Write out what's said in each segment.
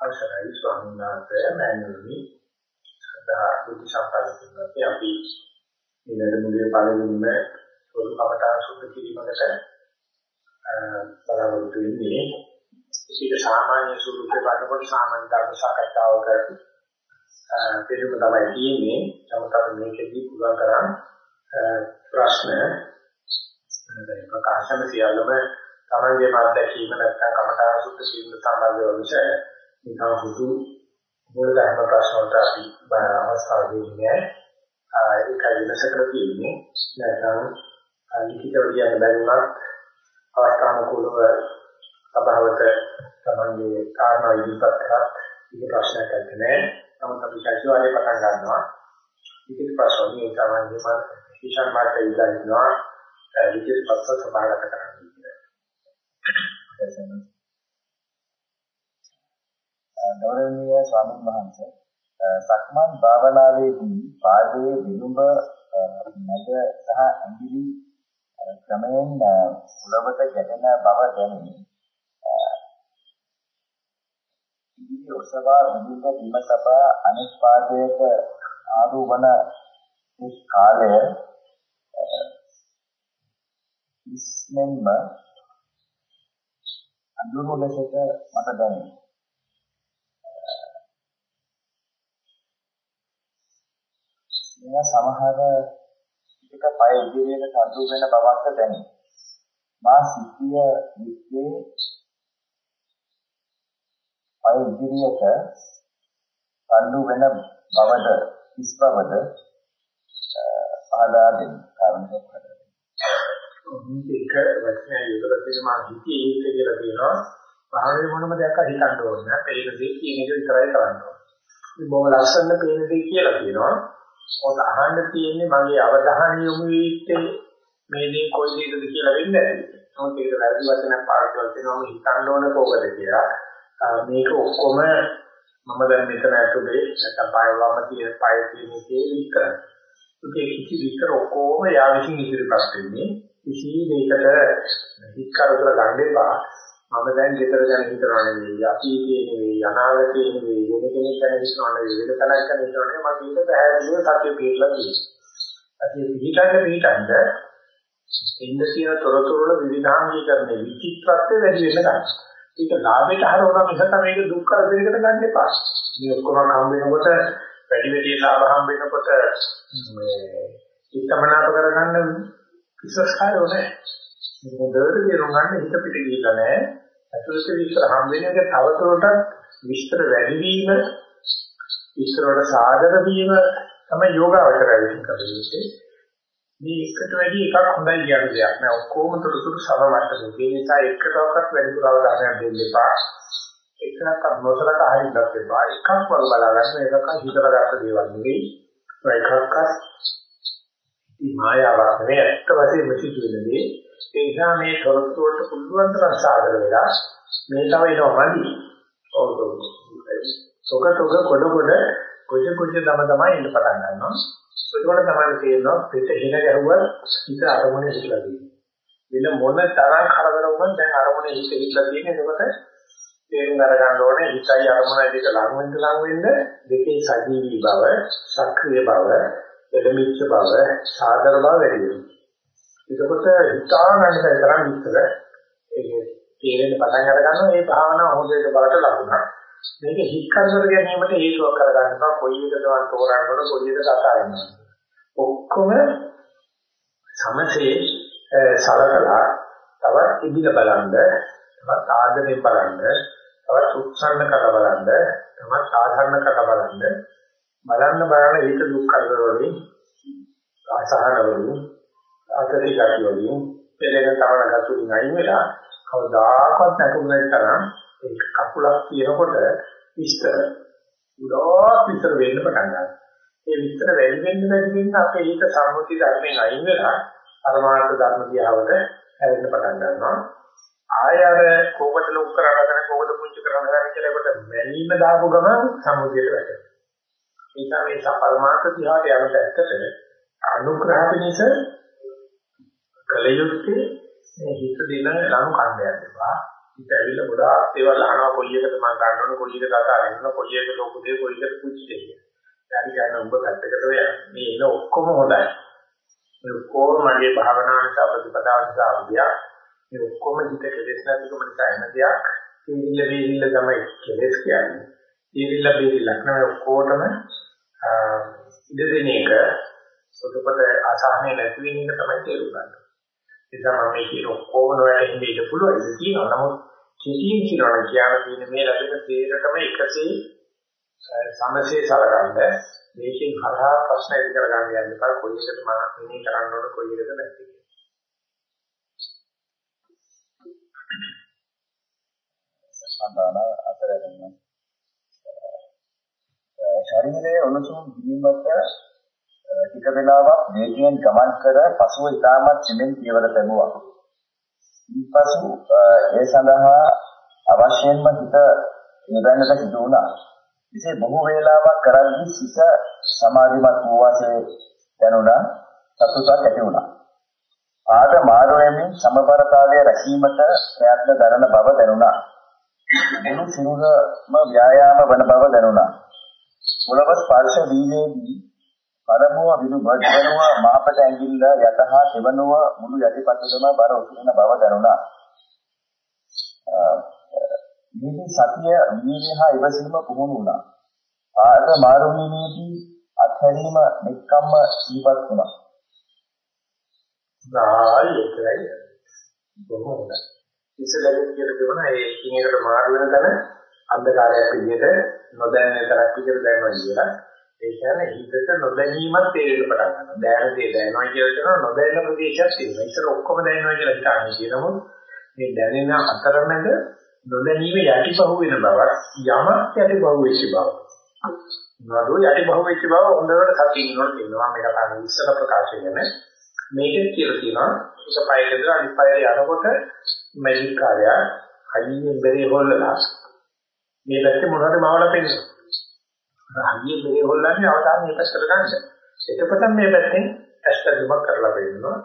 අවසරයි ස්වාමීන් වහන්සේ මෑණියනි. සදා බුද්ධ සම්පන්නකේ අපි මේ වැඩමුළුවේ පළවෙනිම පොදු කමඨාන් සුද්ධ කිරීමකට බලාපොරොත්තු වෙන්නේ ඒක සාමාන්‍ය ස්වරූපේ බලනකොට සාමාන්‍ය ධර්ම සාකච්ඡාවක පිළිම තමයි තියෙන්නේ. නමුත් අපි මේකෙදී පුළුවන් තරම් ප්‍රශ්න ප්‍රකාශන සියල්ලම තමන්ගේ අත්දැකීම නැත්නම් කමඨාන් සුද්ධ කිරීම සම්බන්ධව විශේෂ නිකන් හුදු මූල ධර්ම ප්‍රශ්න වලට අපි අවස්ථාව දෙන්නේ ඒකයි වෙනසකට තියෙන්නේ. නැත්නම් ලිඛිතව කියන්න බැරි වුණත් අවස්ථානුකූලව සභාවට තමන්ගේ කාරණා ඉදිරිපත් කරත් ඒක ප්‍රශ්නයක් නැහැ. නමුත් අපි සැසිවාරේ පටන් ගන්නවා. ලිඛිත ප්‍රශ්න වලින් තමන්ගේ මන විශාල මාර්ගය ඉඳලා ලිඛිත පත්‍ර සභාගත කරන්න කියලා. ගෞරවනීය ස්වාමීන් වහන්සේ සක්මන් භාවනාවේදී පාදයේ විලුඹ මැද සහ ඇඟිලි ක්‍රමයෙන් උලවට ගැටෙන බව දැනේ. ඉදිරි ඔසවා විදුක බිම සපා අනෙක් පාදයට ආරෝපණ මේ කාලය ඉස්මෙන්ම අඳුරු ලෙසට මට දැනේ. මේවා සමහර එක පය ඉදිරියට සතු වෙන බවක් දැනේ. මා සිටිය යුත්තේ පය ඉදිරියට සතු වෙන බවද කිස් බවද පහදා දෙන්න කාරණයක් හදන්න. මේක වචනය යොදලා තියෙන මා හිතේ ඒක කියලා කියනවා. භාවයේ මොනම දෙයක් හිතන්න ඕනේ නැහැ. පේන දේ කියන එක විතරයි කරන්න ඕනේ. මේ බොහොම ලස්සන පේන දේ කියලා කියනවා. ඔක අහන්න තියෙන්නේ මගේ අවධානය යොමු වෙන්නේ මේ දේ කොයි දෙයකද කියලා වෙන්නේ නැහැ. නමුත් ඒක වැරදි වචනයක් පාවිච්චි කරනවා හිතන්න ඕන කෝකද කියලා. මේක ඔක්කොම මම දැන් මෙතන ඇතුලේ නැත්නම් පය වම තියෙන පය තියෙන එකේ විතර. ඒකේ කිසි විතර ඔක්කොම යා විසින් ඉදිරිපත් වෙන්නේ. කිසි දෙයකට හිත කරදර ගන්න එපා. මම දැන් ගෙදර ගැන හිතනවා නෙවෙයි අතීතයේ නෙවෙයි අනාගතයේ නෙවෙයි වෙන කෙනෙක් ගැන හිතනවා නෙවෙයි වෙන තැනක් ගැන හිතනවා නෙවෙයි මම මේක පැහැදිලිව සත්‍ය පිළිලා තියෙනවා. අතේ පිටන්න පිටන්න ඉන්න කියන තොරතුරු වල විවිධාංගීකරණය විචිත්‍රත්වය වැඩි වෙන ගන්න. ඒක ලාභයට හරවන මිසක මේක දුක් කරදරයකට ගන්න එපා. මේ ඔක්කොම හම් වෙනකොට වැඩි වැඩි ලාභ හම් වෙනකොට මේ චිත්තමනාප කරගන්න විශ්වාසය ඕනේ. මේක හොඳට තේරුම් ගන්න හිත පිට ගිහිල්ලා නැහැ. අතුලත විස්තර හම් වෙන එක තවදුරටත් විස්තර වැඩි වීම විස්තර වල සාධක වීම තමයි යෝගාවචරය විසින් කරන්නේ. මේ එකට වැඩි එකක් හොඳයි කියන දෙයක් නෑ. ඔක්කොම තොරතුරු සමවට්ටමේ. ඒ නිසා එකටවත් වැඩිපුර අවධානයක් දෙන්න එපා. එකක් නොසලක හරින්නත් එපා. එකක් වල බලාගන්න එකක් හිතලා ගන්න දේවල් නෙවෙයි. එකක්වත් මේ මායාවක් නෙවෙයි. ඇත්ත වශයෙන්ම සිදුවෙන්නේ ඒ නිසා මේ තොරතුරු වලට පුළුවන් තරම් සාදර වෙලා මේ තව එනවා මදි. ඔව් සොක සොක කොට කොට කොච්ච කොච්ච තම තමයි ඉන්න පටන් ගන්නවා. ඒකෝට තමයි තේරෙනවා පිට හින ගැහුවා හිත අරමුණේ හිටලා තියෙනවා. වෙන මොන තරම් කරදර වුණත් දැන් අරමුණේ හිත හිටලා තියෙන එතකොට තේරුම් අරගන්න ඕනේ හිතයි අරමුණයි දෙක ලඟ වෙන්න ලඟ වෙන්න දෙකේ සජීවී බව, සක්‍රීය බව, එදමිච්ච බව, සාදර බව වැඩි වෙනවා. එතකොට හිතා ගන්න බැරි තරම් විතර ඒක තේරෙන්න පටන් අර ගන්නවා මේ භාවනාව හොඳට බලට ලකුණක්. මේක හිත් කරදර ගැනීමට හේතුවක් කරගන්නවා කොයි එකද වන් තෝරනකොට කොයි එකද අතාරිනවා. ඔක්කොම සමසේ සලකලා තවත් ඉබිල බලන්න, තවත් ආදරෙන් බලන්න, තවත් උත්සන්න කර බලන්න, තවත් සාධාරණ කර බලන්න. බලන්න බලන ඒක දුක් කරදර වලින් අසහන වලින් අතටි ගැටි වලින් පෙරේන තවන ගැටුලින් අයින් වෙලා කවදාකවත් නැතුනේ තරම් ඒ කකුලක් කියනකොට විස්තර උඩෝත් විස්තර වෙන්න පටන් ගන්නවා. ඒ විස්තර වැඩි වෙන්න වැඩි වෙන්න අපේ හිත සම්මුති ධර්මයෙන් අයින් වෙලා පරමාර්ථ ධර්ම දිහාවට හැරෙන්න පටන් ගන්නවා. ආය අර කෝකද ලොක් කරගෙන කෝකද පුංචි කරගෙන කියලා කොට මැනීම දාපු ගමන් සම්මුතියට වැටෙනවා. ඒ නිසා මේ සපරමාර්ථ දිහාට යන පැත්තට අනුග්‍රහ පිණිස කලයුත්තේ මේ හිත දින ලනු කණ්ඩයක් දෙපා ඉත ඇවිල්ලා ගොඩාක් දේවල් අහනවා කොයි එකද මම ගන්න ඕන කොයි එකද අත අරින්න කොයි එකද ලොකු දේ කොයි එකද පුංචි දේ කියලා. ඊට ගන්න උඹ පැත්තකට ඔය මේ ඉන්න ඔක්කොම හොඳයි. මේ ඔක්කොම මගේ භාවනාව නිසා ප්‍රතිපදාව නිසා අවිද්‍යාව. මේ ඔක්කොම හිත කෙලෙස් නැතිකම නිසා එන දෙයක්. තීරිල්ල බීරිල්ල තමයි කෙලෙස් කියන්නේ. තීරිල්ල බීරිල්ල නැහැ ඔක්කොටම ඉඩ දෙන එක සුදුපත අසහනේ නැති වෙන එක තමයි තේරුම් ගන්න. ඒ නිසා මම මේ කියන ඔක්කොම නොවැටෙන්න ඉඩ පුළුවන් ඉතින් කියනවා. නමුත් කෙටියෙන් කියනවා කියන තියෙන මේ ලැබෙන තේරටම එකසේ සමසේ සලකන්න මේකෙන් හරහා ප්‍රශ්න ඉදිරි කරගන්න යන්න එපා. කොයි එකද මම මේ කරන්න ඕන කොයි එකද නැති. සම්බාන අතරගෙන ශරීරයේ උණුසුම් වීමට ටික වෙලාවක් වේගයෙන් ගමන් කර පසුව ඉතාමත් සිමෙන් පියවර ලැබුවා. ඊපසු ඒ සඳහා අවශ්‍යයෙන්ම හිත නිවැරදිව සිදු වුණා. එසේ බොහෝ වේලාවක් කරද්දී සිත සමාධිමත් වූ වාසේ දැනුණා සතුටක් ඇති වුණා. ආද මාරුවෙමින් සමබරතාවය රැකීමට ප්‍රයත්න දරන බව දැනුණා. මුළු සිරුරම ව්‍යායාම වන බව දැනුණා. මුලව ස්පර්ශ වීමේදී පරමව විදු වර්ධනව මාපට ඇඟිල්ල යතහා දෙවනුව මුළු යටිපතුලම බර උතුරන බව දැනුණා. මේකේ සතිය වීර්ය හා ඉවසීම පුහුණු වුණා. ආද මාරුමීමේදී අත්හැරීම නික්කම්ම සීපත් වුණා. ආයෙත් බොහොම හොඳයි. ඉස්සෙල්ලා කියලා තිබුණා ඒ එකින් එකට මාරු වෙන තැන අන්ධකාරයක් විදිහට නොදැනෙන තරක් විදිහට දැනෙනවා කියලා. ඒ කියන්නේ හිතට නොදැනීමක් තේරෙන්න පටන් ගන්නවා. දැනෙන දේ දැනෙනවා කියලා කියනවා නොදැනෙන ප්‍රදේශයක් තියෙනවා. ඉස්සර ඔක්කොම දැනෙනවා කියලා හිතන්නේ කියනමුත් මේ දැනෙන අතරමැද නොදැනීම යටිපහුව වෙන බවක් යමක් යටිපහුව වෙච්ච බව. නඩෝ යටිපහුව වෙච්ච බව හොඳට සතියින් නෝට කියනවා මේක තමයි ඉස්සර ප්‍රකාශ වෙන්නේ. මේකෙත් කියලා තියෙනවා එක පයකද අනිත් පයද යනකොට මැජික් කාර්යය හයියෙන් බෙරේ හොල්ලලා මේ පැත්තේ මොනවද මවලා පෙන්නනවා. හයියෙන් බෙරේ හොල්ලන්නේ අවසාන මේ පැත්තට ගන්න. එතකොට මේ පැත්තෙන් ඇස්තදුමක් කරලා පෙන්නනවා.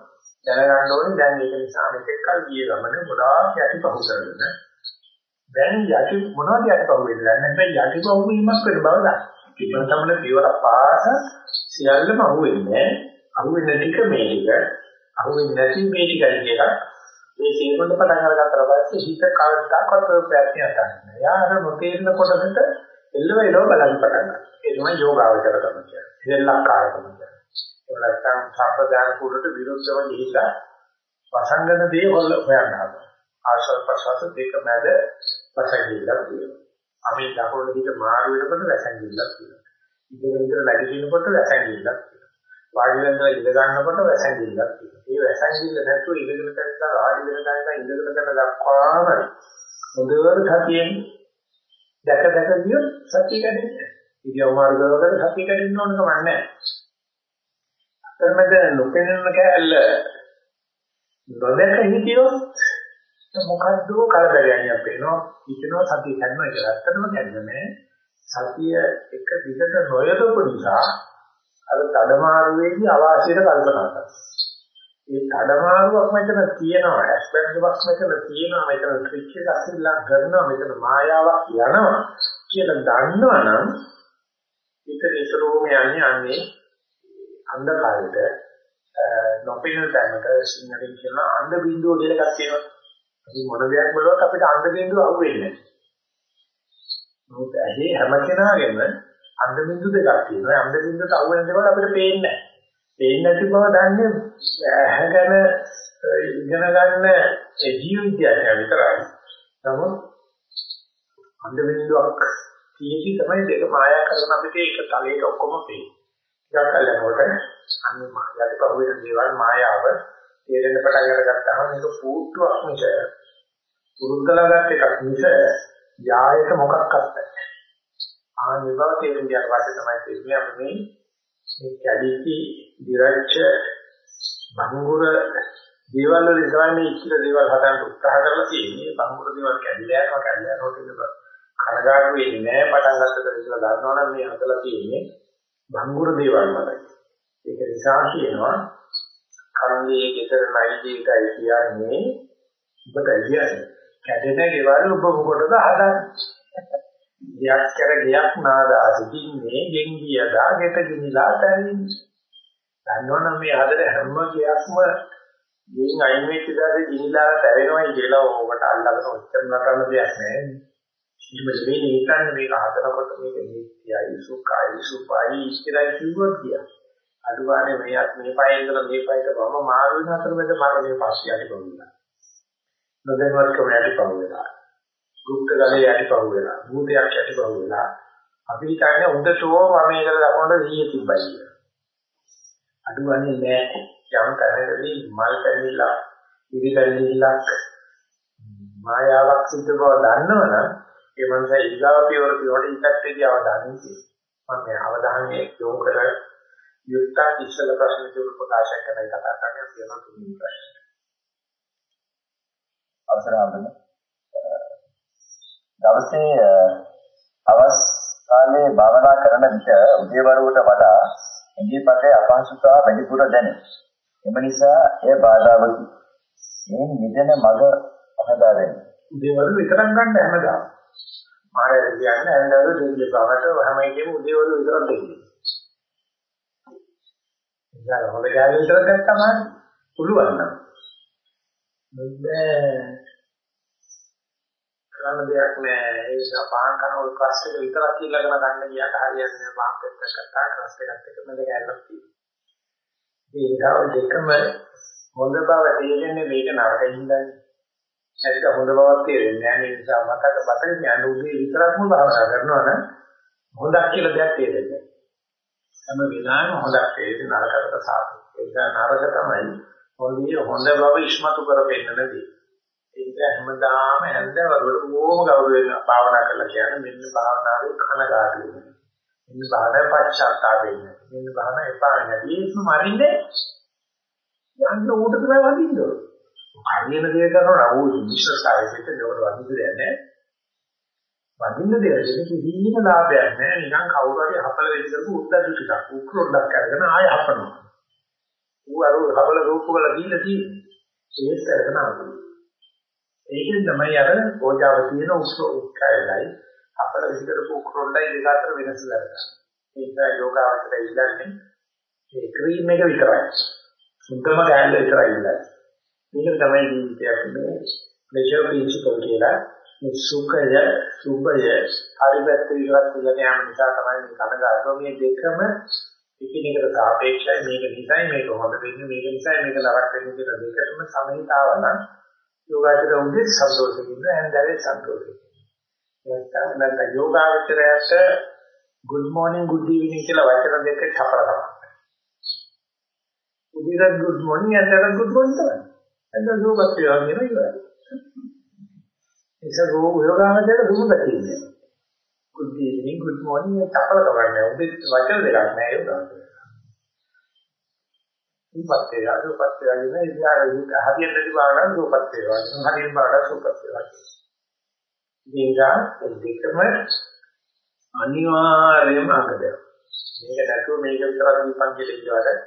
දැනගන්න ඕනේ දැන් මේක නිසා මෙතෙක් කල් ගිය ගමන ගොඩාක් යටිපහුව කරගෙන දැන් යටි මොනවද යටිපහුව වෙන්නේ නැත්නම් යටිපහුව වීමක් වෙන බව දන්න. ඉතින් තමයි පියවර පාස සියල්ලම අහුවෙන්නේ අහුවෙන්නේ ටික මේ ටික අහුවෙන්නේ නැති මේ ටිකයි කියලා මේ තේරුම්ට පටන් අරගත්තට පස්සේ හිත කවදාකවත් ප්‍රයත්නයක් ගන්න. යාර නොතේරෙන කොටසට එල්ලව එලව බලන්න පටන් ගන්නවා. ඒ තමයි යෝගාවචර කරන කියන්නේ. ඉතින්ලක්කාර කරන කියන්නේ. ඒ නැත්තම් සම්ප්‍රදාන කුලට විරුද්ධව ගිහිල්ලා වසංගන දේ හොල්ල හොයන්න හදනවා. ආශ්‍රව ප්‍රසවාස දෙක මැද වසංගිල්ලක් තියෙනවා. අපි දකුණු දිග මාරු වෙනකොට වැසංගිල්ලක් තියෙනවා. ඉතින් විතර නැගිටිනකොට වැසංගිල්ලක් තියෙනවා. වාඩි වෙනවා ඉඳ ගන්නකොට වැසංගිල්ලක් තියෙනවා. මේ වැසංගිල්ල නැතුව ඉඳගෙන කරලා වාඩි වෙන තැනක ඉඳගෙන කරන දක්වාම හොඳට සතියෙන් දැක දැක ගියොත් සතිය කැඩෙන්නේ. ඉතින් මාර්ගවලට සතිය කැඩෙන්න ඕන කම නැහැ. අතරමැද නොපෙනෙන කැලල නොදැක හිටියොත් මොකද්ද කලබලයක් වෙනවා. හිතනවා සතිය කැඩෙනවා කියලා. ඇත්තටම කැඩෙන්නේ සතිය එක දිගට නොයදපු නිසා අර තඩමාරුවේදී අවාසියට කල්පනා කරනවා. ඒ කඩමාරුවක් මෙතන තියෙනවා ඇස්පෙක්ට්වක් මෙතන තියෙනවා මෙතන ට්‍රික් එකක් අසිල්ලා කරනවා මෙතන මායාවක් යනවා කියලා දන්නවනම් ඒක නිතරම යන්නේ අන්නේ අන්ධකාරයට නොපෙනෙන තැනට සිංහලෙන් කියන අන්ධ බිඳුව කියලා එකක් තියෙනවා. ඉතින් මොන දෙයක් බලවත් අපිට අන්ධ බිඳුව අහුවෙන්නේ නැහැ. මොකද ඇහි හැම කෙනාගේම අන්ධ බිඳු දෙකක් තියෙනවා. අන්ධ බිඳුවට අහුවෙන දේවල් අපිට පේන්නේ නැහැ. පේන්නේ නැති බව දන්නේ ඇහැගෙන ඉගෙන ගන්න ඒ ජීව විද්‍යාව විතරයි. නමුත් අන්ධ බිඳුවක් තියෙදි තමයි දෙක මායා කරන අපිට ඒක තලයක ඔක්කොම පේන්නේ. ටිකක් කලනකොට අන්න මායාවට පහුවෙන දේවල් මායාව තේරෙන්න පටන් අරගත්තාම මේක පූර්තුවක් මිස පුරුද්දලාගත් එකක් මිස යායක මොකක්වත් නැහැ. ආනිව තේරුම් ගන්න පස්සේ තමයි තේරෙන්නේ අපි මේ මේ කැඩිති දිරච්ච බංගුර දේවල් වලින් තමයි මේ ඉච්ඡිත දේවල් හදන්න උත්සාහ කරලා තියෙන්නේ. බංගුර දේවල් කැඩිලා යනවා කැඩිලා යනවා කියන එක. කනගාටු වෙන්නේ නැහැ පටන් ගන්නකොට කියලා දන්නවනම් මේ හදලා තියෙන්නේ බංගුර දේවල් මතයි. ඒක නිසා කියනවා කර්මයේ ගෙදර නැයි ජීවිතයි කියන්නේ ඔබට කියන්නේ කැඩෙන ගෙවල් ඔබ මොකටද හදන්නේ? ගියක් කර ගියක් නාදා සිටින්නේ ගෙන්ගියදා ගෙට ගිනිලා තැවෙන්නේ. දන්නවනම් මේ හදන හැම ගියක්ම ගෙන් අයින් වෙච්ච දාසේ ගිනිලා තැවෙනවයි කියලා ඕකට අල්ලගෙන ඔච්චර නටන දෙයක් නෑ. ඉතින් මේ හිතන්නේ මේක හදනකොට මේක නිත්‍යයි සුඛයි සුපයි ඉස්තරයි කිව්වොත් කියා. අදුවානේ මේත් මේ පයේ ඉඳලා මේ පයට වම මාරු වෙන අතර මැද මරණය පස්සේ යටි පොවිලා. නොදැනුවත්කම යටි පොවිලා. දුක්ඛ ගලේ යටි පොවිලා. භූතයක් යටි පොවිලා. අපි හිතන්නේ හොඳටම මම ඉඳලා දකුණට 100 තිබ්බයි කියලා. අදුවානේ නෑ යම් තැනකදී මල් පැනිලා ඉරි පැනිලක් මායාවක් සිද්ධ බව දන්නවනම් ඒ මනස ඊගාව පියවර පියවර ඉස්සත් එදී අවධානය තියෙනවා. මම අවධානය යොමු කර යුක්ත ඉස්සල ප්‍රශ්න දුක ප්‍රකාශ කරන කතා කරන්නේ තියෙන තුන්වෙනි ප්‍රශ්න. අවසර හම්බෙන්න. දවසේ අවස් කාලේ භාවනා කරන විට උදේවරුවට වඩා ඉන්දිපතේ අපහසුතාව වැඩිපුර දැනේ. එම නිසා එය බාධාවකි. මේ මිදෙන මඟ පහදා දෙන්න. උදේවරු විතරක් ගන්න හැමදාම. මාරය කියන්නේ ඇඳවල දෙන්නේ බවට හැම එකෙම උදේවරු විතරක් දෙන්නේ. ඉතින් හොඳ කෑලි විතරක් ගත්තම පුළුවන් නම්. බෑ. කරන්න දෙයක් නෑ. ඒ නිසා පාන් කන ඔය ක්ලාස් එක විතරක් ඉල්ලගෙන ගන්න ගියාට හරියන්නේ නෑ. පාන් පෙත්ත කතා ක්ලාස් එකත් එක්ක මම ගෑල්ලක් තියෙනවා. ඒ නිසා දෙකම හොඳ බව තේරෙන්නේ මේක නරකින්දන්නේ. ඒක හොඳ බවක් තේරෙන්නේ නැහැ. ඒ නිසා මතක මතක කියන්නේ උදේ විතරක්ම භාවනා කරනවා නම් හොඳක් කියලා දෙයක් තේරෙන්නේ හැම වෙලාවෙම හොඳක් තේරෙන්නේ නරකට සාපේක්ෂව. ඒක නරක තමයි හොඳිය හොඳ බව ඉස්මතු කරපෙන්නන දේ. ඒක හැමදාම හැන්දවලට ඕම ගෞරවයෙන් භාවනා කරලා කියන්නේ මෙන්න භාවනාවේ කනගාටු වෙනවා. මෙන්න භාවනාවේ පශ්චාත්තාප වෙනවා. මෙන්න භාවනාව එපා නැති ඒස්ම මරින්නේ යන්න ඌට තමයි වදින්න ඕනේ. හරියන දේ කරනවා නම් ඌ විශ්වාසය පිට දෙවට වදින්න දෙයක් නැහැ. වදින්න දෙයක් නෙවෙයි කිසිම ලාභයක් නැහැ. නිකන් කවුරු හරි හපල වෙච්ච කරපු උද්දච්ච ටිකක් උක්‍රොඩක් කරගෙන ආය හපනවා. ඌ අර හබල රූප වල දීලා තියෙන්නේ. ඒත් කරගෙන ආවා. ඒකෙන් තමයි අර ඕජාව තියෙන උස්ර උක්කයලයි අපල විදිහට උක්‍රොඩයි දෙක අතර වෙනස කරගන්න. ඒක යෝගාවචරය ඉල්ලන්නේ ඒ ක්‍රීම් එක විතරයි. සුද්ධම ගෑල්ල විතරයි ඉල්ලන්නේ. මේක තමයි ජීවිතයක් මේ ප්ලෙෂර් ප්‍රින්සිපල් කියලා මේ සුඛය සුභය හරිපැත්ත විතරක් කියලා යාම නිසා තමයි මේ කනගාටුව මේ දෙකම එකිනෙකට සාපේක්ෂයි මේක නිසයි මේක හොඳ වෙන්නේ මේක නිසයි මේක නරක වෙන්නේ කියලා දෙකටම සමහිතාව නම් යෝගාචර උදේ සන්තෝෂෙකින් ඉන්න ඇන්දරේ සන්තෝෂෙකින් නැත්නම් නැත්නම් යෝගාචරයට good morning good evening කියලා වචන දෙක ඨපර තමයි උදේට good morning ඇන්දරට good morning තමයි එතන සෝපත් වේවා කියන ඉවරයි. ඒක යෝගාවචරයට දුමුද කියන්නේ. good evening good morning තපල කරන්නේ. උදේ වචන දෙකක් නෑ යෝගාවචරය. සූපත් වේවා සූපත් වේවා කියන ඉතිහාර හරියට නැති බාරන සූපත් වේවා. හරියට බාරන සූපත් වේවා. ඉතින්දා දෙකම අනිවාර්යයෙන්ම අගද. මේක නැතුව මේක විතරක් දීපන් කියලා ඉන්නවට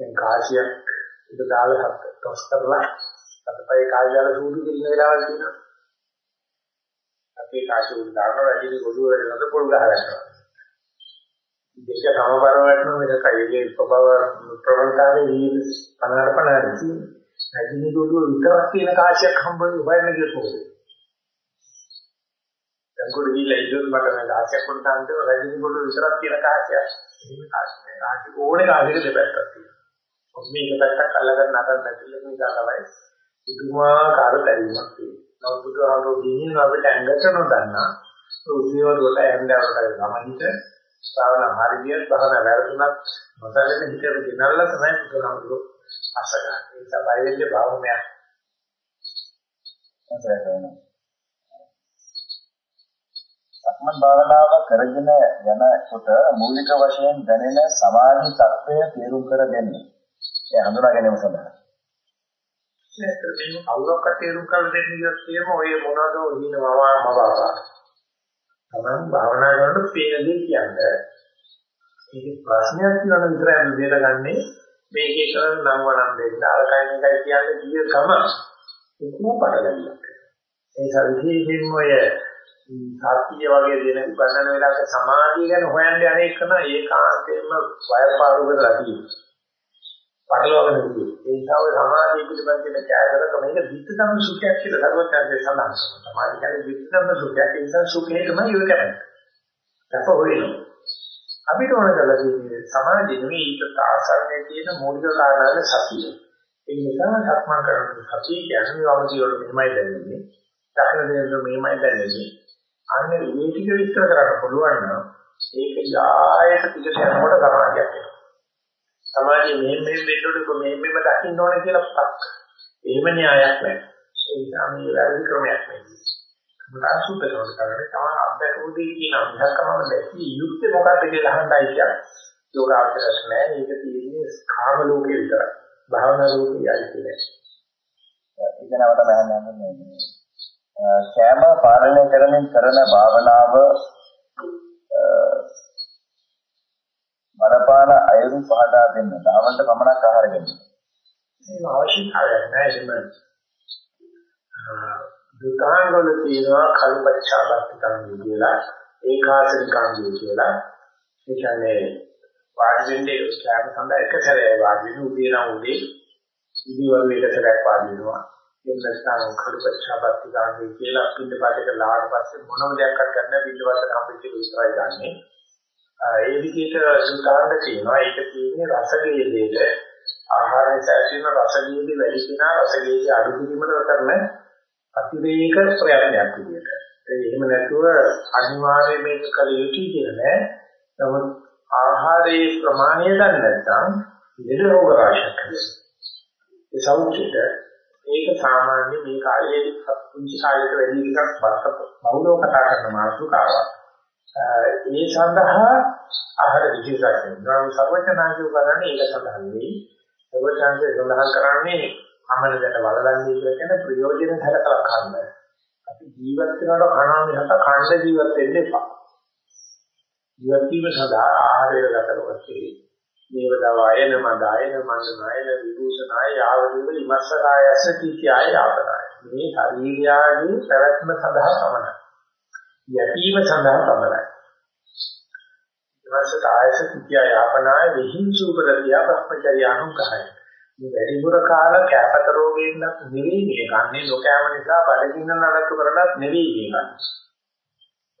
දැන් කාසියක් උඩ දාලා ටොස් කරලා අතපය කාර්යාල සූදු කියන වෙලාවල් තියෙනවා. අපි කාශි උඩ දානවා වැඩි ගොඩුව වෙනකොට පොල් ගහ ගන්නවා. දෙක සමබර වටන මේක කයියේ ප්‍රබව ප්‍රවණතාවේ ඊ පනරපණාරි තියෙනවා. වැඩි ගොඩුව විතරක් තියෙන කාශියක් හම්බෙන්නේ හොයන්න ගියොත් දැන් කොට ගිහලා ඉඳන් මට මේ කාශියක් වුණාන්ද වැඩි ගොඩුව විතරක් තියෙන කාශියක්. එහෙම කාශියක් කාශි ඕනේ කාශියක දෙපැත්තක් තියෙනවා. මේක පැත්තක් අල්ලගන්න නතර නැතිල නිසා තමයි පුදුමාකාර බැරිමක් තියෙන්නේ. නමුත් බුදුහාමුදුරුවෝ කියන්නේ අපිට ඇඟට නොදන්නා උදේවල වල ඇඳවලට ගමනිට ශ්‍රාවණ හරියට බහන වැරදුනත් මොකදද හිතේ දිනල්ලා තමයි බුදුහාමුදුරුවෝ අසගන්නේ. ඒ තමයි වෙන්නේ භාවමයක්. සක්මන් භාවනාව කරගෙන යනකොට මූලික වශයෙන් දැනෙන සමාධි තත්ත්වය තේරුම් කර දෙන්නේ ඒ හඳුනා ගැනීම සඳහා. මේ අවුලක් තේරුම් කරලා දෙන්න කියොත් කියම ඔය මොනවද හිනවවා මවාපා. තමන් භාවනා කරනකොට පේන දේ කියන්නේ. ඒක ප්‍රශ්නයක් කියලා විතරයි බේරගන්නේ මේකේ කරන නම් වණන් දෙන්න අර කයින් එකයි කියන්නේ ගිය ගම උකු පටලැවිලක්. ඒ සවිශේෂයෙන්ම ඔය සාත්‍ය වගේ දෙන උගන්නන වෙලාවක සමාධිය ගැන හොයන්න යන එක නම් ඒකාන්තයෙන්ම වයපාරුකදලා තියෙනවා. පරිලෝකන විදිහේ. ඒ නිසා ඔය සමාධිය පිළිබඳ තියෙන ඡායතරක මේක විත්තම සුඛයක් කියලා දරුවචාන්සේ සඳහන් කරනවා. සමාධිය කියන්නේ විත්තම සුඛයක්. ඒ නිසා සුඛේ තමයි යොය කරන්නේ. අප හොයනවා. අපිට ඕන කරලා තියෙන්නේ සමාධිය නෙවෙයි ඊට ආසන්නයේ තියෙන මූලික කාරණාවල සතිය. ඒ නිසා සක්මන් කරන සතිය කියන්නේ වමදී වල මෙහෙමයි දැනෙන්නේ. දක්න දේවල් මෙහෙමයි දැනෙන්නේ. අන්න මේ ටික විස්තර කරන්න පුළුවන් නම් ඒක යායක පිටට යනකොට සමාධියක් වෙනවා. සමාධිය මෙහෙම මෙහෙම වෙන්න ඕනේ මෙහෙම මෙහෙම දකින්න ඕනේ කියලා පක්. එහෙම න්‍යායක් නැහැ. ඒ නිසා මේ වැරදි ක්‍රමයක් නෙවෙයි. මුලා සුද්ධ කරන කරන්නේ තමයි අත්දැකුවදී කියන අන්තකමම දැකී යුක්ති මොකක්ද කියලා අහන්නයි කියන්නේ. යෝගාවචරයක් නැහැ. ඒක තියෙන්නේ කාම ලෝකේ විතරයි. භාවනා ලෝකේ යයි නැහැ. ඒක නම තමයි අහන්නේ. කෑම පාලනය කරමින් කරන භාවනාව මනපාන අයුරු පහදා දෙන්න. ධාවන්ත පමණක් ආහාර ගැනීම. ඒක අවශ්‍යතාවයක් නෑ එන්න. දුකාංගවල තියෙනවා කල්පච්ඡාපත්තිකම් කියලා ඒකාසනිකම් කියලා. ඒ කියන්නේ වාඩි වෙන්නේ කෑම සඳහා එක සැරේ වාඩි වෙන උදේ නම් උදේ ඉදිවල එක සැරයක් වාඩි වෙනවා. එහෙම නැත්නම් කල්පච්ඡාපත්ති ගාන්නේ කියලා පින්නපාතේට ලාවට පස්සේ මොනම දෙයක් ගන්න පින්නපාතේට හම්බෙච්ච විතරයි ගන්නෙ. ඒ විදිහට සුතාරණ තියෙනවා. ඒක තියෙන්නේ රසගේදේට ආහාරය සැසින රසගේදී වැඩි වෙනා රසගේදී අඩු කිරීමකට කරන අතිවේග ප්‍රයත්නයක් විදිහට. ඒ එහෙම නැතුව අනිවාර්යයෙන් මේක කළ යුතුයි කියලා නෑ. නමුත් ආහාරයේ ප්‍රමාණය දන්නේ නැත්නම් ලෙඩ රෝග රාශියක් හැදෙනවා. ඒ සෞඛ්‍යයට ඒක සාමාන්‍ය මේ කාලේ පුංචි කාලයක වැඩි එකක් බහුලව කතා කරන මාතෘකාවක්. ඒ සඳහා ආහාර විශේෂයෙන් ගාම සර්වඥාන්සේ කරන්නේ ඒක සඳහන් වෙයි. සර්වඥාන්සේ සඳහන් කරන්නේ අමනකට වලදන්නේ කියලා කියන ප්‍රයෝජන සැලකලා කන්න. අපි ජීවත් වෙනකොට කනවා මිසක කන්න ජීවත් වෙන්න එපා. ජීවත් වීම සඳහා ආහාරය ගත කරගත්තේ දේවදවායන මදායන මන්දනායන විභූෂනාය යාවදීව ඉමස්සකායස කීතිය යාවදාය මේ ශරීරයගේ පැවැත්ම සඳහා පමණයි යැපීම සඳහා පමණයි. ඉමස්සකායස කීතිය යාපනාය විහිංසුපදතිය බ්‍රහ්මචර්යානුගහය මේ වැඩිපුර කාල කැපත රෝගයෙන් නෙවෙයි මේ ගන්නේ. නොකෑම නිසා බඩගින්න නඩත්තු කරලත් නෙවෙයි මේ ගන්නේ.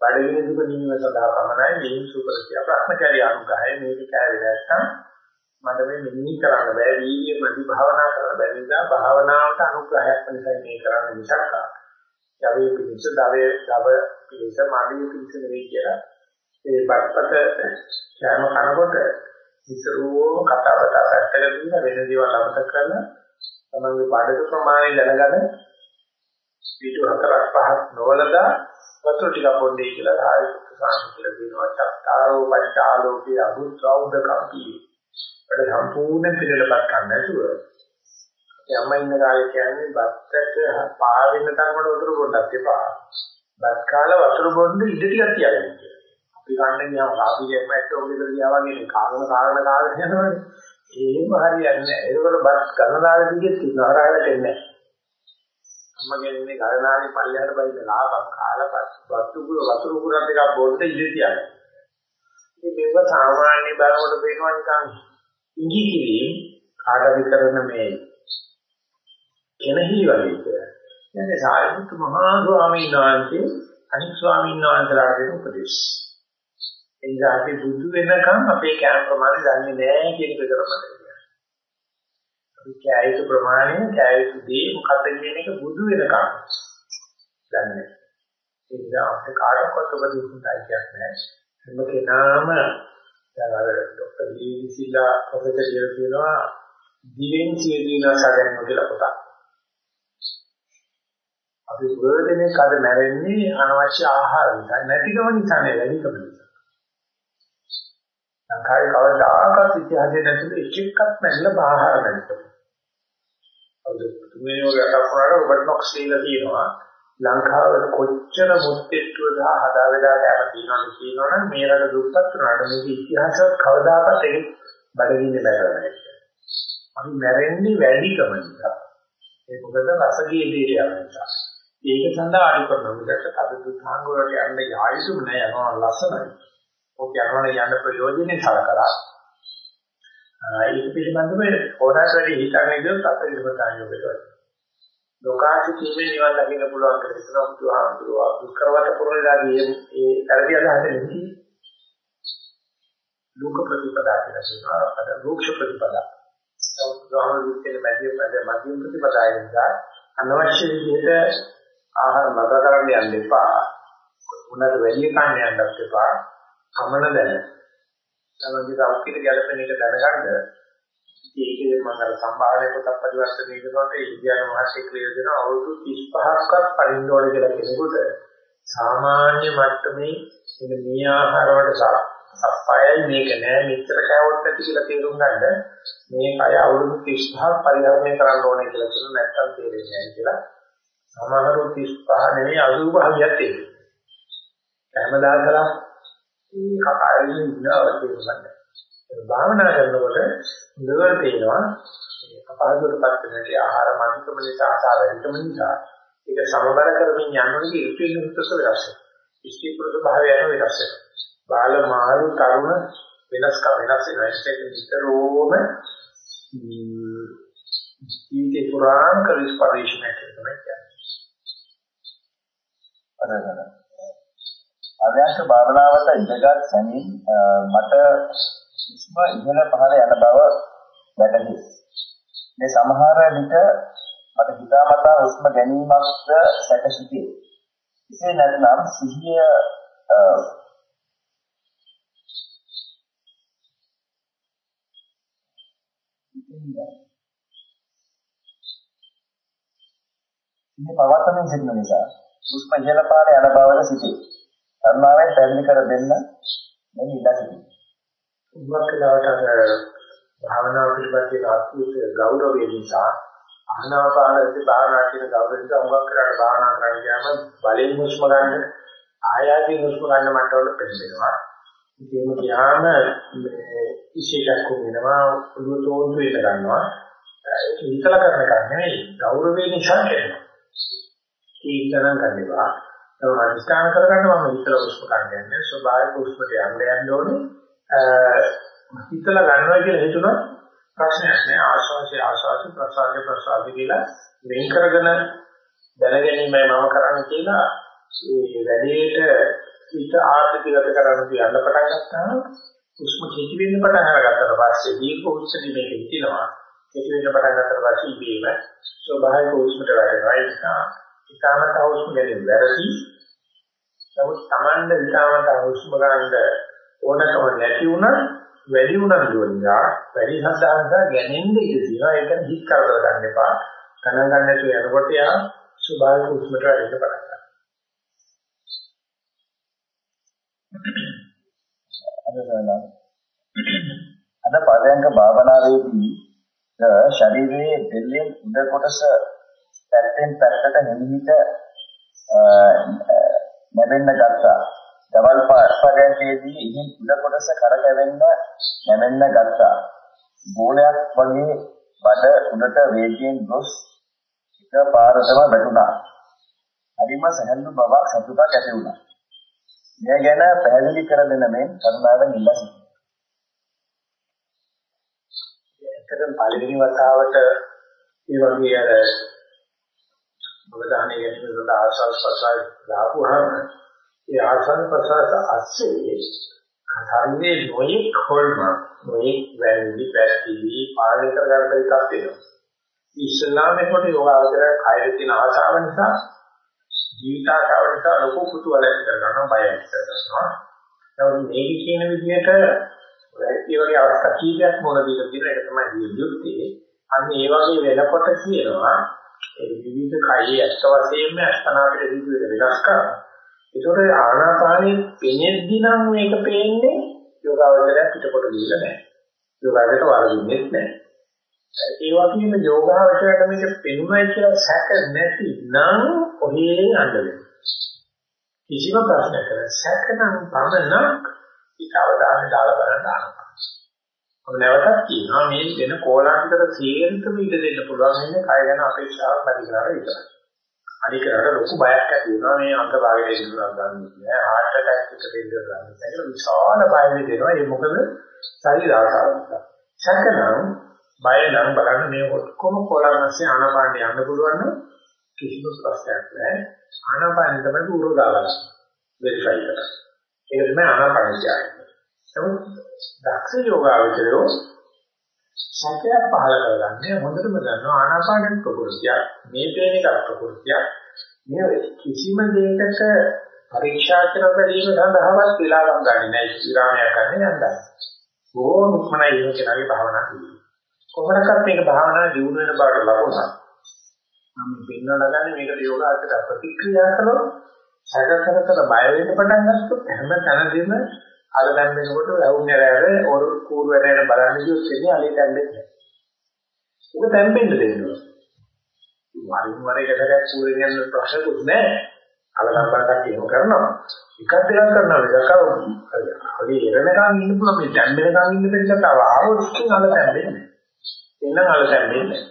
බඩගිනි දුක නිවීම සඳහා පමණයි මේ සුපරතිය භ්‍රමචර්ය අනුගහය මේක කෑවේ නැත්නම් මට මේ මෙනෙහි කරන්න බෑ. වීර්ය ප්‍රති භාවනා කරන්න බැරි නිසා භාවනාවට අනුග්‍රහයක් නිසා මේ කරන්න මිසක් යවේ පිළිස දවේ දව පිළිස මාදී පිළිස නෙවෙයි කියලා ඒ බත්පත කෑම කනකොට විතරෝ කතා බතා පැත්තකට දාලා වෙන දේවල් අමතක කරලා තමන්ගේ බඩක ප්‍රමාණය දැනගන්න පිටු හතරක් පහක් නොවලදා වතුර ටිකක් බොන්නේ කියලා සාහිත්‍ය සාහිත්‍ය කියලා කියනවා චත්තාරෝ පංචාලෝකේ අභුත්වෞද කම්පී. ඒක සම්පූර්ණ පිළිලපත් ගන්න නැතුව යම්ම ඉන්න කාලේ කියන්නේ බත්තට පාවෙන්න තරමට වතුර බොන්නත් එපා. බත් කාලා වතුර බොන්න ඉඩ ටිකක් තියාගන්න කියලා. අපි ගන්න ගියාම කාපි දෙන්නට ඕනෙද ගියා වගේ කාරණ කාරණ කාරණ යනවනේ. ඒකම හරියන්නේ නැහැ. ඒකවල බත් ගණනාවේ දිගෙත් නහරාවට එන්නේ නැහැ. අම්මගෙන් මේ ගණනාවේ පල්ලෙහාට බයින්න ලාභක් කාලා වස්තු වතුරු කුරන් ටිකක් බොන්න ඉඳ තියන්නේ. ඉතින් මේක සාමාන්‍ය බලනකොට පේනවා නිකන් ඉඟි කිරීම කාටද කරන මේ එනහි වගේ කියලා. කියන්නේ සාරිපුත් මහා ස්වාමීන් වහන්සේ අනිත් ස්වාමීන් වහන්සේලාට දෙන උපදේශ. එනිසා අපි බුදු වෙනකම් අපේ කෑම ප්‍රමාණය දන්නේ නැහැ කියන එක කරපතේ. අපි කෑයුතු ප්‍රමාණය කෑයුතු දේ මොකක්ද කියන එක බුදු වෙනකම් දන්නේ නැහැ. ඒ නිසා අපිට කාටවත් උපදේශ දෙන්නයි කියන්නේ. හැම කෙනාම දැන් අර ડોક્ટર ලීවිසිලා ප්‍රොෆෙසර් කියලා දිවෙන් සියදිනා සාදන්න කියලා පොතක්. අපි ප්‍රයෝජනේ කඩ නැරෙන්නේ අනවශ්‍ය ආහාර නිසා. නැතිකම නිසා නෙවෙයි වැඩිකම නිසා. ලංකාවේ කවදාකවත් ඉතිහාසයේ නැතුව එක එකක් නැල්ල ආහාර නැතිකම. මේ වගේ අතක් වුණාට රොබර්ට් නොක්ස් කියලා තියෙනවා. ලංකාවේ කොච්චර මුත්widetildeව දා හදා වේදා කැම තියෙනවද කියනවනම් මේ රට දුප්පත් වුණාට මේක ඉතිහාසවත් කවදාකවත් ඒක බඩගින්නේ නැහැ අපි මැරෙන්නේ වැඩිකම නිසා. ඒ මොකද රසගිය දෙයට යන නිසා. ඒක සඳහා අඩු කරනවා. මේකට අද දුතාංග වලට යන්න යායුතුම නෑ යනවා ලස්සනයි. ඔක යනවා යන්න ප්‍රයෝජනේ සලකලා. ඒක පිළිබඳව ඕනෑම වැඩි හිතන්නේ ගියොත් අපේ ඉස්මතාන් යෝගයට. ලෝකාසි කීමේ නිවන් දකින්න පුළුවන් කියලා හිතනවා බුදුහාමුදුරුවෝ දුක්කරවට පුරලාදී ඒ තරදී අදහස නෙමෙයි. ලෝක ප්‍රතිපදා කියලා කියනවා. අද ලෝක්ෂ ප්‍රතිපදා. බුදුහාමුදුරුවෝ කියන මැදින් මැදින් ප්‍රතිපදාවෙන් අනවශ්‍ය විදිහට ආහාර නතර කරන්න යන්න එපා. උනට වැඩි කන්න යන්නත් එපා. කමන දැන. තමයි සෞඛ්‍යික ගැළපෙන එක දැනගන්න. ඒකේ මම අර සම්භාවනයේ පොතක් පරිවර්තනය කරනකොට ඉන්දියානු මහසෙක් කියන අවුරුදු 35ක්වත් පරින්න ඕන කියලා කෙනෙකුට සාමාන්‍ය මට්ටමේ මෙන්න මේ ආහාර වලට සප්පායයි මේක නෑ මෙච්චර කෑවොත් ඇති කියලා තේරුම් ගන්න මේ කය අවුරුදු 35ක් පරිහරණය කරන්න ඕනේ කියලා කියන නැත්තම් තේරෙන්නේ නැහැ කියලා සමහරව 35 නෙමෙයි 85 ක් තියෙනවා. හැමදාසලා මේ කකායගෙන ඉන්නවා කියන්නේ. භාවනා කරනකොට හොඳට තේනවා මේ අපහසුතාවට පත්වෙනදී ආහාර මනිකම නිසා ආහාර වැඩිකම නිසා ඒක සමබර කරමින් යනකොට ඉතිරි මුත්තස වෙනස් වෙනවා. ඉස්ති පුරුෂ භාවය යන වෙනස් වෙනවා. බාල මාළු තරුණ වෙනස්කම් වෙනස් වෙනවා. ඒක නිතරම ජීවිතේ පුරාණ කලිස් පරිශ්‍රණයක් කරනවා. අරගෙන අව්‍යාස භාවනාවට ඉඳගත් සැනින් මට ඉස්ම ඉහළ පහළ යන බව වැටහි. මේ සමහර විට මට හිතාමතා හුස්ම ගැනීමක්ද සැකසිතේ. එසේ නැත්නම් සිහිය ඉන්නේ පවත්තමින් සිටින නිසා හුස්ම ඉහළ පාරේ යන බවට සිටේ. කර්මාවෙන් පැහැදිලි කර දෙන්න මේ ඉල්ලා සිටිනවා. උගක්කලාවට අර භාවනා පිළිබඳ ආත්මික ගෞරවය නිසා ආනාපානසති භාවනා කියන ගෞරවය නිසා උගක්කලාට භාවනා කරන්න ගියාම බලෙන් හුස්ම ගන්න ආයාසයෙන් හුස්ම ගන්න මට්ටමට පෙළෙනවා. ඒකම ගියාම මේ ඉෂේකක් වෙනවා ඔළුව තෝන්තු වෙන ගන්නවා. ඒක හිතලා කරන එකක් නෙවෙයි ගෞරවය නිසා කරනවා. ඒක ගණන් ගන්නවා. තමයි අනිස්ථාන කරගන්න මම හිතලා උස්ම ගන්න යන්නේ ස්වභාවික උස්මට යන්න යන්න ඕනේ. හිතලා ගන්නවා කියලා හිතුණා ප්‍රශ්නයක් නෑ ආශාසි ආශාසි ප්‍රසාරේ ප්‍රසාරි කියලා වෙන් කරගෙන දැනගැනීමයි මම කරන්නේ කියලා ඒ වැඩේට හිත ආර්ථිකගත කරන්න කියන්න පටන් ගත්තාම උස්ම කිචි වෙන්න පටන් අරගත්තට පස්සේ දීර්ඝ උස්සදී මේක හිතෙනවා කිචි වෙන්න පටන් ගත්තට පස්සේ ඉබේම ස්වභාවික උස්මට වැටෙනවා ඒ නිසා ඉතාමත් හුස්ම ගැනීම වැරදි. නමුත් Tamanda ඉතාමත් හුස්ම ගන්න ඕනකම නැති වුණා වැඩි වුණා කියනවා. වැඩි සද්ධාන්ත ගැනෙන්න ඉඩ තියෙනවා. ඒක හිත් කරදර ගන්න එපා. ගණන් ගන්න නැතුව යනකොට යා ස්වභාවික හුස්මට වැඩෙන්න පටන් ගන්නවා. අද පරයන්ක භාවනාවේදී ශරීරයේ දෙල්ලෙන් උඩ කොටස පැත්තෙන් පැත්තට නෙමිහිට නැවෙන්න ගත්තා. දවල් පරයන්කේදී ඉහින් උඩ කොටස කරකැවෙන්න නැවෙන්න ගත්තා. ගෝලයක් වගේ බඩ උඩට වේගයෙන් ගොස් එක පාරටම වැටුණා. හරිම සැහැල්ලු බවක් සතුටක් ඇති වුණා. මේ ගැන පැහැදිලි කර දෙන මේ කරුණාවෙන් ඉල්ලා සිටිනවා. ඇත්තටම පළවෙනි වතාවට ඒ වගේ අර අවධානය ගැනීම සඳහා ආශාස ප්‍රසාර දාපුවාම ඒ ආශාස ප්‍රසාර අස්සේ කතරන්නේ නොයෙක් හොල්ම නොයෙක් වැරදි පැතිලි පාලනය කරගන්න බැරි එකක් වෙනවා. ඉස්ලාමයේ කොට යෝගාවචරය කයර තියෙන ආශාව නිසා ජීවිත ආශාව නිසා ලොකු කුතුහලයක් කරගන්නවා බයක් කරගන්නවා. නමුත් මේක කියන විදිහට ඒ වගේ අවස්ථා කීපයක් මොන දීලා තියෙන එක තමයි යුක්තිය. අන්න ඒ වගේ වෙනකොට කියනවා ඒ විවිධ කයේ ඇත්ත වශයෙන්ම අස්තනාවට සිදු වෙන වෙනස්කම්. ඒතකොට ආනාපානයේ පෙනෙද්දී නම් මේක පේන්නේ යෝගාවචරය පිටකොට ගිහිල්ලා නැහැ. යෝගාවචරයට වරදින්නේ නැහැ. ඒ වගේම යෝගාවචරයට මේක පෙනුනයි කියලා සැක නැති නම් ඔහේ යන්නේ. කිසිම ප්‍රශ්නයක් නැහැ. සැක නම් පමණක් ඊටවදාන දාලා බලන්න ආනපන. ඔබ නැවතත් කියනවා මේ වෙන කෝලාන්තර සීලෙන්තම ඉඩ දෙන්න පුළුවන් ඉන්නේ කය ගැන අපේක්ෂාවක් නැති කරලා විතරයි. අනිකරට ලොකු බයක් ඇති වෙනවා මේ අංග භාගයේ ඉඳලා ගන්න නෑ heart attack එකට ඉඳලා ගන්න. ඒක විශාල බයක් දෙනවා. ඒ මොකද ශරීර ආසාව නිසා. සැකනම් බය නම් බලන්න මේ ඔක්කොම කොලනස්සේ ආනාපානෙ යන්න පුළුවන් නම් කිසිම ප්‍රශ්නයක් නෑ. ආනාපානෙ තමයි උරෝ දාගන්න. වෙරිෆයි කරලා. ඒක තමයි ආනාපානෙ කියන්නේ. නමුත් දක්ෂ යෝගාවචරයෝ සත්‍යයක් පහල කරගන්නේ හොඳටම දන්නවා ආනාපානෙ ප්‍රකෘතිය මේ පේන එක ප්‍රකෘතිය මේ කිසිම දෙයකට පරීක්ෂා කර බැලීම සඳහාවත් වෙලාවක් ගන්න නැහැ විරාමයක් ගන්න යන්නයි. බොහොම ඉක්මනයි මේ කෙනාගේ භාවනා කිරීම. කොහොමදක්වත් මේක භාවනා දියුණු වෙන බවට ලකුණක්. මම පෙන්වලා ගන්නේ මේකට යෝගාචර ප්‍රතික්‍රියා කළොත් සැක කර කර බය වෙන්න පටන් ගත්තොත් හැම තැනදීම අල දැන් වෙනකොට වුන්නේ රැර ඔර කූරු වැඩේන බලන්න කිව්වොත් එන්නේ අලේ තැම්බෙන්නේ. ඒක තැම්බෙන්න දෙන්නවා. වරින් වර එකකට කූරෙන් යන ප්‍රශ්නකුත් නැහැ. අල ලම්බරකට එහෙම කරනවා. එකක් දෙකක් කරනවා ඒක අලේ එරණකම් ඉන්න පුළුවන් මේ තැම්බෙනකම් ඉන්න දෙයක් තව ආවොත් ඉතින් අල තැම්බෙන්නේ. එන්න අල තැම්බෙන්නේ.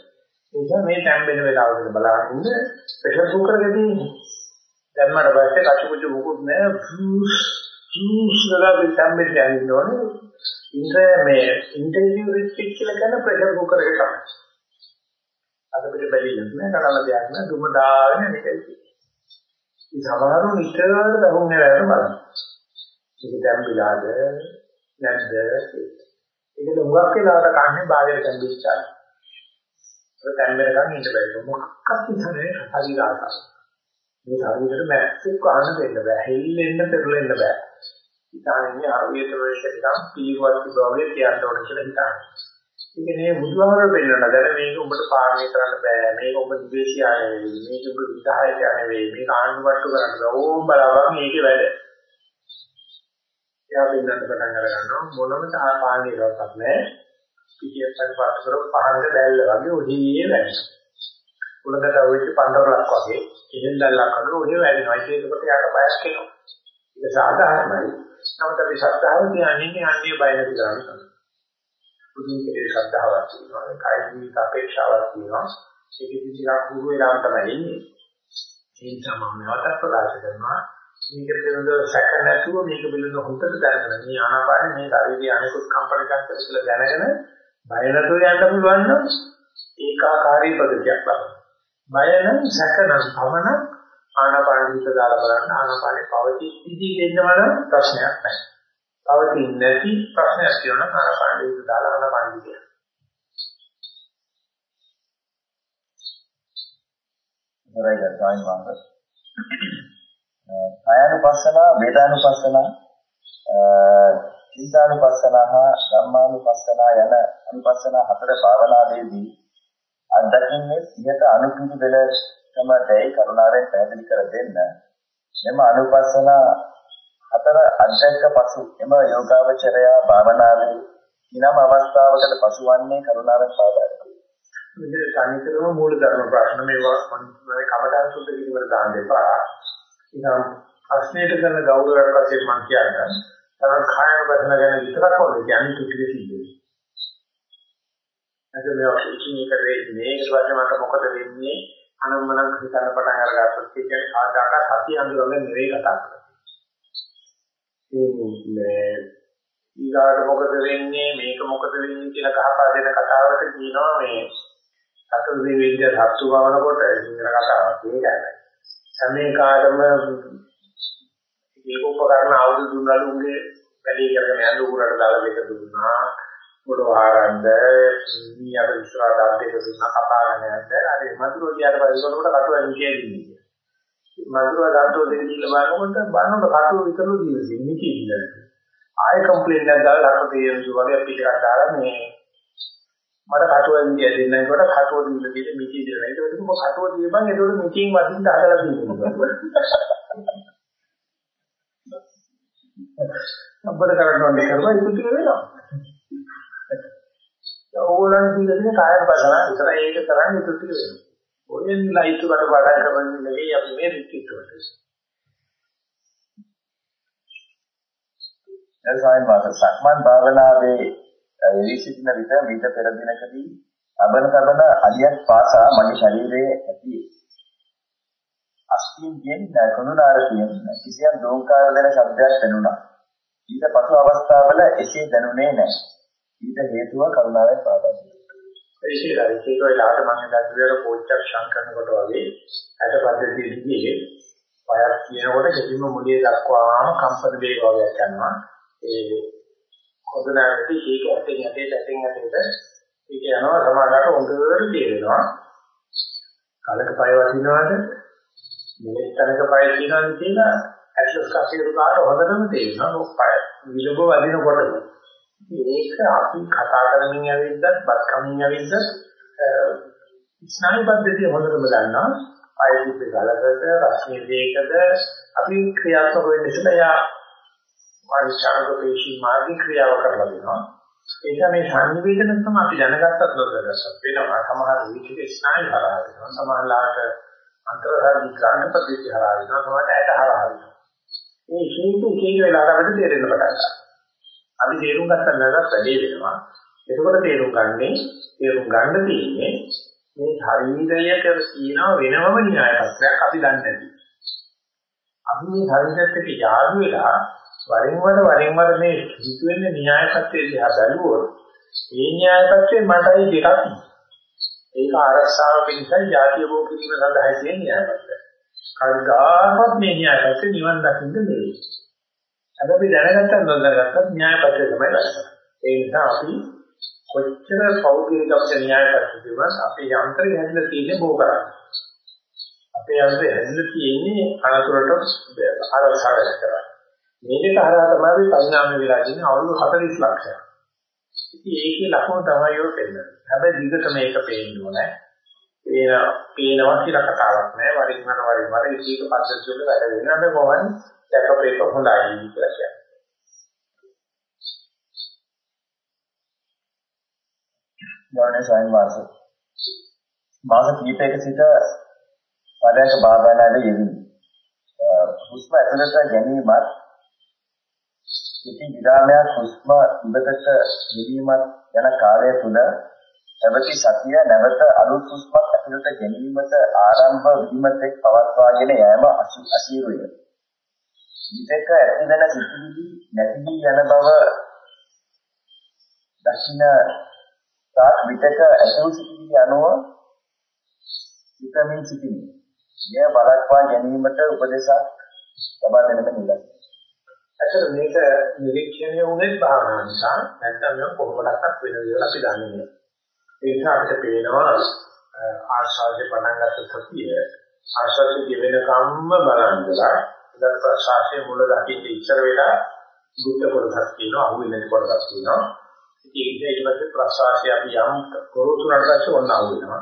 ඒ නිසා මේ තැම්බෙන වෙලාවට බලන්න ප්‍රෙෂර් කුකර් එකේ තියෙන්නේ. දැම්මට පස්සේ කචුකුචු මුකුත් නැහැ. ජූස්ලා විතම්බෙන් යන්න ඕනේ. ඉන්ද මේ ඉන්ටෙන්සිව් රිස්පික් කියලා කියන ප්‍රෙෂර් කුකර් එක තමයි. අද පිට බැලිලක් නෑ කරන්න දෙයක් නෑ දුම දාගෙන නිකයි. මේ සමහරව නිතර දහුන්නේ නැහැ බලන්න. ඒක දැම්බිලාද නැද්ද ඒක දුඟක් වෙලාවට කන්නේ බාහිර කන්දිච්චා. ඒක දැම්බෙනකන් ඉන්න බෑ. මොකක්වත් ඉතනේ හරි ආසාව. මේ ශරීරෙට මැස්සෙක් වහන්න දෙන්න බෑ. හෙල්ලෙන්න පෙරලෙන්න බෑ. ඉතාලේ ආර්යත වේශ නිකන් පීවත් භවයේ තියන්න ඕන කියලා හිතන්නේ. ඒක නේ බුදුහාමර වෙන්නන දැන මේක උඹට පාලනය කරන්න බෑ. මේක උඹ විදේශියා නෙවෙයි. මේක උඹ විධායකයා නෙවෙයි. මේක ආණ්ඩුවට්ටු කරන්න බෑ. ඕම් බලවන් මේකේ වැඩ. එයා වෙන්නත් පටන් අර ගන්නවා මොනම තා පාලනය කරවත් නැහැ. පිටියට පරිපාලන කරව පහංග දැල්ල වගේ ඔහියේ වැඩ. උලකට වෙච්ච පන්දරක් වගේ ඉහෙන් දැල්ලක් වගේ ඔහිය වැඩනවා. ඒකකට යාට බයක් එනවා. ඒක සාධාරණයි. නමුත් අපි ශ්‍රද්ධාව කියන්නේ අන්නේ බය නැති කරන්නේ තමයි. බුදුන්ගේ ශ්‍රද්ධාවක් තියෙනවා, කාය ජීවිත අපේක්ෂාවක් තියෙනවා. ඒකෙදි ටිකක් හුරු වෙලාම තමයි ඉන්නේ. ඒ නිසා මම නැවතත් ප්‍රකාශ කරනවා මේක පිළිබඳව සැක නැතුව මේක පිළිබඳව හොඳට දැනගෙන මේ ආනාපාන මේ ශරීරයේ අනිකුත් කම්පන චංචල කියලා දැනගෙන බය නැතුව යන්න පුළුවන් නම් ඒකාකාරී පදයක් ලබනවා. බය නම් සැක නම් පමණ ආනාපාන හිත දාලා බලන්න ආනාපානේ පවතිද්දී දෙන්නවනම් ප්‍රශ්නයක් නැහැ. පවතින්නේ නැති ප්‍රශ්නයක් තියෙනවා ආනාපාන හිත දාලා ආනාපාන හිත. හොරයි ගන්න වංග. කායानुපස්සන, වේදානුපස්සන, චින්තානුපස්සන හා ධම්මානුපස්සන යන අනුපස්සන හතර භාවනාවේදී අත්දකින්නේ සියත අනුපිටි වෙල තමටයි කරුණාවෙන් පැහැදිලි කර දෙන්න. මෙම අනුපස්සන හතර අධ්‍යක්ෂ පසු එම යෝගාවචරය භාවනාවේ කිනම් අවස්ථාවකට පසුවන්නේ කරුණාවෙන් පාදා දෙන්න. මේ තනිකරම මූල ධර්ම ප්‍රශ්න මේවා මම කමඩන් සුද්ධ කිරීමට දාන්න එපා. ඉතින් ප්‍රශ්නෙට කරන ගෞරවයක් වශයෙන් මම කියන්නේ තමයි කායන වදන ගැන විතරක් වගේ කියන්නේ තුටිලි සිද්ධ වෙනවා. එතකොට මේ ඔක්සිජන් එක දෙන්නේ මේක වශයෙන් මට මොකද වෙන්නේ අනම්මනම් හිතන්න පටන් අරගත්තොත් කියන්නේ ආදාක සතිය අඳුරගෙන නෙවෙයි කතා කරන්නේ. ඊගාට මොකද වෙන්නේ මේක මොකද වෙන්නේ කියලා කහපා දෙන කතාවට කියනවා මේ සතර දෙවියන්ගේ සත්තු භවන කොට සිංහල කතාවක් ඒකයි. සමේකාරම මේක උපකරණ ආවුරු දුන්නලු උගේ වැඩි කරගෙන යන උගුරට දාලා දෙක දුන්නා. පොළොහාරන්ද මීයර විශ්වාස දාද්දේක දුන්නා කපාගෙන යන්න අර මధుරෝ කියාට පස්සේ කොට කටුවෙන් කියන්නේ මధుරෝ දාද්දෝ දෙක දීලා බලනකොට බලනකොට කටුව විතරලු දීලා දෙන්නේ කියලා ආයෙ කම්ප්ලේන්ට් එකක් දාලා ලක්ක දෙයන්සු වගේ අපිට එකක් දාලා මේ මට කටුවෙන් කිය දෙන්නයි කොට කටුව දීලා දෙන්නේ මිටි දෙනවා ඒක වෙනකොට මොකද කටුව දීපන් ඒකට මිටින් වදින්න හදලා තියෙනවා අපිට කරන්න ඕනේ කරලා ඒක ටික වෙනවා. ඕගොල්ලන් කියලා තියෙන කායන පදනා විතරයි ඒක කරන්නේ ඒක ටික වෙනවා. ඔයෙන් ලයිට් වල වඩා කරන්නේ නෙවෙයි අපි මේ රිට්‍රීට් වලට. එසයින් වාස සක්මන් භාවනාවේ යෙවි සිටින විට මීට පෙර දිනකදී අබන තබන අලියක් පාසා මගේ ශරීරයේ ඇති අස්තියෙන් කියන්නේ කොඳුනාර කියන කිසියම් දෝංකාර දෙන ශබ්දයක් දැනුණා. ඊට පසු අවස්ථාවල එසේ දැනුනේ නැහැ. ඊට හේතුව කරුණාවෙන් පාදා ඒකේ ඒක වෙලාවට මම දැක්විර පොච්චක් ශං කරනකොට වගේ අද පද්ධතියේදී පයක් කියනකොට කිසිම මුලිය දක්වාම කම්පන වේග වගේක් යනවා. ඒ කොඳුනාරටි ඒක ඇතින් ඇටේ ඇතින් ඇටේට ඒක යනවා සමාජයට හොඳට තේරෙනවා. කලක පය වදිනවාද මේ තැනක පය තියනවාද කියලා ඇටලස් කසිරු කාට හොඳටම තේරෙනවා. ඔක් පය විලුඹ වදිනකොටම. ඒක අපි කතා කරමින් ඇවිද්දත්, බත් කමින් ඇවිද්දත් ස්නායු පද්ධතිය හොඳටම දන්නවා. ආයුධ ගලකට, රශ්මි වේගද අපි ක්‍රියාත්මක වෙන්න ඉස්සෙල්ලා යා පරිචාරක පේශී මාර්ගික ක්‍රියාව කරලා දෙනවා. ඒක මේ සංවේදන තමයි අපි දැනගත්තත් නොදැනගත්තත් වෙනවා. සමහර විචිත ස්නායු හරහා වෙනවා. සමහරලාට අන්තරහරි ග්‍රාහක පද්ධතිය හරහා වෙනවා. සමහරට ඇට හරහා වෙනවා. මේ හේතු කේන වෙලාවට අපිට තේරෙන්න පටන් ගන්නවා. අපි තේරුම් ගත්තා නේද වැඩේ වෙනවා. එතකොට තේරුම් ගන්නේ තේරුම් ගන්න තියෙන්නේ මේ ශරීරයට තියෙන වෙනම න්‍යාය පත්‍රයක් අපි දන්නේ නැති. අපි මේ ශරීරයත් එක්ක යාළු වෙලා වරින් වර වරින් වර මේ හිතුවෙන්නේ න්‍යාය පත්‍රය දිහා බැලුවොත් ඒ න්‍යාය පත්‍රේ මටයි දෙකක්. ඒක ආරක්ෂාව පිණිසයි ಜಾතිය භෝග කිරීම සඳහා තියෙන න්‍යාය පත්‍රය. කවදාවත් මේ න්‍යාය පත්‍රේ නිවන් දකින්න දෙන්නේ. හැබැයි දැනගත්තත් නොදැනගත්තත් න්‍යාය පත්‍රය තමයි වැඩ ඒ නිසා අපි කොච්චර පෞද්ගලික අපේ න්‍යාය පත්‍රය තිබුණත් අපේ යන්ත්‍රය හැදලා තියෙන්නේ බෝ කරන්නේ. අපේ යන්ත්‍රය හැදලා තියෙන්නේ අනතුරට ආරක්ෂා කරලා. මේ දෙක හරහා තමයි පරිණාම වෙලා තියෙන්නේ අවුරුදු 40 ලක්ෂයක්. ඉතින් ඒකේ ලක්ෂණ තමයි ඔය පෙන්නන්නේ. හැබැයි දිගට මේක පේන්න ඕනේ. පේන පේනවා කියලා කතාවක් නෑ. වරින් වර වරින් වර එක එක පද්ධති වල වැඩ වෙනවා. මේ මොහොන් දැකපේක හොඳයි කියලා කියන්නේ. ගෞරවනීය ස්වාමීන් වහන්සේ මාස කිහිපයක සිට පදයක භාවනාවේ යෙදී හුස්ම ඇතුළට ගැනීමත් ඉති විරාමයක් හුස්ම ඉබදට යෙදීමත් යන කාලය තුල පැවති සතිය නැවත අලුත් හුස්මක් ඇතුළට ගැනීමට ආරම්භ වීමත් එක් පවත්වාගෙන යෑම අසීරුය. විතක ඇතිවන සිතිවිලි නැති යන බව දක්ෂින තාක් විතක ඇතුළු සිතිවිලි අනුව විතමින් සිටින. මෙය බලක්වා ගැනීමට උපදේශක් ලබා දෙන්නට නිලයි. ඇත්තට මේක නිරීක්ෂණය වුණේ භාවනා නිසා නැත්නම් නම් කොහොමදක්වත් වෙන දේවල් අපි දන්නේ නැහැ. ඒ නිසා අපිට පේනවා ආශාවේ පණ ගන්න සතිය ආශාවේ ගෙවෙන කම්ම බලන්දලා ඉතින් ප්‍රසආසයේ මුල දකින්න ඉස්සර වෙලා බුද්ධ කොටසක් තියෙනවා අහු වෙන කොටසක් තියෙනවා. ඉතින් ඊට පස්සේ ප්‍රසආසය අපි යම් කොරොතුනට පස්සේ ඔන්න අහු වෙනවා.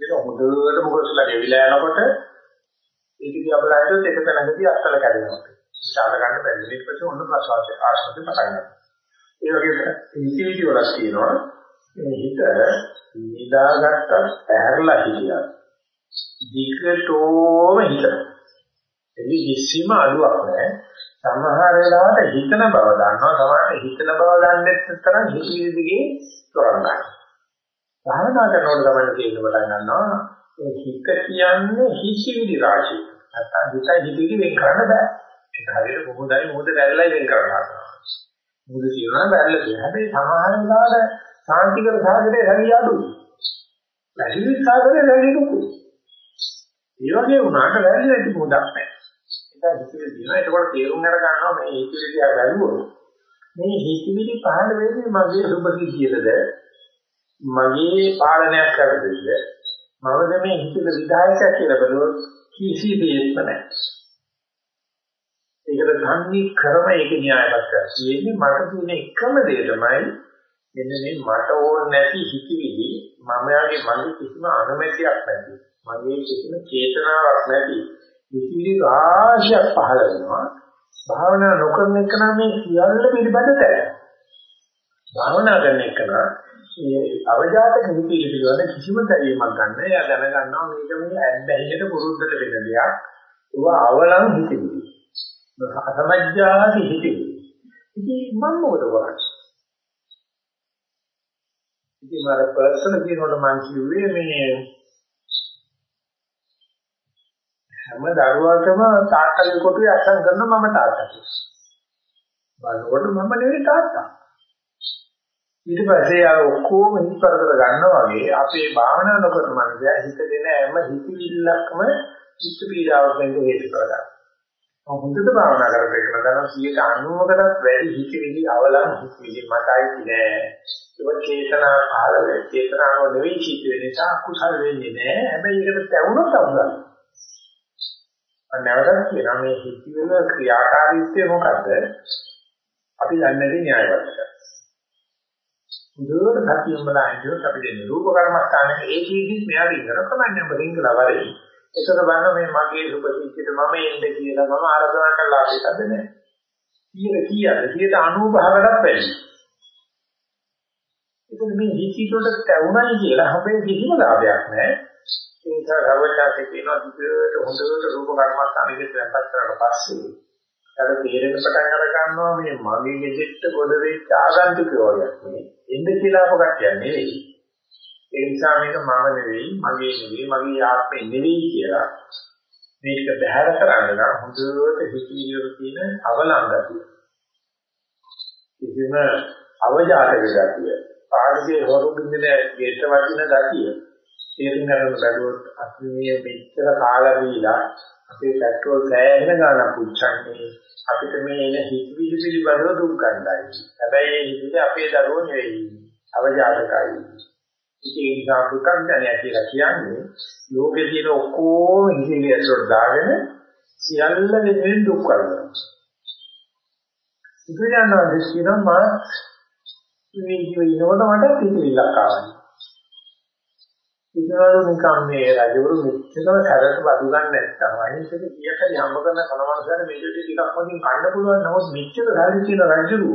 ඒක හොඳට මොකදලා ගෙවිලා යනකොට ඒක දිහා බලද්දී එක තැනකදී අත්තල කැඩෙනවා. ශාල ගන්න බැරි. ඊට පස්සේ ඔන්න ප්‍රසවාසය ආශ්‍රද පටන් ගන්නවා. ඒ වගේම හිතවිලි වලක් තියෙනවා. මේ හිත නිදාගත්ත ඇහැරලා හිටියා. දිගටම හිත. එනි කිසිම අඩුවක් නැහැ. සමහර වෙලාවට හිතන බව දන්නවා. සමහරට හිතන බව දන්නේ නැත්නම් හිතවිලි දිගේ තොරනවා. භාවනා කරනකොට තමයි තේරෙන්න පටන් ගන්නවා. මේ හිත කියන්නේ හිතවිලි රාශිය. නැත්නම් හිතයි හිතවිලි වෙන් කරන්න බෑ. ඒක හරියට මොහොතයි මොහොත බැලලා ඉවෙන් කරනවා. මොහොත කියනවා බැලලා කියන. හැබැයි සමහර වෙලාවට සාන්තිකර සාගරේ රැලි අඩුයි. රැලි සාගරේ රැලි දුකුයි. ඒ වගේ වුණාට රැලි නැති මොහොතක් නැහැ. ඒක හිතේ දිනවා. ඒකවල තේරුම් අර ගන්නවා මේ හිතේ දිහා බැලුවොත් මේ හිතවිලි පහළ වෙන්නේ මගේ සුබ කීයද මගේ පාලනයක් කරදෙන්න මම මේ හිතේ විධායකයක් කියලා බලුවොත් කිසි දෙයක් නැහැ. ඒකට තන්නේ ක්‍රම ඒක න්‍යායපත්‍යක්. කියන්නේ මට තියෙන එකම දේ තමයි මෙන්න මේ මට ඕන නැති හිතවිලි මම යාගේ මගේ කිසිම අනුමැතියක් නැති. මගේ කිසිම චේතනාවක් නැති. හිතවිලි රාශියක් පහළ වෙනවා. භාවනා නොකරන එක නම් මේ සියල්ල පිළිබඳ දැන. භාවනා කරන එක නම් මේ අවජාතක හිතවිලි පිළිබඳ කිසිම තැවීමක් ගන්න. එයා දැනගන්නවා මේක මේ ඇබ්බැහියට පුරුද්දට වෙන දෙයක්. ඒවා අවලං හිතවිලි. අසමජ්ජාති හිතේ. ඉතින් මම මොකද කරන්නේ? ඉතින් මර පර්සනල් කියනකොට මම කිව්වේ මේ හැම දරුවකම තාත්තගේ කොටුවේ අසං කරන මම තාත්තා බලනකොට මම නෙවෙයි තාත්තා ඊට පස්සේ අර ඔක්කොම හිතපතර ගන්නවා වගේ අපේ භාවනා නොකරන මනුස්සයා හිත දෙන හැම හිතවිල්ලක්ම චිත්ත පීඩාවකින් හේතු කරගන්නවා. හොඳට භාවනා කරපේකම ගන්න 90කටත් වැඩි හිතවිලි අවලං හිතවිලි මතයි නෑ. ඒක චේතනා පහළ වෙයි. චේතනාව නෙවෙයි චිත්ත වෙන නිසා කුසල වෙන්නේ නෑ. හැබැයි ඒකට තැවුනොත් අවුලක්. නැවතත් කියනවා මේ හිතවිල ක්‍රියාකාරීත්වය මොකද්ද? අපි දන්නේ නැති න්‍යායවත්. දුරට සතියෙන් බලහින්දොත් අපි දෙන්නේ රූප කර්මස්ථානයේ ඒ කීකින් මෙයාට ඉඳන කමන්නේ බලින් කියලා වරේ. ඒකද බලන මේ මගේ සුපසිද්ධියට මම එන්නේ කියලා මම ආරාධනා කළා ඒකද නෑ. කීයද කීයද 90%කටත් වැඩි. ඒක මේ හිතීතොට තැවුණයි කියලා හැබැයි කිසිම ලාභයක් නෑ. ඒ නිසා ගවචාසේ කියනවා දිගට හොඳට රූප කර්මස්ථානයේ දැන්පත් කරලා පස්සේ අර තේරෙන පටන් අර ගන්නවා මේ මගේ ගෙදෙට්ට ගොඩ වෙච්ච ආගන්තුකයෝ වගේ. එන්න කියලා අපකට නෙවෙයි. ඒ නිසා මේක මම නෙවෙයි, මගේ නෙවෙයි, මගේ ආත්මෙ නෙවෙයි කියලා මේක බහැර කරන්න නම් හොඳට හිතවිලිවල තියෙන අවලංගතිය. කිසිම අවජාතක ගතිය, පාඩුවේ හොරු බින්දන ගෙට වටින ගතිය. තේරුම් ගන්න බැලුවොත් අපි මේ මෙච්චර කාලා දීලා අපේ පෙට්‍රෝල් සෑහෙන ගාණක් පුච්චන්නේ අපිට මේ එන හිතවිලි පිළිබඳව දුක් ගන්නයි. හැබැයි ඒ හිතේ අපේ දරුවෝ නෙවෙයි. අවජාතකයි. ඒ නිසා පුතග්ජනය කියලා කියන්නේ ලෝකේ තියෙන ඔක්කොම හිතේ ඇතුළට දාගෙන සියල්ල වෙනුවෙන් දුක් කරනවා. ඉතින් යනවා දෙස්කිනම් මා මේ ජීවිතවල මට පිටිල්ලක් ආවා. ඉතනවල නිකම් මේ රජවරු මෙච්චරම සැරට බදු ගන්න නැත්තම් අහිංසක කීයක් හරි හම්බ කරන කනමනසාර මේකට ටිකක් වගේ කන්න පුළුවන්. නමුත් මෙච්චර සාරි කියන රජුරු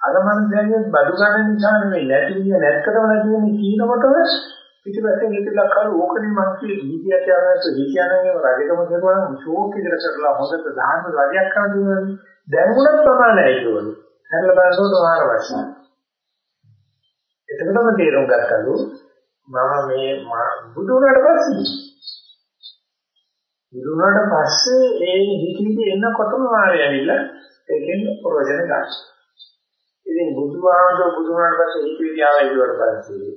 අර මනුස්සයන්ගේ බදු ගන්න නිසා නෙමෙයි නැති විදිය නැත්කටම නැති වෙන්නේ කියනකොටම පිටිපස්සේ හිතලා කරු ඕකනේ මං කියේ විදියට යනකොට හිතියනගේ රජකම කරුවා නම් ෂෝක් එකට කරලා හොඳට දාන්න රජයක් කරන දුන්නා දැන් උනත් ප්‍රමාණයි ඒකවලු හැරලා බලනකොට මාර වශයෙන් එතකොටම තේරුම් ගත්තලු මම මේ බුදු වුණාට පස්සේ බුදු වුණාට පස්සේ ඒ හිතිවිලි එනකොටම මාරය ඇවිල්ලා ඒකෙන් ප්‍රයෝජන ගන්න. ඉතින් බුදුහාමුදුර බුදු වුණාට පස්සේ හිතිවිලි ආවා ඊට පස්සේ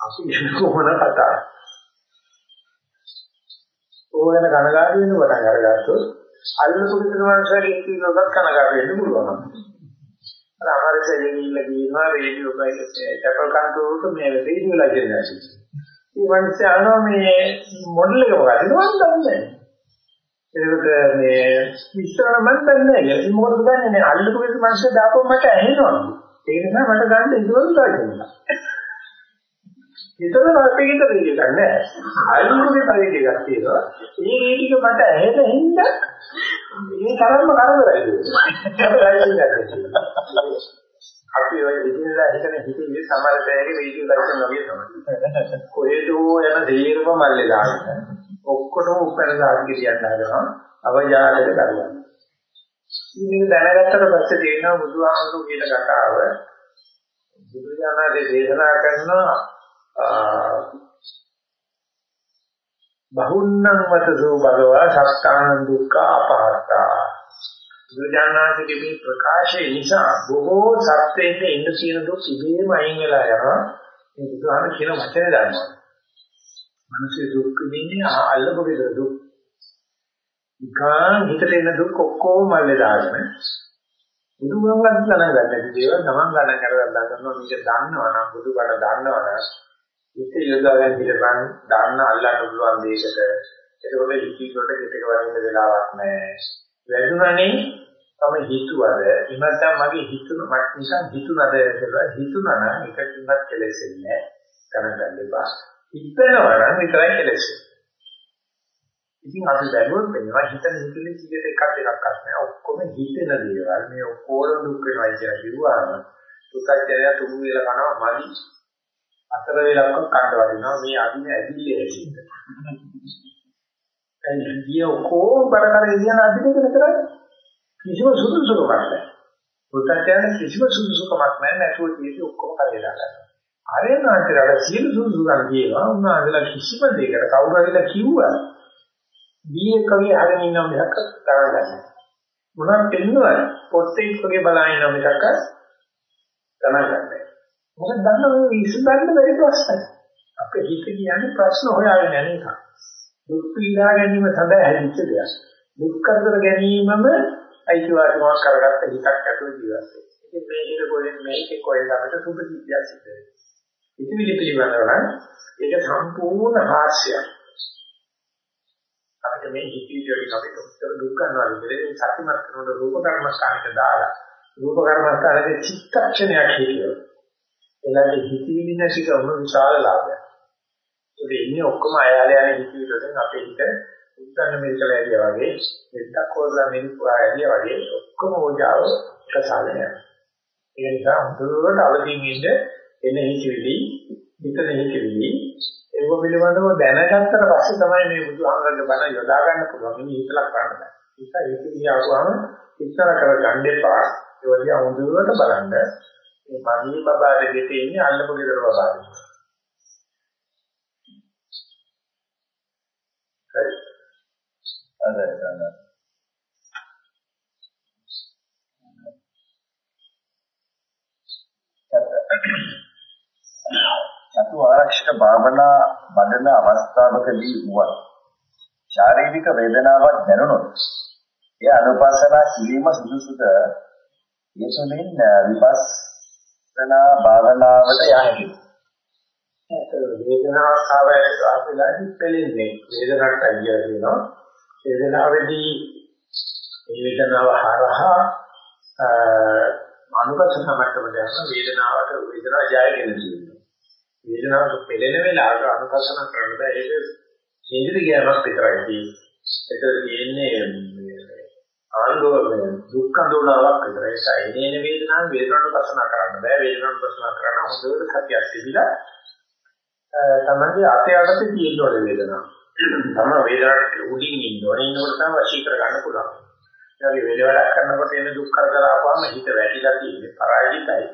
අපි කොහොමද කතා? ඕගෙන කනගාටු වෙන පටන් අරගත්තොත් අල්ලපු විතර මනුස්සයෙක් හිතිවිලි වලත් කනගාටු වෙන්න පුළුවන්. අර අමාරුසෙන් ඉන්න කියනවා රේඩියෝ එකේ ටැපල් කන්ට්‍රෝල්ක මේ රේඩියෝ ලජෙන් නැති. මේ මිනිස්සු අහනවා මේ මොඩල් එක මොකක්ද මම දන්නේ ඒකට මේ විස්තර මම දන්නේ නැහැ. ඒක මොකද දන්නේ මේ අල්ලපු විදිහ මිනිස්සු දාපුවම මට ඇහෙනවා. ඒ නිසා මට ගන්න ඉදුවල් ගන්නවා. හිතන වාපේකින් රේඩියෝ ගන්න නැහැ. අල්ලපුගේ පරිදි එකක් තියෙනවා. ඒ රේඩියෝ මට ඇහෙන හින්දා මේ තරම්ම කරදරයි. අපි ඔය ඉතින්ලා හිතන හිතේ සමහර දෙයක වීඩියෝ ලයිසන් වගේ තමයි. කොහෙදෝ යන දෙයරම මල්ලේ දාන්න. ඔක්කොටම උපැන දාන්න කියන්න හදනවා. අවජාලයට කරනවා. ඉතින් දැනගත්තට පස්සේ තේරෙනවා බුදුහාමුදුරු කියන කතාව බුදුජානකේ දේශනා කරන බහුන්නං වතසෝ භගවා සත්තාන දුක්ඛ අපහත්තා. බුදුජානනාථගේ මේ ප්‍රකාශය නිසා බොහෝ සත්‍යයෙන් ඉන්න තියෙන දුක් ඉබේම අයින් වෙලා යනවා. මේ බුදුහාම කියන වචනේ දන්නවා. මිනිස්සේ දුක් විඳින්නේ අල්ලපු විතර දුක්. ඉකාන් හිතට එන දුක් ඔක්කොම මල්ලේ දාගෙන බුදුගමකට ගණන් ගන්න නැති දේවල් තමන් ගණන් කරලා ගන්නවා මේක දන්නවනම් බුදුබණ දන්නවනම් හිත යොදාගෙන හිටපන් දාන්න අල්ලන්න පුළුවන් දෙයකට ඒකවල හිතීකට හිතක වරින්න වෙලාවක් නැහැ. වැදුනනේ තම හිතුවද? ඉමත්නම් මගේ හිතුන මට නිසා හිතුනද කියලා හිතුනා නම් එකකින්වත් කෙලෙසෙන්නේ නැහැ. ගණන් ගන්න එපා. හිතනවා නම් විතරයි කෙලෙසෙන්නේ. ඉතින් අපි බැලුවොත් මේවා හිතන හිතේ කීයට එකක් දෙකක් නැහැ. ඔක්කොම හිතෙන දේවල්. මේ ඔක්කොම දුක් වෙනවා කියලා කිව්වම දුකච්චය තුන් වේල කනවා මදි. අතර වේලක්වත් කන්න වදිනවා මේ අදින ඇදිල්ලේ හැටියට. ඒ කිය ඔක්කොම බරකර ඉගෙන අදින එක නතරයි. කිසිම සුදුසුකමක් නැහැ. පුතත්යන් කිසිම සුදුසුකමක් නැහැ නැතුව කීටි ඔක්කොම කරේ දාගන්න. ආරේනාන්තර අර සියලු සුදුසුකම් කියනවා උන්වහන්සේලා කිසිම දෙයකට කවුරු හරිලා කිව්වා. බීඑක් වගේ අහගෙන ඉන්නවා මිසක් ගණන් ගන්න. මොනවද පෙන්නවද? පොත්තේ වගේ බලන ඉන්නවා මිසක් ගණන් ගන්න. මොකද දන්නව මේ ඉස්සෙල්ලා බැරි ප්‍රශ්න. අපේ හිත කියන්නේ ප්‍රශ්න හොයාගෙන යන එක. දුක් පීඩා ගැනීම සඳහා හැදිච්ච දෙයක්. දුක් කරදර ගැනීමම අයිතිවාසිකමක් කරගත්ත හිතක් ඇතුළේ ජීවත් වෙනවා. ඉතින් මේ හිත කොහෙන් මේකේ කොහෙන්ද අපිට සුභ සිද්ධියක් සිද්ධ වෙන්නේ. ඉතිවිලි පිළිබඳව නම් ඒක සම්පූර්ණ හාස්‍යයක්. අපිට මේ හිතවිලි අපිට උත්තර දුක් ගන්නවා කියන්නේ සත්‍යමත් කරනකොට රූප කර්මස්ථානට දාලා රූප කර්මස්ථානයේ චිත්තක්ෂණයක් හිතියෝ. එළඟ හිතවිලි නැති කරන විශාල ලාභයක්. ඒ ඉන්නේ ඔක්කොම අයාල යන හිතවිලි වලින් අපේ හිත උත්තර මෙල්කල ඇරියා වගේ දෙත්තක් හොරලා මිනිස්සු ඇරියා වගේ ඔක්කොම ඕජාව ප්‍රසාරණය. ඒ නිසා හොඳට අවදීන් ඉන්න එන හිතවිලි හිතන හිතවිලි ඒව පිළිබඳව දැනගත්තට පස්සේ තමයි මේ බුදුහාමරගේ බණ යොදා ගන්න පුළුවන්. මේ හිතලා කරන්න බෑ. ඒක ඒකදී ආවම ඉස්සර කර ගන්න එපා. ඒ වගේ හොඳට බලන්න මේ මගේ බබා දෙකේ ඉන්නේ අල්ලපු ගෙදර බබා. හරි. අതെ අതെ. චතු ආරක්ෂක භාවනා වඩන අවස්ථාවකදී වුවත් ශාරීරික වේදනාවක් දැනුනොත් එය අනුපස්සනා කිරීම සුදුසුද යසුමින් විපස්සනා භාවනාවට යා හැකියි වේදනාවක් ආවයට අපිලාදි පෙළෙන්නේ වේදනාවට අයියා වෙනවා වේදනාවේදී මේ වේදනාව හරහා අනුපස්සන මට්ටමට යන වේදනාවට වේදනාව ජයගෙන තියෙනවා වේදනාවට පෙළෙන වෙලාවට අනුපස්සන කරන බෑ ඒක හේඳිරි ගෑමක් විතරයි තියෙන්නේ ඒක තියෙන්නේ ආන්දෝලන දුක්ඛ අඳෝනාවක් විතරයි සයිනේන වේදනාව වේදනාවට පස්සන කරන්න බෑ වේදනාවට පස්සන කරන හොඳට සතියක් තිබිලා තමයි අතේ අතේ තියෙන වල වේදනාව. තම වේදනාවට උඩින් ඉන්න ඕනේ ඉන්නකොට තමයි වශී කර ගන්න පුළුවන්. ඒ වගේ වෙල වැඩක් කරනකොට එන දුක් කරදර ආවම හිත වැටිලා තියෙන්නේ පරාජිතයි.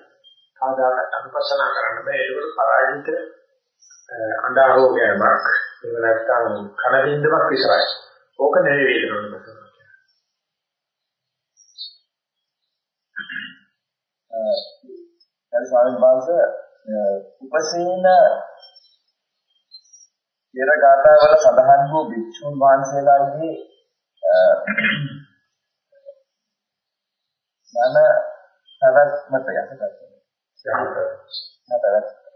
කාදාකට අනුපස්සනා කරන්න බෑ. ඒකවල පරාජිත අඬාරෝගයක් එහෙම නැත්නම් කන බින්දමක් විතරයි. ඕක නෙවෙයි වේදනාවක් පස්සනා. අ ස්වාමීන් වහන්සේ උපසීන පෙර ගාථාවල සඳහන් වූ භික්ෂුන් වහන්සේලාගේ මන පැවැත්මට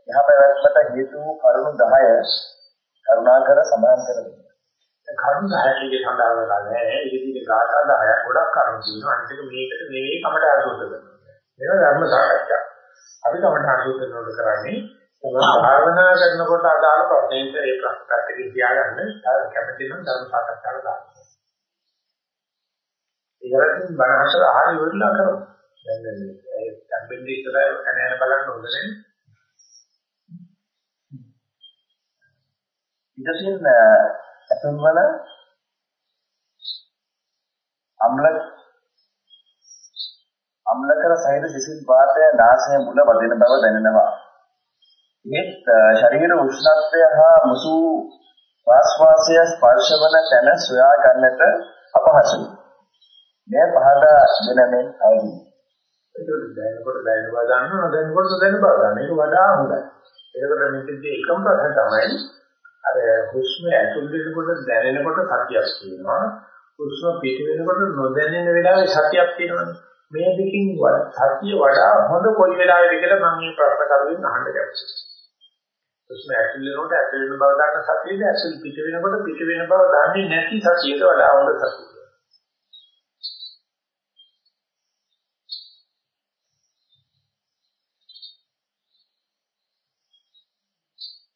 යහපැවැත්මට හේතු වූ කරුණු 10 කරුණාකර සඳහන් කර දෙන්න. කරුණු 10 කීයේ සඳහන් වෙලා නැහැ. ඒකදී ගාථා 10ක් ගොඩක් කරුණු තියෙනවා. අනිත් එක මේකට නෙවෙයි කමට අසුද්ධ කරනවා. මේක ධර්ම සාකච්ඡා. අපි කමට අසුද්ධ කරනකොට කරන්නේ භාවනා කරනකොට අදාළ ප්‍රශ්නෙට ඒ ප්‍රශ්න පැත්තකින් තියාගන්න කැමති නම් ධර්ම සාකච්ඡාවට දාන්න. ඒකකින් බණහසල ආහාර ඉවරලා කරමු. දැන් මේ සම්බන්ධී ඉතලා කණෑන බලන්න හොඳ නේ. ඊටසින් අතුන් වල අම්ල අම්ලකර සහිත සිසිල් වාතය නාසය මුල වදින බව දැනෙනවා. ඒත් ශරීර උෂ්ණත්වය හා මුසු ආස්වාසය ස්පර්ශවන තැන සොයා ගන්නට අපහසුයි. මේ පහදා දෙනමින් අවදි. ඒක දැනකොට දැනනවා ගන්න නොදැනකොට නොදැන බව ගන්න. ඒක වඩා හොඳයි. ඒකට මෙතෙන්දී එකම ප්‍රශ්න තමයි අර හුස්ම ඇතුල් වෙනකොට දැනෙනකොට සතියක් තියෙනවා. හුස්ම පිට වෙනකොට නොදැනෙන වෙලාවේ සතියක් තියෙනවානේ. මේ දෙකින් සතිය වඩා හොඳ කොයි වෙලාවෙද කියලා මම මේ ප්‍රශ්න කරුවෙන් අහන්න කැමතියි. හුස්ම ඇතුල් වෙනකොට ඇතුල් වෙන බව දන්න සතියද ඇතුල් පිට වෙනකොට පිට වෙන බව දන්නේ නැති සතියට වඩා හොඳ සතිය.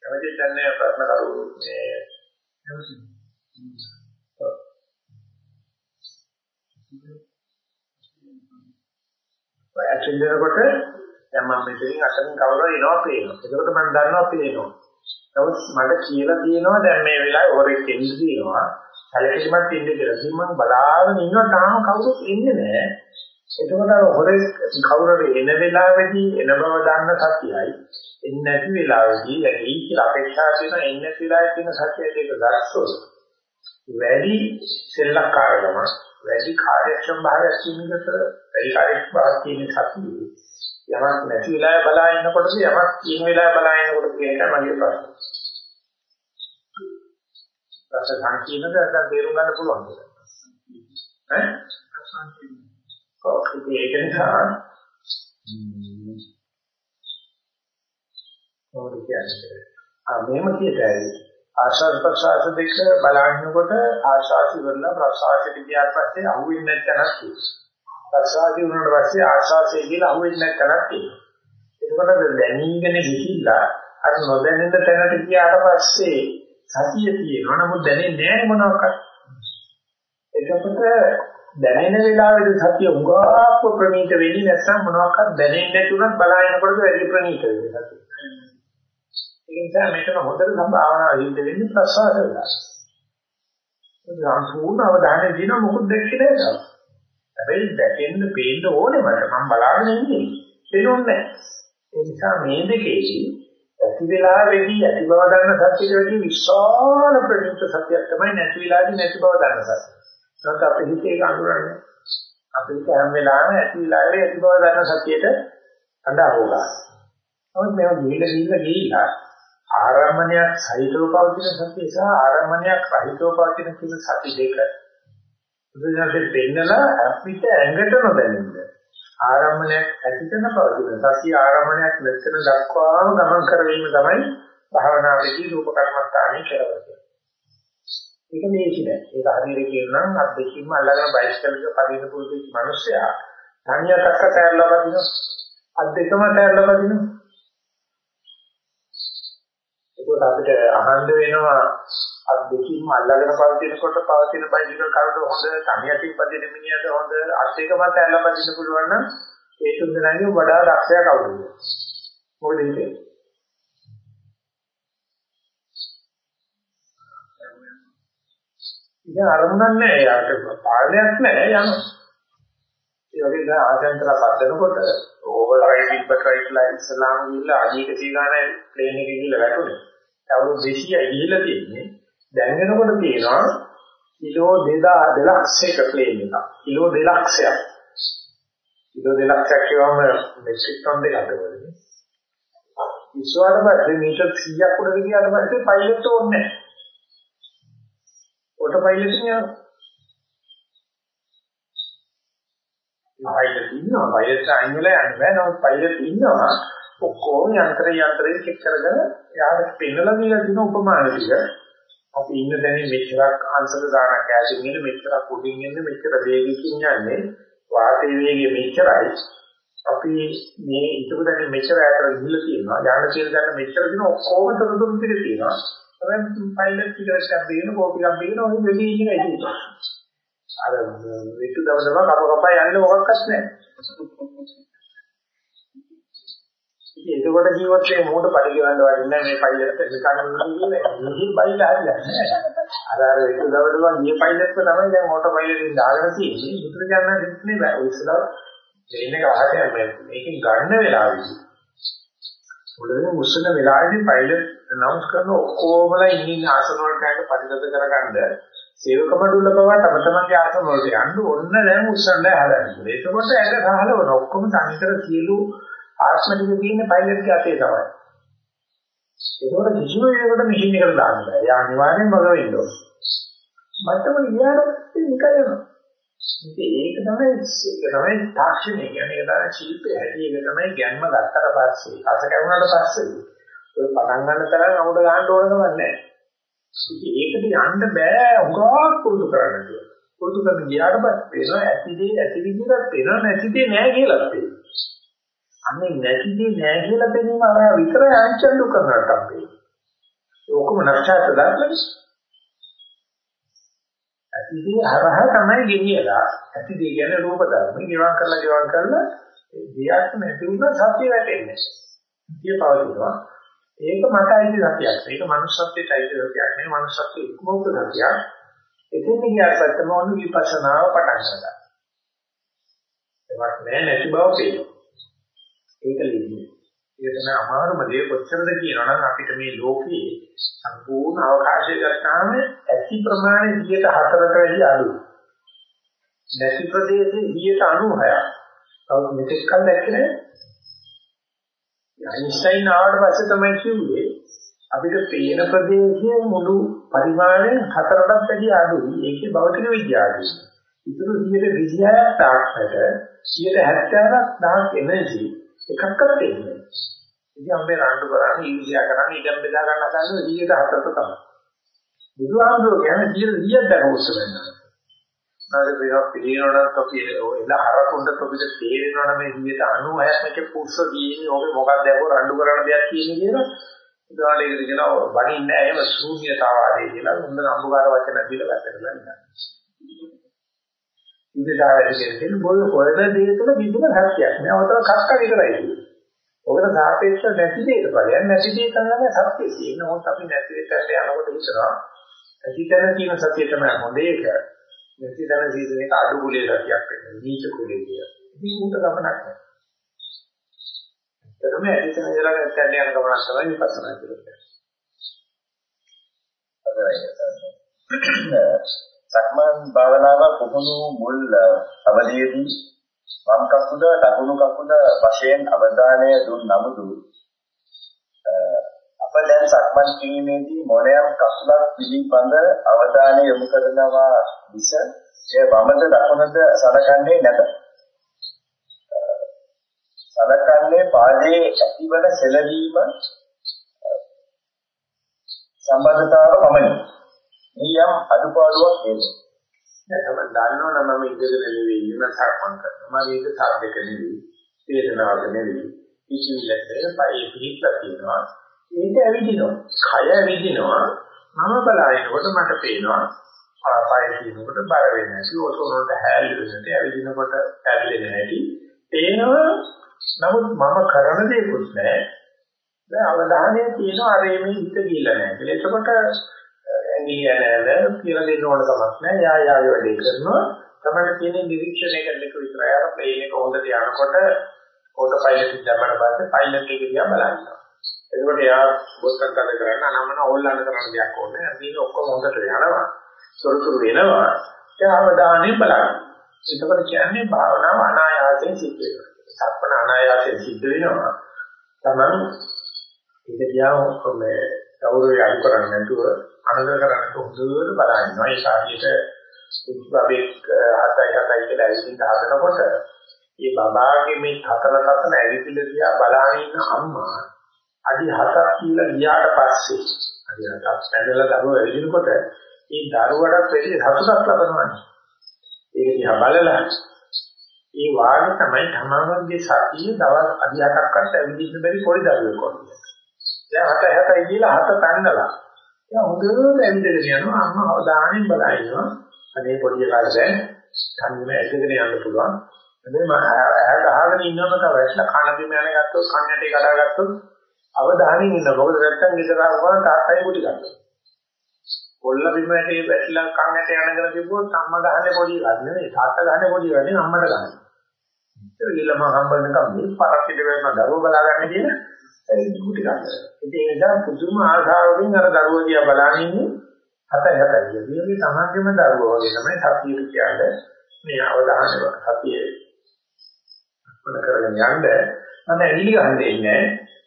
කවදද දැන්නේ ප්‍රශ්න කරු මේ ඇතුල් වෙනකොට දැන් මම මෙතනින් අතනින් කවුරු එනවා පේනවා. එතකොට මම දන්නවා පේනවා. නමුත් මට කියලා තියෙනවා දැන් මේ වෙලාවේ හොරෙක් එන්න තියෙනවා. සැලකිලිමත් ඉන්න කියලා. ඉතින් මම බලාගෙන ඉන්නවා තාම කවුරුත් එන්නේ නැහැ. එතකොට අර හොරෙක් කවුරුරි එන වෙලාවේදී එන බව දන්න සතියයි එන්නේ නැති වෙලාවේදී වැඩි කියලා අපේක්ෂා කරන එන්නේ නැති වෙලාවේ තියෙන සතිය දෙක ගත්තොත් වැඩි සෙල්ලක්කාරකම වැඩි කාර්යක්ෂම භාවයක් කියනකට වැඩි කාර්යක්ෂම භාවයක් කියන සතියේ යමක් නැති වෙලාවෙ බලා ඉන්නකොටද යමක් තියෙන වෙලාවෙ බලා ඉන්නකොට කියන එක මගේ ප්‍රශ්නේ. ප්‍රශ්න සංකීර්ණද නැත්නම් තේරුම් ගන්න පුළුවන්ද? ඈ? ඔව් ඒක නිසා මොකද කියන්නේ? ආ මෙහෙම කියතයි ආශාස ප්‍රසආස දෙක බලන්නකොට ආශාසි වල ප්‍රසආසිත ගියාට පස්සේ අහුවෙන්නේ නැත්නම් ප්‍රසආසි වුණාට පස්සේ ආශාසයේ කියලා අහුවෙන්නේ නැත්නම් තියෙනවා. එතකොට දැනීගෙන ගිහිල්ලා අර නොදැනෙන තැනට ගියාට පස්සේ සතිය තියෙනවා නමුත් දැනෙන්නේ නැහැ මොනවාක්වත්. එතකොට දැනෙන වෙලාවෙදී සතිය උගාප්ප ප්‍රණීත වෙන්නේ නැත්නම් මොනවාක්වත් දැනෙන්නේ නැතුණත් බලාගෙනකොට වැඩි ප්‍රණීත වෙන්නේ සතිය. ඒ නිසා මෙතන හොඳට සම්භාවනාව හිඳ වෙන්නේ ප්‍රසවාස වෙලා. සම්පූර්ණ අවධානය දින මොකුත් දැක්කේ නැහැ. හැබැයි දැකෙන්න පේන්න ඕනේ මට මම බලාගෙන ඉන්නේ. පේනොන්නේ ඒ නිසා මේ දෙකේදී ඇති වෙලාවේදී ඇති බව දන්න සත්‍යයේදී විශාල ප්‍රතිච සත්‍යයක් තමයි නැති වෙලාවේදී නැති බව දන්න සත්‍යය. නැත්නම් අපේ හිතේ අඳුරන්නේ. අපේ හිත හැම වෙලාවෙම ඇති වෙලාවේ ඇති බව දන්න සත්‍යයට අඳහවලා. නමුත් මේවා ගිහිල්ලා ගිහිල්ලා ගිහිල්ලා ආරම්මණයක් සහිතව පවතින සතිය සහ ආරම්මණයක් රහිතව පවතින කියන සති දෙක. බුදුසසුනේ දෙන්නලා අපිට ඇඟට නොදැනෙන්න. ආරම්මණයක් ඇතිතන පවතින සතිය ආරම්මණයක් නැතින දක්වාම ගමන් කරවීම තමයි භාවනාවේදී රූප කර්මස්ථානයේ කරවන්නේ. ඒක මේකයි. ඒක හරියට කියනනම් අද්දකින්ම අල්ලගෙන බයිස්කලයක පදින පුරුදු මිනිස්සයා තනියටක තැරලා බදිනවා. අත් දෙකම තැරලා බදිනවා. ඒකත් අපිට අහන්න වෙනවා අත් දෙකින්ම අල්ලගෙන පවතිනකොට පවතින බයිසිකල් කරට හොඳ තනියටින් පදින මිනිහද හොඳ අත් දෙකම තැරලා බදින්න පුළුවන් නම් ඒ තුන් දෙනාගේ වඩා දක්ෂයා කවුද? මොකද හිතේ? ඉතින් අරමුණක් නැහැ යාට පාලනයක් නැහැ යනවා. ඒ වගේ දැන් ආසෙන්තර පදනකොට ඕවර් රයිඩ් ඉබ්බට් රයිඩ් ලා ඉස්ලාම් ගිහිල්ලා අධික සීගාන ප්ලේන් එකේ ගිහිල්ලා වැටුනේ. අවුරුදු 200යි ගිහිල්ලා තියෙන්නේ. දැන් වෙනකොට තියෙනවා කිලෝ 2000ක ප්ලේන් එකක්. කිලෝ 200ක්. කිලෝ 200ක් කියවම මෙට්‍රික් ටන් දෙකක් වගේ. ඉස්සුවාට පස්සේ මීටර් 100ක් උඩට ගියාට පස්සේ පයිලට් ඕනේ නැහැ. ඔට පයිලට් නියම. පයිලට් ඉන්නවා පයිලට් අයින් වෙලා යන්න බෑ නමුත් පයිලට් ඉන්නවා ඔක්කොම යන්ත්‍රය යන්ත්‍රයෙන් චෙක් කරගෙන යාට පෙන්නලා දීලා දින උපමාන ටික අපි ඉන්න දැනේ මෙච්චරක් අංශක ගානක් ඈතින් ඉන්නේ මෙච්චරක් උඩින් ඉන්නේ මෙච්චර වේගකින් යන්නේ. වාතයේ වේගය මෙච්චරයි. අපි මේ ඉතුරු දැනේ මෙච්චර ඈතට ගිහිල්ලා තියෙනවා. යන්න කියලා ගන්න මෙච්චර දින ඔක්කොම තොරතුරු ටික තියෙනවා. තමයි පයිලට් ටිකක් දෙන්න කෝපි එකක් දෙන්න ඔය දෙවි ඉන්න එක අර විතු දවදම කප කපා යන්නේ මොකක්වත් නැහැ. එතකොට ජීවත් වෙන්නේ මොකට පරිගවන්න වටින්නේ මේ පයිලට් එක නිකන් ඉන්නේ නිහින් පයිලට් හරියන්නේ අර අර එක දවසක ගිය පයිලට්ම තමයි දැන් ඕටෝ පයිලට් එකෙන් දාගෙන තියෙන්නේ. මුතර ගන්න දෙන්නේ බෑ. ඔය ඉස්සලා ප්ලේන් එක අහගෙන මේකෙන් ගන්න වෙලාවෙදි මුලින්ම මුස්සන වෙලාවෙදි පයිලට් අනවුන්ස් කරන ඔක්කොමලා ඉන්නේ ආසන වලට පරිගත කරගන්න. සේවක මඩුල්ල පවා තම තමන්ගේ ආසන වලට යන්න ඕන්න දැන් උස්සන්න හදන්නේ. ඒකකොට ඇඟ සහලවන ඔක්කොම තනිකර සියලු ආත්ම ටික තියෙන පයිලට් අතේ තමයි. ඒකවල කිසිම වෙලකට මැෂින් එකට දාන්න බෑ. යා අනිවාර්යෙන් මග වෙන්න ඕන. මත්තම ගියාට පස්සේ නිකන් යනවා. ඉතින් ඒක තමයි ඒක තමයි තාක්ෂණය කියන්නේ ඒක තමයි ශිල්පයේ හැටි ඒක තමයි ගැම්ම ගත්තට පස්සේ අස කැවුනට පස්සේ ඔය පටන් ගන්න තරම් අමුඩ ගන්න ඕන කමක් නැහැ. ඉතින් ඒකට යන්න බෑ උගා පුරුදු කරන්න කියලා. පුරුදු කරන ගියාට පස්සේ වෙනවා ඇතිදී ඇති විදිහට වෙනවා නැතිදී නෑ කියලා තියෙනවා. අනේ නැතිදී නෑ කියලා පෙනීම අර විතරයි අංචල්ලු කරනට අපි. ඔක්කොම නැක්ෂාත දාන්නේ. ඇතිදී හරහ තමයි ගෙනියලා. ඇතිදී කියන්නේ රූප ධර්ම. ගෙවම් කරලා ගෙවම් කරලා දියක් නැති වුණා සත්‍ය වැටෙන්නේ. ඉතිය පවතිනවා. ඒක මට අයිති සත්‍යයක්. ඒක මනුස්සත්වයට අයිති සත්‍යයක් නෙවෙයි. මනුස්සත්වයේ ඉක්මවුත සත්‍යයක්. එතෙන් ගියාට පස්සේ මොන විපස්සනාව පටන් ගන්නවා. ඒවත් නෑ නැති බව පේනවා. ඒක ලියන්නේ. ඒක තමයි අමාරුම දේ කොච්චරද කියනවනම් අපිට මේ ලෝකයේ සම්පූර්ණ අවකාශය ගත්තාම ඇති ප්‍රමාණය 104කට වැඩි අඩුයි. නැති ප්‍රදේශයේ 96ක්. තව මෙතෙක් කල් දැක්කේ අයින්ස්ටයින් ආවට පස්සේ තමයි කිව්වේ අපිට පේන ප්‍රදේශයේ මුළු පරිමාණයෙන් හතරටත් වැඩි අඩුයි. ඒකේ භෞතික විද්‍යාවයි. ඉතුරු 126ක් තාක්ෂයට 170ක් දාක් එනර්ජි එකක්වත් දෙන්නේ. ඉතින් අපි රණ්ඩු කරන්නේ ඉන්දියා කරන්නේ ඉඩම් බෙදා ගන්න හදන්නේ 104ට තමයි. බුදුහාමුදුරුවෝ කියන්නේ 100ක් දක්වන්න වෙනවා. නැද මේවා පිළිනොනක් අපි එලා හරකුණ්ඩ තොපිට තේරෙනවනේ මේ 196ක් මේකේ පුස්ස තියෙන්නේ ඕකේ මොකක්ද යකෝ රණ්ඩු කරන්න දෙයක් තියෙන්නේ කියලා. උදාහරණ ඒකද කියනවා වණින්නේ නැහැ එහෙම ශූන්‍යතාවාදී කියලා හොඳ නම්බුකාර වචන දීලා වැටෙනවා නේද? ඉඳලාවැඩි කියන්නේ බොල් කොහෙද දේ තුළ කිසිම සත්‍යයක් නෑ. ඔතන කක්ක විතරයි කියන්නේ. ඔකට සාපේක්ෂව නැති දෙයක ඵලයක් නැති දෙය තමයි සත්‍ය තියෙන්නේ. මොකද අපි නැති දෙයට යනකොට හිතනවා ඇතිතන කියන සත්‍ය තමයි හොඳ එක. නැති තැන සීසන එක අඩු කුලයේ සත්‍යයක් වෙනවා. නීච කුලයේ කිය. ඉතින් උන්ට ගමනක් නැහැ. ඒකම ඇතිතන ඉඳලා නැත්නම් යන ගමනක් තමයි විපස්සනා කියන්නේ. සක්මන් භාවනාව පුහුණු මුල් අවධියේදී වම් කකුල දකුණු කකුල වශයෙන් අවධානය දුන් නමුදු අප දැන් සක්මන් කිරීමේදී මොනෑම කකුලක් පිළිබඳ අවධානය යොමු කරනවා මිස එය වමද දකුණද සලකන්නේ නැත. සලකන්නේ පාදයේ ඇතිවන සෙලවීම සම්බන්ධතාව පමණයි. මේ යම් අඩුපාඩුවක් එන්නේ. දැන් මම දන්නවනම් මම ඉඳගෙන නෙවෙයි ඉන්න සක්මන් කරනවා. මම ඒක සාධක නෙවෙයි. වේදනාවක් නෙවෙයි. කිසිලට පයි පිළිපලා තියෙනවා. ඒක ඇවිදිනවා. කය ඇවිදිනවා. මම බලනකොට මට පේනවා පාය කියනකොට බර වෙන්නේ නැති ඔසෝනට හැල් වෙනට ඇවිදිනකොට ඇවිලෙන්නේ නැති පේනවා. නමුත් මම කරන දේකුත් නැහැ. දැන් අවධානය තියෙනවා අර මේ හිත ගිල්ල නැහැ. එතකොට ඇඟිලි ඇනෑම කියලා දෙන්න ඕන කමක් නැහැ. යා යාගේ වැඩේ කරනවා. තමයි තියෙන නිරීක්ෂණය කරන එක විතරයි. අර ප්ලේන් එක හොඳට යනකොට ඕටෝ පයිලට් එක දැම්මම පස්සේ පයිලට් එක දිහා බලනවා. එතකොට යා බොස්කන් තද කරන්න අනම්මන ඕල්ලන්න කරන්න දෙයක් ඕනේ. අදින ඔක්කොම හොඳට යනවා. සොරසුරු වෙනවා. ඒ අවධානය බලන්න. එතකොට කියන්නේ භාවනාව අනායාසයෙන් සිද්ධ වෙනවා. සක්පන අනායාසයෙන් සිද්ධ වෙනවා. තමන් ඒක දිහා මේ ගෞරවය අඩු කරන්නේ නැතුව අනදර කරන්නේ හොඳට බලනවා. ඒ ශාරීරික උද්භවයක් හතයි හතයි කියලා ඇවිදින්න හදනකොට මේ බබාගේ මේ හතර හතන ඇවිදින්න දිහා බලාගෙන ඉන්න අම්මා අඩි හතක් කියලා ගියාට පස්සේ අඩි හතක් පැනලා දරුවෝ ඇවිදිනකොට මේ දරුවටත් වැඩි සතුටක් ලබනවා. ඒක දිහා බලලා ඒ වාගේ තමයි තමන්ගේ සතිය දවස් අඩි හතක්වත් ඇවිදින්න බැරි පොඩි දරුවෙක් වගේ. දැන් හත හතයි කියලා හත පැන්නලා එයා හොඳට ඇඳගෙන යනවා අම්මා අවධානයෙන් බලනවා. අනේ පොඩි එකාට දැන් කන්නම ඇදගෙන යන්න පුළුවන්. හැබැයි මම ඇහැට අහගෙන ඉන්නම තමයි වැටලා කන බිම යන ගත්තොත් කන් ඇටේ කඩා ගත්තොත් අවධානයෙන් ඉන්න. මොකද නැත්තම් ගෙදර ආවම තාත්තයි පොඩි ගන්නවා. කොල්ල බිම ඇටේ වැටලා කන් ඇටේ යනගෙන තිබුණොත් අම්මා ගහන්නේ පොඩි ගන්න නෙවෙයි තාත්තා ගහන්නේ පොඩි ගන්නේ අම්මට ගන්න. ඒක ඊළම හම්බෙන්නකම් මේ පරක්කිට වෙන දරුවෝ බලාගන්න කියන දුටි ගන්න. ඉතින් ඒ නිසා පුදුම ආශාවකින් අර දරුවෝ දිහා බලන ඉන්නේ හතයි හතයි. මේකේ සමාජෙම දරුවෝ වගේ තමයි සතිය කියන්නේ මේ අවධානය සතිය අපල කරගෙන යන්න මම ඇලිලි ගන්න දෙන්නේ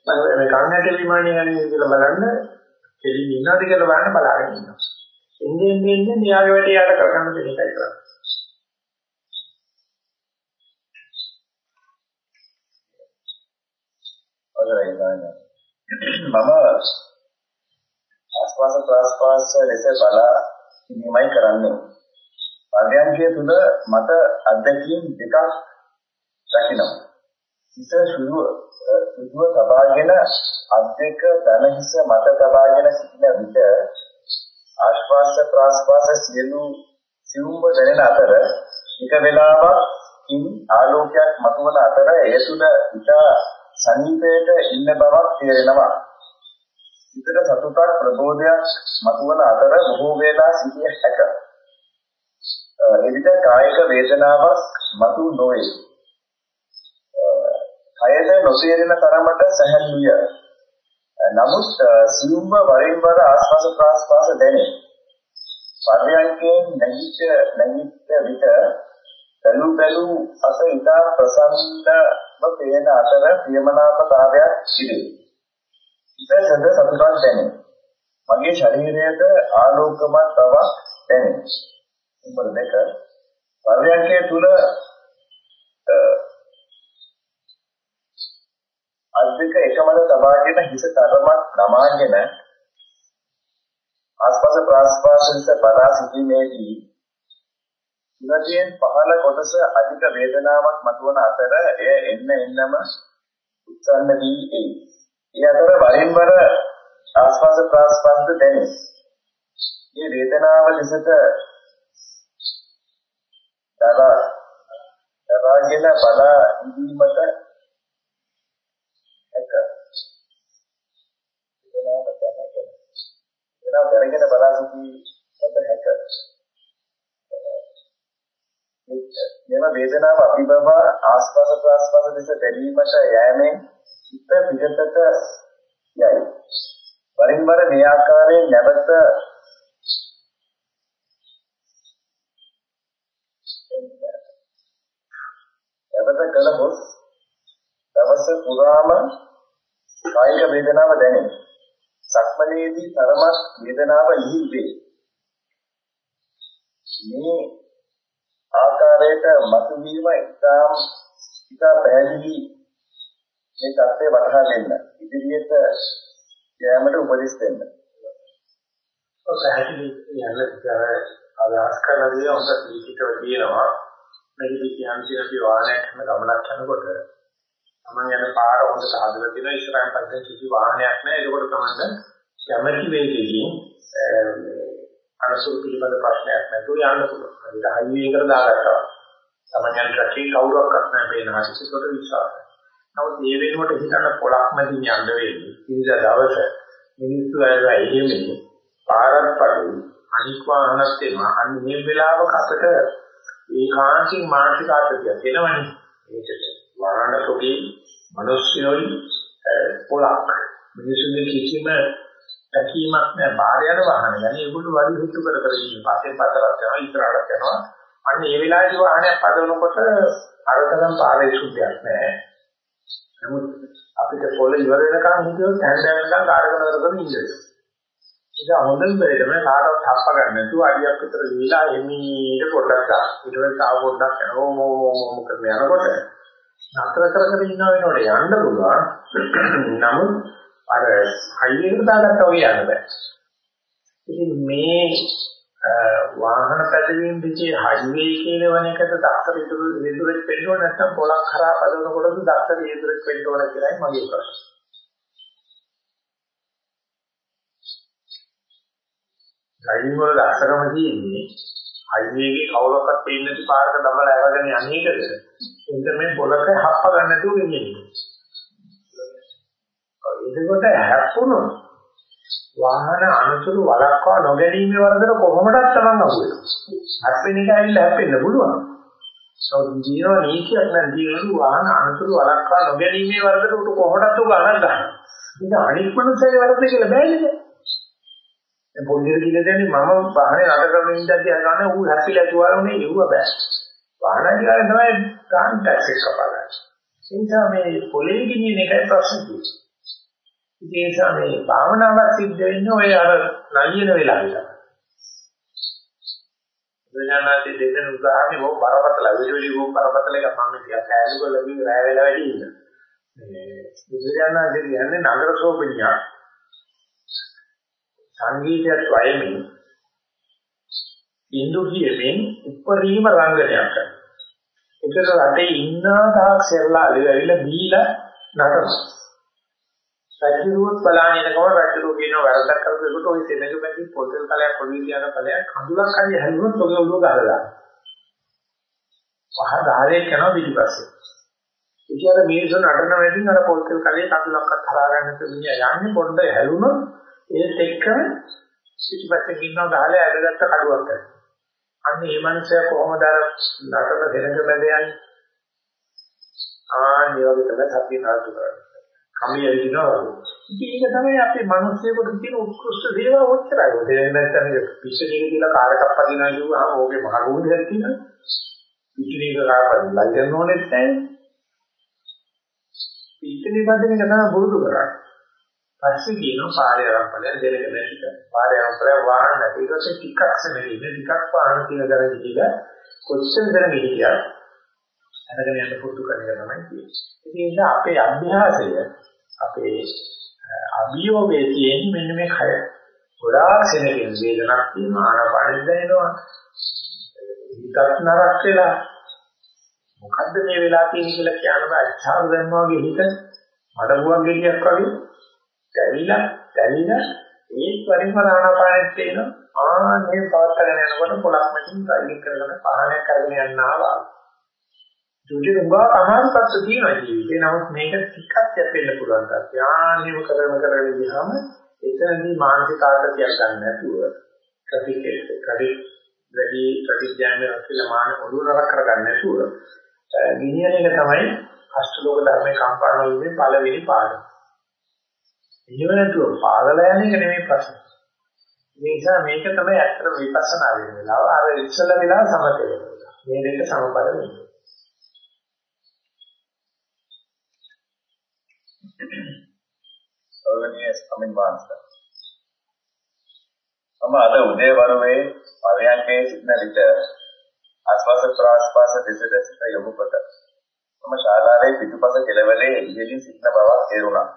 නැහැ. මම කන්නට විමානය ගන්නේ කියලා බලන්න කෙලින් ඉන්නවද කියලා බලන්න බලාගෙන ඉන්නවා. එන්නේ එන්නේ එන්නේ න්යාය වැඩේ යට කරගන්න දෙන එකයි කරන්නේ. හොඳයි නේද? මම ආස්වාද ප්‍රාස්වාස ලෙස බලා ඉන්නමයි කරන්නේ. පර්යන්කයේ තුල මට අත්දැකීම් දෙකක් රැකිනවා. හිත සුදුව සුදුව තබාගෙන අධ්‍යක ධන හිස මත තබාගෙන සිටින විට ආශ්වාස ප්‍රාශ්වාස සියලු සිවුම්බ දැනෙන අතර එක වෙලාවක් ඉන් ආලෝකයක් මතුවන අතර එය තුළ ඉතා සනීපයට ඉන්න බවක් තේරෙනවා. හිතට සතුටක් ප්‍රබෝධයක් මතුවන අතර බොහෝ වේලා සිටිය හැක. එවිට කායික වේදනාවක් මතු නොවේ. කය කයද නොතේරෙන තරමට සැහැල්ලුය. නමුත් සියුම්ව වරින් වර ආස්වාද ප්‍රාස්වාද දැනේ. පර්යංකයෙන් නැගිට නැගිට විට බැලු බැලු අත ඉතා ප්‍රසන්නව පේන අතර ප්‍රියමනාපතාවයක් සිදුවේ. ඉත සඳ සතුටක් දැනේ. මගේ ශරීරයට ආලෝකමත් බවක් දැනේ. නම්බර දෙක පර්යංකයේ තුල අද්දක එකමද තබාගෙන හිස තරමක් නමාගෙන ආස්වාද ප්‍රාස්වාදයෙන් බලා සිටීමේදී ඉවතියෙන් පහළ කොටස අධික වේදනාවක් මතුවන අතර එය එන්න එන්නම උත්සන්න වී එයි. ඒ අතර වරින් වර ආස්වාද ප්‍රාස්වාද දැනේ. මේ වේදනාව ලෙසට දරා දරාගෙන බලා ඉඳීමට එක වේදනාව දැනගෙන වේදනාව දැනගෙන බලා සිටීමට හැක මෙම වේදනාව අභිභව ආස්වාද ප්‍රාස්වාද දෙස දැරීමට යෑමෙන් සිත පිටතට යයි. වරින් වර මේ ආකාරයෙන් නැවත නැවත කළහොත් දවස පුරාම කායික වේදනාව දැනේ. සක්මනේදී තරමක් වේදනාව ඉහිල් වේ. මේ ආකාරයට මතුවීම ඉතාම ඉතා පැහැදිලි මේ தත්ත්වය වටහා දෙන්න. ඉදිරියට යෑමට උපදෙස් දෙන්න. ඔය පැහැදිලි යන අදහස් කරන දේ හොඳ දීපිකව තියෙනවා. මේකදී කියන්නේ අපි වාහනයක් යන ගමනක් යනකොට තමන් යන පාර හොඳට හදලා තියෙනවා ඉස්සරහින් පස්සේ කිසි වාහනයක් නැහැ. ඒකෝට තමයි කැමැති වේගයෙන් අනසුරු පිළිබඳ ප්‍රශ්නයක් නැතුව යන්න පුළුවන්. ඒක හයිවේ එකට දාගත්තා. සමඥයන් රැකී කවුරක්වත් නැහැ මේ නාසිකකට විශ්වාසයි. නමුත් මේ වෙනුවට හිතන පොලක් මැදින් යන්න වෙන්නේ. ඉතින් දවස මිනිස්සු අයලා එහෙමනේ පාරක් පඩු අනික් වාහනත් එම අන්න මේ වෙලාවක අපිට ඒකාන්තික මානසික ආතතියක් එනවනේ. ඒකට වාහන තොගේ මිනිස්සුයි පොලක් මිනිස්සුන්ගේ කිසිම දැකීමක් නෑ. බාහිර වාහන. යන්නේ ඒගොල්ලෝ වරි හිතු කර කර ඉන්නේ. පස්සේ පතරක් යනවා ඉස්සරහට යනවා. අන්න ඒ වෙලාවේදී වාහනයක් පදවනකොට අරතරම් පාරේ සුද්ධයක් නෑ. නමුත් අපිට පොළ ඉවර වෙනකන් හිතුවොත් හැන්ද වෙනකන් කාර්යකරන කරගෙන ඉන්නේ. ඒක හොඳම බැරිදම කාටවත් හස්ස ගන්න නැතුව අඩියක් විතර දීලා එමීට පොඩ්ඩක් ගන්න ඊට පස්සේ තව පොඩ්ඩක් යනවා. මොකද යනකොට? නතර කර කර ඉන්න වෙනකොට යන්න පුළුවන්. නමුත් අර හයිවේ එකට දාගත්තා වගේ යන්න බෑ. ඉතින් මේ වාහන පැදවීම දිගේ හයිවේ කියන වන එකට දක්තර ඉදිරි විදුරෙත් වෙන්න ඕන නැත්නම් පොලක් කරා පදවනකොටද දක්තර ඉදිරියට වෙන්න ඕන කියලායි මගේ ප්‍රශ්නේ. ඩ්‍රයිවිං වල දක්තරම තියෙන්නේ හයිවේ එකේ කවුරක්වත් පේන්නේ නැති පාරක දමලා ඇවගෙන යන්නේකද? එතන මේ පොලක හප්ප ගන්න නැතුව ගෙනියන්නේ. එතකොට හැප්පුණොත් වාහන අනුසුළු වළක්වා නොගැනීමේ වරදට කොහොමදත් තමන් අහුවෙනවා. හැප්පෙන එක ඇවිල්ලා හැප්පෙන්න පුළුවන්. සෞදි ජීව නීතියක් නම් ජීවන වාහන අනුසුළු වළක්වා නොගැනීමේ වරදට උට කොහොමදත් උග අනක් ගන්න. ඒක අනික් මනුස්සයගේ වරද කියලා බෑනේද? දැන් පොඩියට කියලා දෙන්නේ මම වාහනේ නඩ කරන ඉඳන්දී අහගන්න ඌ හැප්පිලා තුවාලුනේ ඉවුව බෑ. වාහන අධිකාරිය තමයි ගාන් ටැක්ස් එක කපාගන්නේ. ඒ නිසා මේ පොලේ ගිනින එකයි ප්‍රශ්නේ තියෙන්නේ. ඉතින් ඒ නිසා මේ භාවනාවක් සිද්ධ වෙන්නේ ඔය අර නලියන වෙලාවට. විඥානාදී දෙදෙන උදාහරණේ බොහොම බරපතල විවිධ බොහොම බරපතල එක මම ටිකක් ඈලු කරලා ගිහින් රැය වෙලා වැඩි ඉන්න. මේ විඥානාදී කියන්නේ නගර සෝපඤ්ඤා සංගීතයත් වයමින් ඉන්දු කියමින් උපරිම රංගනයක් කරනවා. ඒතර රටේ ඉන්න තාක් සෙල්ලා ඇවිල්ලා දීලා නටනවා. රජුරුවත් බලාගෙන ඉනකොට රජුරුව කියන වැරද්දක් කරපුවට ওই සෙනඟ බැඳි පොතල් කලයක් පොඩි කියන කලයක් කඳුලක් හරි හැදුනොත් ඔගේ ඔළුව ගහලා පහ ධාරේ කරනවා පිටිපස්සේ. ඉතින් අර මිනිස්සු නටන වැඩින් අර පොතල් කලේ කඳුලක්වත් හරා ගන්න තුමියා යන්නේ පොඩ්ඩ හැලුනොත් ඒත් එක්ක පිටිපස්සේ ගින්නව ගහලා ඇදගත්ත කඩුවක් කරනවා. අන්න මේ මනුස්සයා කොහොමද අර නටන සෙනඟ බැඳ යන්නේ? ආන්නේ වගේ තමයි සත්‍ය නාතු කරන්නේ. කමිය විදිනවා වගේ. ඉතින් ඒක තමයි අපේ මිනිස්සුන්ට තියෙන උත්කෘෂ්ඨ දේවල් ඔච්චරයි. ඒ නැත්නම් පිටිනික කියලා කාර්යයක් පදිනවා කියුවාම ඕකේ මහ රෝධයක් තියෙනවා. පිටිනික කාර්යයක් ලයිසන් ඕනෙත් නැහැ. පිටිනික පදින එක තමයි පුරුදු කරන්නේ. පස්සේ කියනවා පාරේ ආරම්භය දෙලක නැතික. පාරේ ආරම්භය වාහන නැති ඊට පස්සේ ටිකක් සෙනෙන්නේ ටිකක් වාහන කියලා දරන ගිහිලා කොච්චර දරන ගිහියා අරගෙන යන්න පුරුදු කරන එක තමයි කියන්නේ. ඒ නිසා අපේ අභ්‍යාසය අපේ අභියෝගයේ තියෙන මෙන්න මේ කය. ගොඩාක් සෙනගෙන් වේදනාවක් තියෙනවා ආනාපානෙ දැනෙනවා හිතත් නරක් වෙලා. මොකද්ද මේ වෙලා තියෙන්නේ කියලා කියන බෑ. අච්චාරු දැම්මා වගේ හිත මඩගුවක් ගෙඩියක් වගේ. දැවිලා දැවිලා ඒ පරිමර ආනාපානෙත් තියෙනවා ආන්නේ පවත්වාගෙන යනකොට පොලක් මැදින් ඩ්‍රයිවිං කරගෙන පහනක් කරගෙන යනවා දුජේ උගා අමාරු තත්ත්ව තියෙනවා ජීවිතේ. නමුත් මේක ටිකක් යැපෙන්න පුළුවන් තත්ත්වය. ආනිම කරන කරන ගියාම එතනදී මානසික ආතතියක් ගන්න නැතුව කටිකේ කටි වැඩි ප්‍රතිඥාන කියලා මාන ඔළුව නරක කරගන්න නැතුව ගිනියන එක තමයි අෂ්ටලෝක ධර්මයේ කම්පාණ වීමේ පළවෙනි පාඩම. එහෙම නැතුව පාලලා යන එක නෙමෙයි ප්‍රශ්නේ. ඒ නිසා මේක තමයි ඇත්තට විපස්සනා වෙන වෙලාව. අර ඉස්සල වෙලාව සමතේ වෙනවා. මේ දෙක සමබර වෙනවා. ගෞරවනීය ස්වාමීන් වහන්සේ. මම අද උදේ වරුවේ පරයන්කේ සිටින විට ආස්වාද ප්‍රාස්වාස දෙසට සිට යොමු කොට මම ශාලාවේ පිටුපස කෙළවරේ ඉහළින් සිටින බවක් තේරුණා.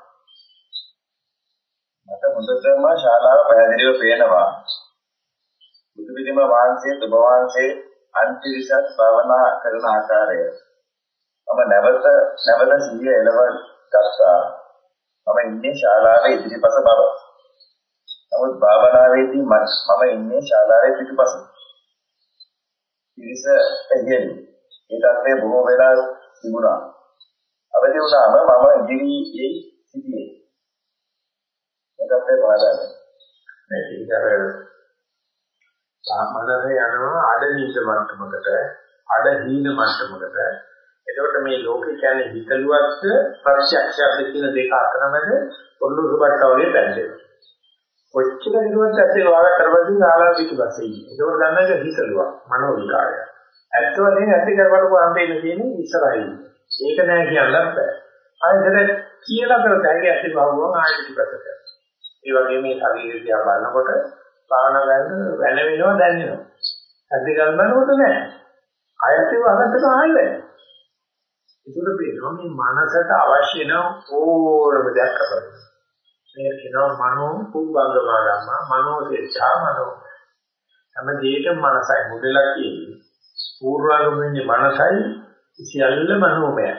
මට හොඳටම ශාලාව පැහැදිලිව පේනවා. බුදු පිළිම වහන්සේ තුබ වහන්සේ අන්තිරිසත් භාවනා කරන ආකාරය. මම නැවත නැවත සිහිය එළව ගත්තා. මම ඉන්නේ ශාලාවේ ඉදිරිපස බව. නමුත් භාවනාවේදී මම ඉන්නේ ශාලාවේ පිටුපස. ඉරිස එළියෙන්. ඒ තත්ත්වය බොහෝ වෙලා තිබුණා. අවදි වුණාම මම ඉදිරියේ සිටියේ. ඒ තත්ත්වය පාදා මේ ඉතර සාමාන්‍යයෙන් යනවා අඩ නීච මට්ටමකට අඩ හීන මට්ටමකට එතකොට මේ ලෝකේ කියන්නේ හිතලුවක්ද ප්‍රත්‍යක්ෂයක්ද කියන දෙක අතරමැද පොළොව සුබට්ට වගේ බැඳෙනවා. කොච්චර දිනුවත් ඇත්තේ වාර කරවදින් ආලා පිටිපස්සේ ඉන්නේ. ඒකෝර දන්නක හිතලුවක් මනෝ විකාරය. ඇත්ත වශයෙන්ම ඇති කරවලු අම්බේන තියෙන්නේ ඉස්සරහින්. ඒක නෑ කියන්නත් බෑ. ආයෙත් කියලා කරත හැකි ඇති බවම ආයෙ පිටිපස්සට. ඒ වගේ මේ ශරීරය දිහා බලනකොට භාවනා කරන වෙන වෙනවා දැනෙනවා. ඇති ගන්නකොට නෑ. ආයෙත් ඒව අහකට ආයෙ වෙනවා. ඒකට පේනවා මේ මනසට අවශ්‍ය නම් ඕනම දෙයක් කරන්න. මේ කියනවා මනෝ කුම්බංගමා ධම්මා මනෝ දෙච්ඡා මනෝ. හැම දෙයකම මනසයි මුදලක් කියන්නේ. පූර්වාගමනේ මනසයි සියල්ල මනෝමයයි.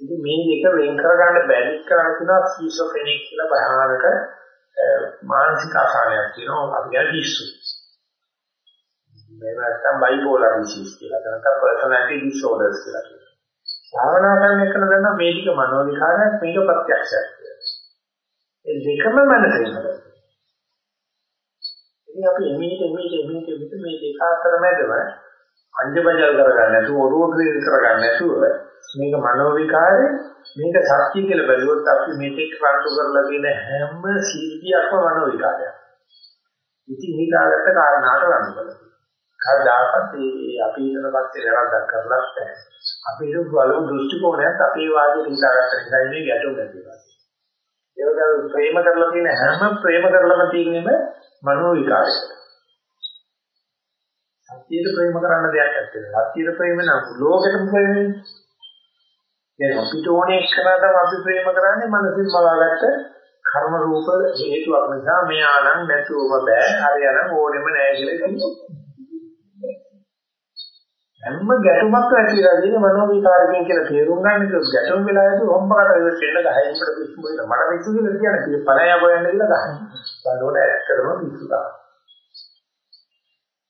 ඉතින් මේ දෙක වෙන් කරගන්න බැරි කරලා තියෙනවා ස්කිසොෆ්‍රෙනික් කියලා භයානක මානසික ආකාරයක් තියෙනවා අපි කියන්නේ පිස්සු. මේ නැත්තම් බයිපෝලර් ඩිසීස් කියලා. නැත්තම් පර්සනැලිටි ඩිසෝඩර්ස් කියලා කියනවා. භාවනා කරන එක නදන්න මේ ටික මනෝ විකාරයක් මේක ප්‍රත්‍යක්ෂයක් කියලා. ඒ දෙකම මනසෙන්නවා. ඉතින් අපි එමෙහිට එමෙහිට එමෙහිට මේ දෙක අතර මැදම අංජබජල් කරගන්න නැතුව ඔරුව ක්‍රිය කරගන්න නැතුව මේක මනෝ විකාරය මේක සත්‍ය කියලා බැලුවොත් අපි මේක රණ්ඩු කරලා තියෙන හැම සීතියක්ම මනෝ විකාරයක්. ඉතින් හිතාගත්ත කාරණාට රණ්ඩු කරලා. කවදාකවත් මේ අපි හිතන පැත්තේ වැරද්දක් කරලා නැහැ. අපි හිතපු බලමු දෘෂ්ටි කෝණයත් අපේ වාදයට හිතාගත්ත නිසා ඉන්නේ ගැටුම් නැති වෙනවා. ඒක ප්‍රේම කරලා තියෙන හැම ප්‍රේම කරලම තියෙනම මනෝ විකාරය. සත්‍යයට ප්‍රේම කරන්න දෙයක් නැත්තේ. සත්‍යයට ප්‍රේම නම් ලෝකෙටම ප්‍රේමනේ. දැන් අපිට ඕනේ කරනනම් අපි ප්‍රේම කරන්නේ මනසින් බලාගත්ත කර්ම රූප හේතුවක් නිසා මෙයා නම් නැතුවම බෑ. හරියනම් ඕනෙම නෑ කියලා කියනවා. හැම ගැටුමක් ඇතිලා තියෙන මනෝ විකාරකයෙන් කියලා තේරුම් ගන්න කිව්වොත් ගැටුම් වෙලාවේදී හොම්බකට වෙන්න ගහයි උඹට පිස්සු වෙන්න මට පිස්සු කියලා කියන්නේ පණය හොයන්න කියලා ගහන. බලනකොට ඇත්තටම පිස්සු තමයි.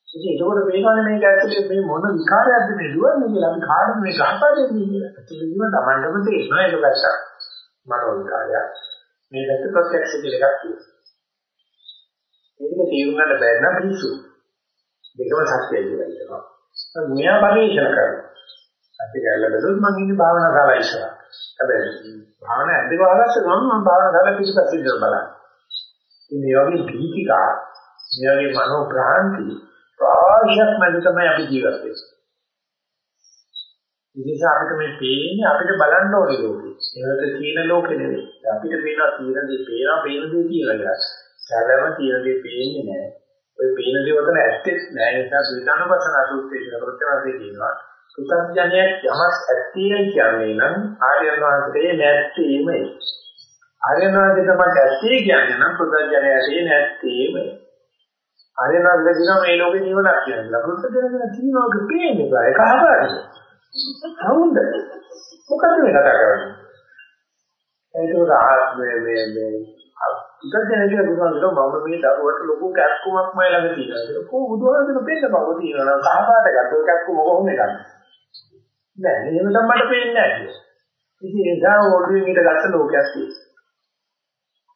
ඉතින් ඒකෝට මේකනේ මේක ඇත්තට මේ මොන විකාරයක්ද මේ දුවන්නේ කියලා අපි කාටද මේ ගහපා දෙන්නේ කියලා. ඇත්තටම තමන්ටම තේරෙනවා ඒක වැස්සක්. මනෝ විකාරයක්. මේ වැස්ස ප්‍රත්‍යක්ෂ කියලා එකක් තියෙනවා. මේක තේරුම් ගන්න බැරි නම් පිස්සු. දෙකම සත්‍යයි කියලා කියනවා. මෙයා පරිශන කරනවා. ඇත්ත කියලා බැලුවොත් මම ඉන්නේ භාවනා ශාලා ඉස්සරහ. හැබැයි භාවනා ඇද්දක වහගත්ත ගමන් මම භාවනා ශාලා පිටපස්සේ ඉඳලා බලන්න. ඉතින් මේ වගේ භීතිකා, මේ වගේ මනෝ භ්‍රාන්ති ප්‍රාශක් මැද තමයි අපි ජීවත් වෙන්නේ. ඉතින් අපිට මේ පේන්නේ අපිට බලන්න ඕනේ ලෝකේ. ඒකට තියෙන ලෝකෙ නෙවෙයි. අපිට පේනවා තියෙන දේ පේනවා පේන දේ කියලා. සැලම තියෙන දේ පේන්නේ නැහැ. ඔය පේන දේ වතන ඇත්තෙත් නැහැ. ඒ නිසා සුවිධානපසන අසුත්තේ ප්‍රත්‍යවසේ කියනවා. සුතඥයෙක් යමක් ඇත්තේ කියන්නේ නම් ආර්යයන් වහන්සේ නැත්තේමයි. ආර්යයන් වහන්සේ තමයි ඇත්තේ කියන්නේ නම් සුතඥයෙක් නැත්තේමයි. ආර්යයන් වහන්සේ කියනවා මේ ලෝකේ නිවනක් කියලා. සුතඥයෙක් කියනවා පේන්නේ බෑ. කහපාටද? හවුන්ද? මොකද මේ කතා කරන්නේ? ඒක මේ මේ මේ ඉතින් කියන බුදුහාමුදුරුවෝ මම මේ දරුවට ලොකු කැක්කුමක් මයි ළඟ තියෙනවා. ඒක කොහොම බුදුහාමුදුරුවෝ පෙන්න බව තියෙනවා. කහපාට ගත්ත කැක්කුම කොහොම එකක්ද? නෑ එහෙම නම් මට පේන්නේ නැහැ. ඉතින් ඒ නිසා ඕඩුවෙන් ඊට ගත්ත ලෝකයක් තියෙනවා.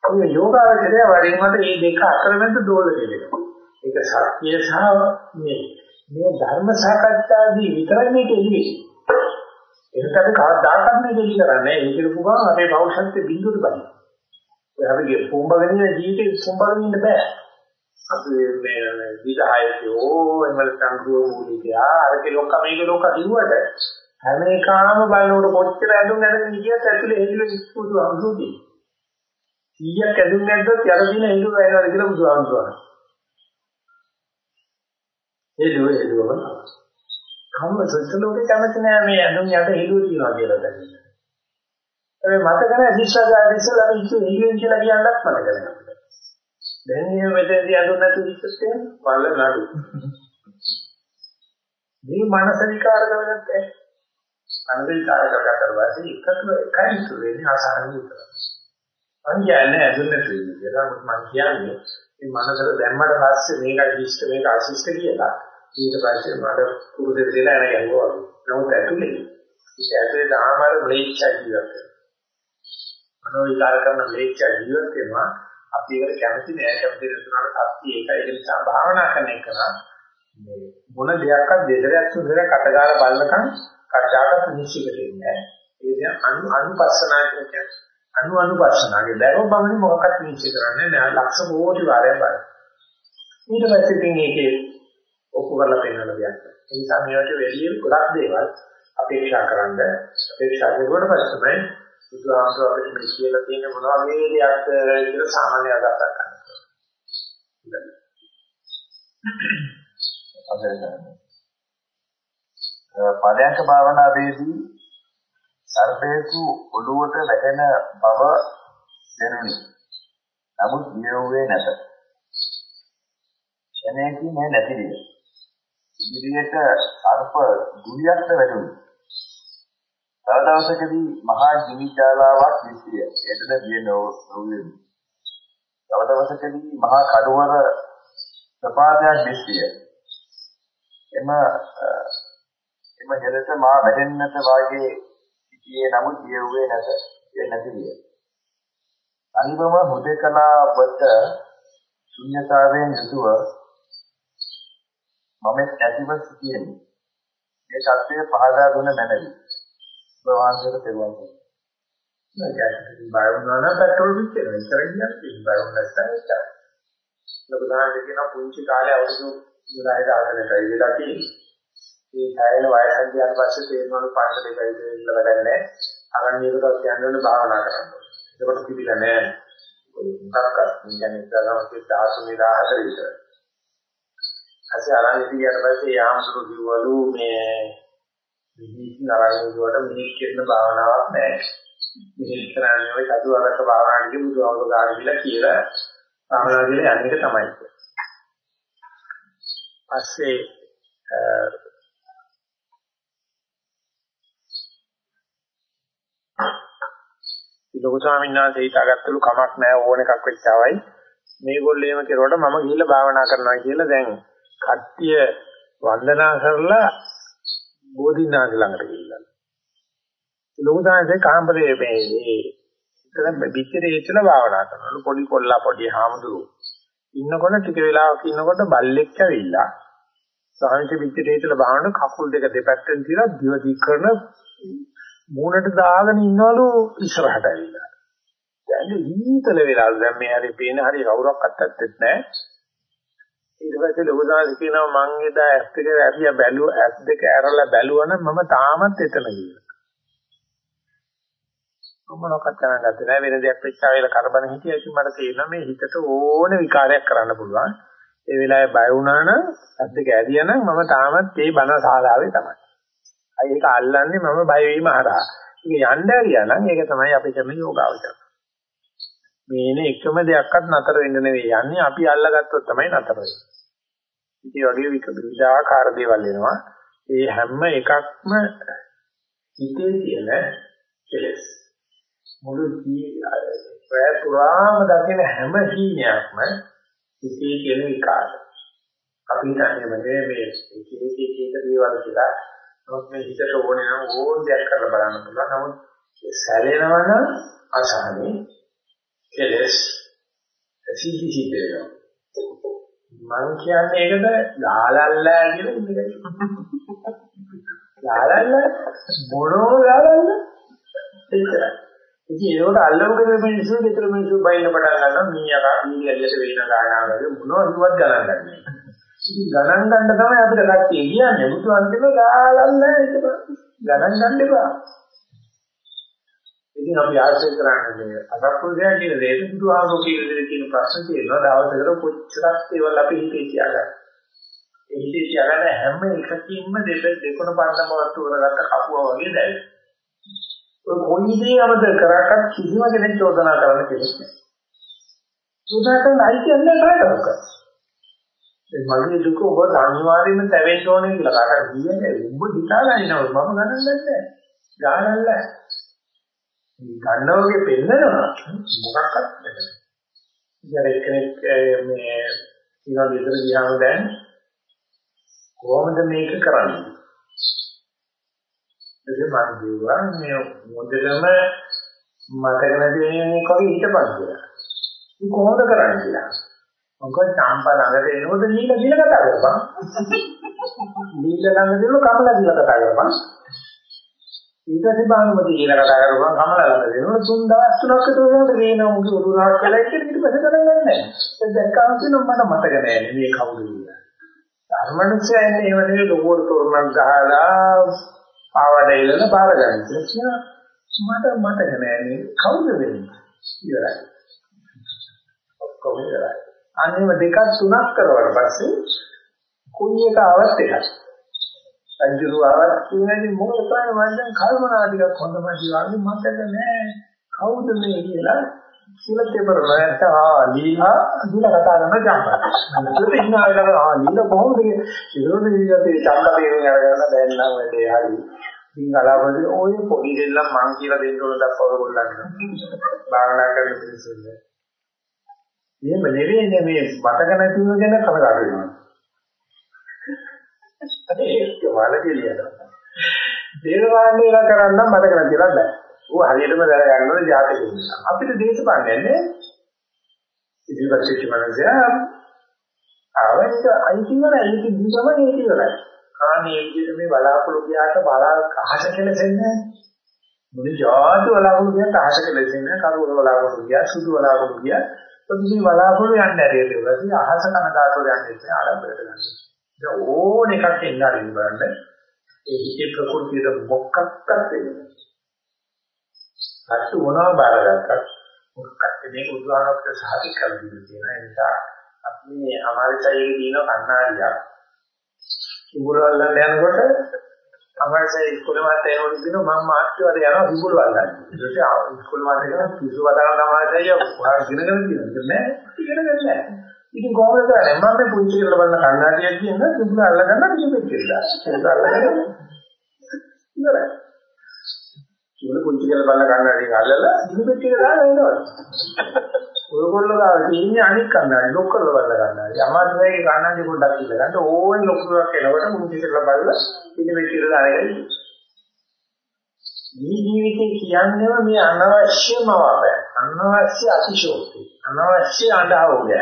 ඔය යෝගාවචරය වරින් මත මේ දෙක අතර මැද දෝලණය වෙනවා. ඒක සත්‍ය සහ මේ මේ ධර්ම සාකච්ඡාදී විතරයි මේක එළියේ. ඒකට අපි කවදාකවත් මේක එළි කරන්නේ නැහැ. ඒක පුගා අපේ පෞෂත්ව බිඳුවට බලන්න. ඔය අපි පොම්බගෙන ජීවිතේ පොම්බගෙන ඉන්න බෑ. අපි මේ විදහායකෝ එමල් සංග්‍රහ මූලිකයා අරකේ ලොක්ක මේක ලොක්ක දිවුවට හැම එකම බලනකොට කොච්චර ඇඳුම් ඇඳගෙන ගියත් ඇතුලේ හෙළුවේ ඉස්පුතු අමුසුදී. 100ක් ඇඳුම් නැද්දොත් යට දින හෙළුව වෙනවා කියලා බුදුහාමුදුරුවෝ. හෙළුව හෙළුවම කම්ම සත්‍යලෝකේ කැමති නෑ මේ ඇඳුම් යට හෙළුව තියනවා කියලා දැනෙන්නේ. ඒ මතක නැහැ ශිෂ්ටාචාරය ඉස්සෙල්ලා අපි ඉස්සෙල් හෙළුවෙන් කියලා කියන්නත් මතක නැහැ. දැන් එහෙම මෙතනදී ඇඳුම් නැතු ඉස්සෙල් වල නඩු. මේ මනස විකාර කරගත්තේ අනුවිකාර කරගත්තට පස්සේ එකතු එකයි ඉතුරු වෙන්නේ ආසාරණිය විතරයි. මං කියන්නේ ඇඳුම් නැතු ඉන්නේ කියලා මම කියන්නේ මේ මනසට දැම්මට පස්සේ මේකයි ශිෂ්ට මේක අශිෂ්ට කියලා ඊට පස්සේ මඩ කුරුදේ දෙලා යන ගැහුවා. නමුත් ඇතුලේ ඒක ඇතුලේ තාමර බ්ලේක් ජීවත් මනෝ විකාර කරන බ්ලේක් ජීවත් වෙනවා. අපි ඒකට කැමති නෑ. කැමති නැතුනට සත්‍ය ඒකයි. ඒ නිසා භාවනා කරන එක මේ මොන දෙයක්වත් දෙදරයක් තුනදරයක් අතගාලා බලනකම් කඩාකට නිශ්චිත වෙන්නේ නෑ. ඒ දැන් අනු අනුපස්සනා කියන්නේ. අනු අනුපස්සනාගේ දැනුම බමනේ මොකක්වත් නිශ්චිත කරන්නේ නෑ. ලක්ෂ කෝටි වාරයක් බලන්න. ඊට පස්සේ ඉතින් ඒකේ ඔප්පු කරලා පෙන්නන දෙයක්. ඒ නිසා මේවට වෙලිය ගොඩක් දේවල් අපේක්ෂා කරන්න අපේක්ෂා කරුවට පස්සේ තමයි බුදුහාමුදුරුවෝ අපිට මේ කියලා තියෙන මොනවා වගේ දෙයක්ද කියලා සාමාන්‍ය අදහසක් ගන්න. පරයන්ක භාවනාවේදී සර්පේතු ඔළුවට වැටෙන බව දැනුනි. නමුත් නියුවේ නැත. ක්ෂණයකින් නැති විය. ඉදිරියට සර්ප ගුලියක්ද වැටුණි. තව දවසකදී මහා ජීවිතාලාවක් විශ්ය. ඒකද බිය නොවේ. තව දවසකදී මහා කඩවර ප්‍රපාතයක් විශ්ය. එම එම හෙලට මා වැටෙන්නට වාගේ සිටියේ නමුත් යෙව්වේ නැත. ඒ නැතිවිය. අනිවම හුදකලා වට ශුන්‍යතාවයෙන් යුතුව මම ඇතිව සිටියෙමි. මේ සත්‍යය පහදා දුන්න මැනවි. ප්‍රවාහයට පෙරවන් කරනවා. නැගැටි බය වුණා නම් පෙට්‍රල් පිටින් ඉතර කියන්නේ බය වුණ නැත්නම් එච්චරයි. ලබදාන කියන පුංචි කාලේ අවුරුදු 9 10 වෙලා තියෙන්නේ. මේ කායන වයසෙන් ගියාට පස්සේ තේරෙනවලු පන්සලේ බැරිද ඉන්න වැඩක් නැහැ. අරණියකට යන්න ඕනේ භාවනා කරන්න. ඒකට කිවිලා නැහැ. මොකක්වත් කියන්නේ ඉස්සරහම 13 14 විතර. ඇයි අරන් ඉතිරියට පස්සේ යාමසුරු කිව්වලු මේ මිනිස් නරයින් වලට මිනිස් කියන භාවනාවක් නැහැ. මිනිස් කරන්නේ ඔය චතුරාර්ය භාවනාවේදී බුදුහාමුදුරුවෝ ගාන කියලා කියලා භාවනා කියලා යන්නේ තමයි. පස්සේ ලොකු ස්වාමීන් වහන්සේ හිතාගත්තලු කමක් නැහැ ඕන එකක් වෙච්චවයි මේගොල්ලෝ එහෙම කෙරුවට මම ගිහිල්ලා භාවනා කරනවා කියලා දැන් කට්ටිය වන්දනා කරලා බෝධිනාථ ළඟට ගිහිල්ලා. ලොකු දායකේ කාම්බරේ මේ ඉතල පිටිරේ ඉතල භාවනා කරනලු පොඩි කොල්ලා පොඩි හාමුදුරුවෝ. ඉන්නකොට ටික වෙලාවක් ඉන්නකොට බල්ලෙක් ඇවිල්ලා සාහිත්‍ය විචිතේ හිටලා බලන කකුල් දෙක දෙපැත්තෙන් තියලා දිව දික් කරන මූණට දාගෙන ඉන්නවලු ඉස්සරහට ඇවිල්ලා. දැන් ඊතල වෙලා දැන් මේ හරි පේන හරි කවුරක්වත් ඇත්තෙත් නැහැ. ඊට පස්සේ ලොකුදාස් කියනවා මං එදා ඇස් දෙක ඇරියා බැලුව ඇස් දෙක ඇරලා බැලුවනම් මම තාමත් එතන කියලා. මොනවක්වත් කරන්න ගත්තේ නැහැ වෙන දෙයක් වෙච්චා වෙලා කරබන හිටියා. ඉතින් මට තේරෙනවා මේ හිතට ඕන විකාරයක් කරන්න පුළුවන්. ඒ වෙලාවේ බය වුණා නම් ඇත්තක ඇරියා නම් මම තාමත් මේ බණ ශාලාවේ තමයි. අය ඒක අල්ලන්නේ මම බය වීම හරහා. ඒක යන්න ඇරියා නම් ඒක තමයි අපි කරන යෝගාවචර මේන එකම දෙයක්වත් නතර වෙන්න නෙවෙයි. යන්නේ අපි අල්ලගත්තොත් තමයි නතර වෙන්නේ. ඉතින් වගේ විවිධාකාර දේවල් එනවා. ඒ හැම එකක්ම හිතේ තියෙන කෙලෙස්. මුළු ජීවිතය පුරාම දකින හැම කීයක්ම ඉතී කියන විකාර. අපි හිතන්නේ මේ මේ කිලිකේ කියන දේවල් කියලා. නමුත් මේ හිතට ඕනේ නම් ඕන දෙයක් කරලා බලන්න පුළුවන්. නමුත් සැලෙනවා නම් අසහනේ. කෙලස් සිද්ධි සිද්ධ වෙනවා. මං කියන්නේ ඒකට ලාලල්ලා කියලා ඉන්නේ. ලාලල්ලා මොනෝ ලාලල්ලා එච්චරයි. ඉතින් ඒකට අල්ලමුකද මිනිස්සු විතර මිනිස්සු බයින්න පටන් ගන්නවා මීයා මී ඇල්ලට වෙන ගානාවද මොනවදවත් ගණන් ගන්නෑ. ඉතින් ගණන් ගන්න තමයි අපිට කට්ටිය කියන්නේ බුදුන් කියන ගාලන්න ඒක ගණන් ගන්න එපා. ඉතින් අපි ආශ්‍රය කරන්නේ අසත්පුරුෂයා කියන දේ බුදුහාමෝ කියන දේ කියන ප්‍රශ්න තියෙනවා දවසකට කොච්චරක් ඒවල් අපි හිතේ තියාගන්න. ඒ හිතේ තියාගන්න හැම එකකින්ම දෙක දෙකොණ පන්නම වස්තු කරගත්ත කපුවා වගේ දැනෙනවා. ඔය කොයි දේ අමතක කරාට කිසිම කෙනෙක් චෝදනා කරන්න කෙනෙක් නැහැ. චෝදනා කරන්න අයිති නැහැ කාටවත්. ඒ මගේ දුක ඔබ අනිවාර්යයෙන්ම තැවෙන්න ඕනේ කියලා කාටද කියන්නේ ඔබ හිතාගෙන ඉනවද මම ගණන් ගන්නෑ. ගානල්ල. ගන්නවගේ පෙන්නනවා මොකක්වත් නැහැ. ඉතින් කෙනෙක් මේ ඊළඟ විතර ගියාම දැන් කොහොමද මේක කරන්නේ? ඒක මම කිව්වා මේ මොදෙලම මතක නැති වෙන එක වගේ හිතපන් කියලා. ඉතින් කොහොමද කරන්නේ කියලා. මොකද චාම්පා ළඟට එනකොට නීල දිල කතා කරපන්. නීල ළඟ දින කමල දිල කතා කරපන්. ඊට පස්සේ බානුමති කියලා කතා කරපන් කමල ළඟ දෙනකොට තුන් දවස් තුනක් විතර වෙනකොට ගේන උගේ උරුණාවක් කියලා එක්ක ඊට පස්සේ ගණන් ගන්න නැහැ. ඒක දැක්කම කියනවා මට මතක නැහැ මේ කවුද කියලා. ධර්මනිසය එන්නේ එහෙම නෙවෙයි. ලොකුවට තොරණක් ගහලා ආවඩ ඉලන බාර ගන්න කියලා කියනවා. මට මතක නෑ. මේ කවුද වෙන්නේ? ඉවරයි. ඔක්කොම ඉවරයි. අන්නේම දෙකක් තුනක් කරවට පස්සේ කුණ්‍ය එක ආවත් එකයි අජුරු ආවත් කියන්නේ මොකද කරන්නේ මම දැන් කල්පනා ටිකක් හොඳම ජීවන්නේ මතක නෑ කවුද මේ කියලා කියලා දෙපර නැත්ත ආ ලීලා දීලා කතා කරන ජම්බා. ඒකට ඉන්න ආයතන ආ ලීලා කොහොමද ඒකෝද ජීවිතේ ඡන්ද තේරුම් අරගෙන දැන් නම් වැඩේ හරි. ඉතින් අලාවදී ඔය පොඩි දෙල්ලන් මං කියලා දෙන්න ඕන දක්වව ගොල්ලන්ට. භාවනා කරන මිනිස්සුන්ට. එහෙම නෙවෙයි මේ මතක නැති වෙන ගැන කනගාටු වෙනවා. ඒක වල කියලා. දේවාලේලා කරන්න මතක නැතිලා බෑ. ඌ හරියටම දැනගන්න ඕනේ ජාතකෙ නිසා. අපිට දේශපාලනය නෑ. ඉතිපත් සිච්ච මනසයා ආවෙත් අයිතිවර ඒක දිගම නේතිවරයි. කාන්නේ විදිහට මේ බලාපොරොත්තු ගියාට බලා අහස කෙලෙසෙන්නේ මොන જાති බලාපොරොත්තු ගියාට අහස කෙලෙසෙන්නේ කරුවල බලාපොරොත්තු ගියා සුදු බලාපොරොත්තු ගියා ප්‍රතිසි බලාපොරොත්තු යන්නේ නැහැ ඒක. ඉතින් අහස කනගාටු යන්නේ නැහැ ආරම්භයට ගන්න. ඒක ඕන එකක් එන්න ආරින් බලන්න. ඒ හිතේ ප්‍රകൃතියට මොකක්වත් වෙන්නේ අත්තු මොනවා බාරගත්තත් මොකක්ද මේක උදාහරණයක් සාහිත කරලා තියෙන නිසා අපි මේ අමාරුසයේ දින කන්නාඩියක් ඉඹුල වල්ලන්න යනකොට අමාරුසයේ ඉස්කෝලේ මාත් එනකොට දින මම මාත්‍යවල යනවා ඉඹුල වල්ලන්න. ඊට පස්සේ ඉස්කෝලේ මාත් එකන කිසු වදාන අමාරුසය ඔයා ඉගෙනගෙන තියෙනවා නෑ ඉගෙනගෙන නෑ. ඉතින් කොහොමද කරන්නේ මම මේ පුංචි කියලා බලන කන්නාඩියක් කියන ඉඹුල අල්ලගන්න කිසිමෙක් කියලා. ඒක අල්ලගෙන ඉවරයි. ඉවල පුංචි කියලා බලන කන්නඩිය අල්ලලා ඉනිපෙට් එක දාලා එනවා. ඔයගොල්ලෝ ගාව තියෙන්නේ අනික් කන්නඩිය ලොක් කරලා බලලා කන්නඩිය. අමාරුයි කන්නඩිය පොඩ්ඩක් ඉල්ල ගන්න. ඕන ලොකුවක් එනකොට පුංචි කියලා බලලා ඉනිපෙට් එක දාලා එනවා. මේ ජීවිතේ කියන්නේ මේ අනවශ්‍යම වාපය. අනවශ්‍ය අතිශෝක්ති. අනවශ්‍ය අඬාවෝගය.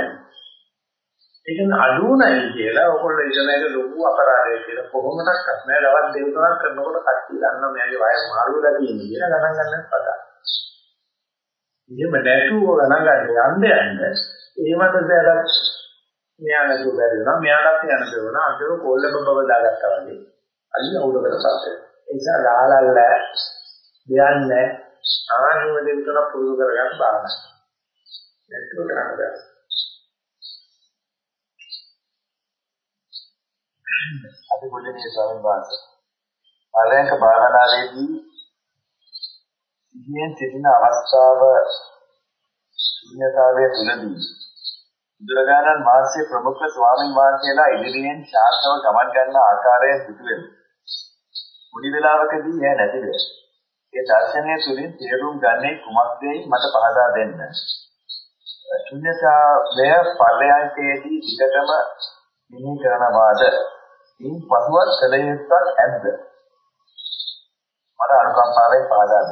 ඒක අඩුණයි කියලා ඔයගොල්ලෝ ඉතන එක ලොකු අපරාධයක් කියලා කොහොමදක්වත් නෑ දවස් දෙක තුනක් කරනකොට කට්ටිය දන්නවා මෙයාගේ වයස මාරු වෙලා තියෙන්නේ කියලා ගණන් ගන්නත් පටන්. එහෙම නැතුව ගණන් ගන්න යන්න යන්න ඒ මතසයලත් මෙයා නැතුව බැරි වෙනවා මෙයාටත් යන්න බැරුණා අන්තිම කොල්ල බබව දාගත්තා වගේ. අලි අවුලකට පස්සේ. ඒ නිසා ලාලල්ල දෙයන්නේ ආනිම දෙක තුන පුරුදු කරගන්න බාරයි. නැතුව කරන්න බෑ. අපි මුලින්ම ස්වාමීන් වහන්සේ පළයන්ක භාවනාවේදී සිහියෙන් සිටින අවස්ථාව ශූන්‍යතාවයේ තුලදී බුදුරජාණන් වහන්සේ ප්‍රමුඛ ස්වාමීන් වහන්සේලා ඉදිරියෙන් ශාස්ත්‍රව ගමන් ගන්න ආකාරය සිදුවෙනවා. මුනි වේලාවකදී එය නැතිද? ඒ දර්ශනය තුළින් තේරුම් ගන්නේ කුමක්දයි මට පහදා දෙන්න. ශුන්‍යතාවය පරයන්කේදී විකටම මෙහි කරනවාද? ඉන් පසුවත් කල යුත්තක් ඇද්ද? මට අනුකම්පාවෙන් පහදා දෙන්න.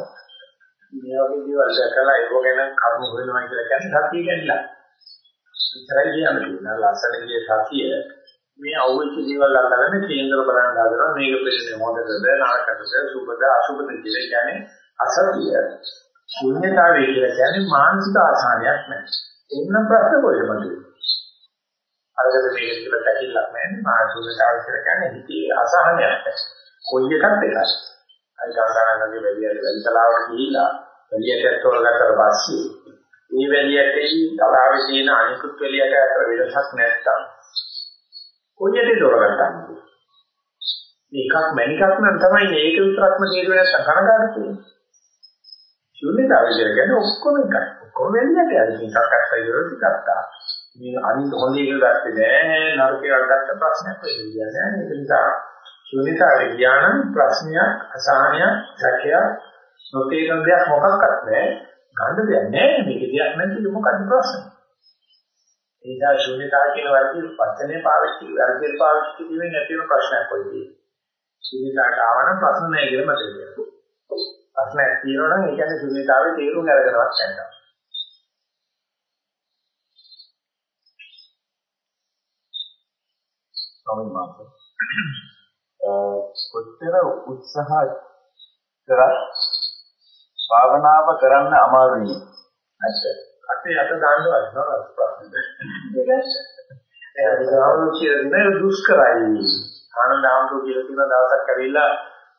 මේ වගේ දේවල් දැකලා ඒක ගැන කරුණු හොයනවා කියලා කියන්නේ සතිය ගැනලා. ඉතරයි කියන්නේ. ලස්සන කිය සතිය. මේ අවුච්ච දේවල් අල්ලගෙන කේන්දර බලන්න හදනවා. මේක ප්‍රශ්නේ මොකටද නරකටද සුබද අසුබද කියලා කියන්නේ අසතිය. ශූන්‍යතාවය කියලා කියන්නේ මානසික ආසානයක් නෑ එන්න ප්‍රශ්න කොහෙමද අරකට මේක කියලා පැකිලක් නෑනේ මානසිකතාවය කියලා කියන්නේ. හිතේ අසහනයක් කොයි එකක්ද එකයි අයි ගානගානගේ වැඩියට වැඩිතලාවට ගිහිලා වැඩියට තෝරගත්තට පස්සේ මේ වැඩියටයි තලාවේ තියෙන අනිකුත් වැඩියට අතර වෙනසක් නැත්තම් කොයියටද තෝරගත්තා මේකක් මැනිකක් නම් තමයි මේක විතරක්ම තේරුවේ නැත්තම් කනගාටු වෙන්නේ ශුන්‍යතාවය කියන්නේ ඔක්කොම එකයි ඔක්කොම වෙන්නේ නැහැ මේකක් අස්සයි විරෝධී කත්තා මේ අනිත් හොඳ එක ගත්තේ නෑ නරකයක් ගත්ත ප්‍රශ්නයක් වෙන්නේ නෑ ඒක නිසා ශුන්‍යතාවය ඥාන ප්‍රශ්නයක් අසහනයක් සැකයක් නොතේරෙන දෙයක් මොකක්වත් නෑ ගන්න දෙයක් නෑ මේක දෙයක් නැති මොකක්ද ප්‍රශ්නේ ඒ නිසා ශුන්‍යතාව කියන වචනේ වචනේ පාවිච්චි වර්ගයේ පාවිච්චි කිරීමෙන් නැති වෙන ප්‍රශ්නයක් වෙයි. ශුන්‍යතාවට ආවනම් ප්‍රශ්න නැහැ කියලා මට කියනවා. ප්‍රශ්නයක් තියෙනවා නම් ඒ කියන්නේ ශුන්‍යතාවේ තේරුම් අරගෙනවත් නැහැ. ස්වාමීන් වහන්සේ කොච්චර උත්සාහ කරත් භාවනාව කරන්න අමාරුයි. අච්චා. අතේ අත දාන්න වදිනවා ප්‍රශ්නේ. ඒක ඒ කියන්නේ දුෂ්කරයි. ආනන්දාමතු කියලා තියෙන දවසක් ඇවිල්ලා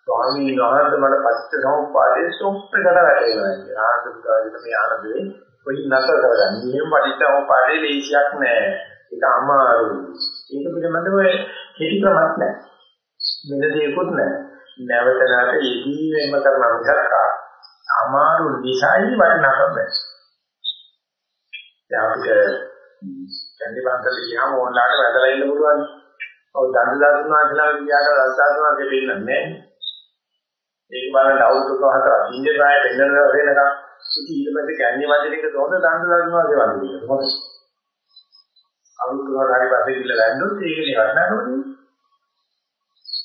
ස්වාමීන් වහන්සේ මට පස්සේ සමුපාදයේ සොප්පකට වැටෙනවා කියලා. ආනන්දකාරිට මේ ආනන්දේ කොයි නැතර කරගන්න. මෙහෙම පටිච්චසමුපාදයේ ලේසියක් නෑ. ඒක අමාරුයි. ඒක පිළිබඳව කෙටි ක්‍රමයක් නෑ. වෙන දෙයක්වත් නෑ. නැවත නැවත යෙදී වෙන්න කරන මිසක් අමාරු නිසයි වටිනාකම බෑ. දැන් අපිට කන්දි බන්තල ගියාම ඕන්ලාට වැදලා ඉන්න පුළුවන්. ඔව් දන්දදාසුන් වහන්සේලා ගියාට රස්සාසුන් වහන්සේ දෙන්නන්නේ නැහැ. ඒක බලන්න අවුරුදු හතරක් ඉන්නේ බෑ දෙන්නන වෙනකම්. ඉතින් ඊට පස්සේ කන්නේ වදින එක තෝරන දන්දදාසුන් වහන්සේ වදිනවා. මොකද? අවුරුදු හතරක් පස්සේ ගිහලා වැන්නොත් ඒක නිවන්නකමද?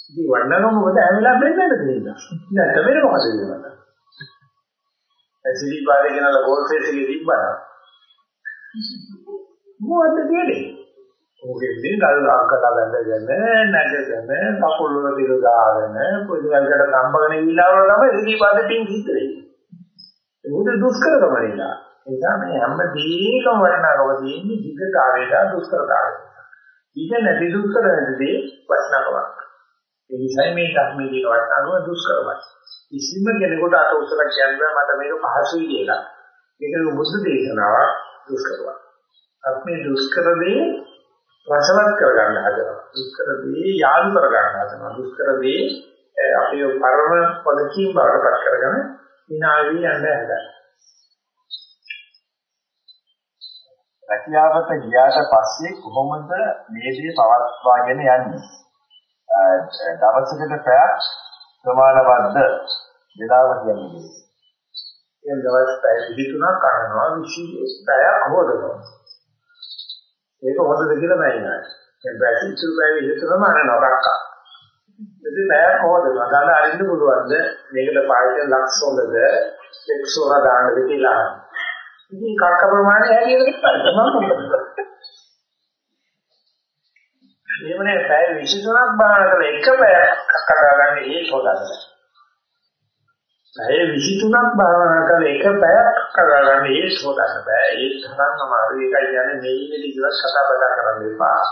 ඉතින් වන්නකම මොකද හැමලා බෙන්නද දෙන්න. නැත්නම් වෙන මොකද දෙන්නේ? ඇසිඩි පාරේ ගෙනලා ගෝල් ෆේස් එකේ තිබ්බා. මොකද්ද කියන්නේ? ඕකෙන්නේ ගල් අක්කලා බැඳගෙන නැගගෙන කකුල් වල දිග ගාගෙන පොඩිවල්කට සම්බගෙන ඉන්නවල තමයි ඉතින් පදටින් සිද්ධ වෙන්නේ. ඒක දුෂ්කරකම නේද? ඒ නිසා මේ හැම දෙයකම වටිනාකම තියෙන්නේ දිගතාවයට දුෂ්කරතාවයට. ඉත නැති දුෂ්කර නැතිදී වටිනාකමක්. ඒ නිසා මේ ධර්මයේ දින වටිනාකම දුෂ්කරමයි. කිසිම කෙනෙකුට අත උසලා කියන්න මට මේක පහසුයි කියලා. මේක බුද්ධ දේශනාවක් දුෂ්කරවක්. අපි දුෂ්කර දේ රසවත් කරගන්න හදනවා. දුෂ්කර දේ යාළු කරගන්න හදනවා. දුෂ්කර දේ අපේ පරම පොලකීම් බවටපත් කරගෙන විනාවි යන්න හදනවා. රැකියාවට ගියාට පස්සේ කොහොමද මේ දේ පවත්වාගෙන යන්නේ? දවසකට පැයක් ප්‍රමාණවත්ද වේලාව කියන්නේ. එම් දවස් පැය 23ක් කරනවා 20 පැයක් හොදනවා. ඒක හොඳද කියලා මම නෑ. දැන් පැය 23 පැය 23ම අර නරක. ඉතින් පැයක් හොදනවා. ගන්න අරින්න පුළුවන්ද? මේකට පාවිච්චි ලක්ෂ හොඳද? එක්සෝර දාන්නද කියලා. ඉතින් කක්ක ප්‍රමාණය හැටියට තමයි මම මේවනේ පැය 23ක් භාවනා කරලා එක පැයක් කතා ගන්න ඒ හොදන්න. පැය 23ක් භාවනා කරලා එක පැයක් කතා ගන්න ඒ හොදන්න බෑ. ඒ තරම්ම අමාරු එකයි කියන්නේ මේ ඉන්නේ කිව්වත් කතා බහ කරන්න එපා.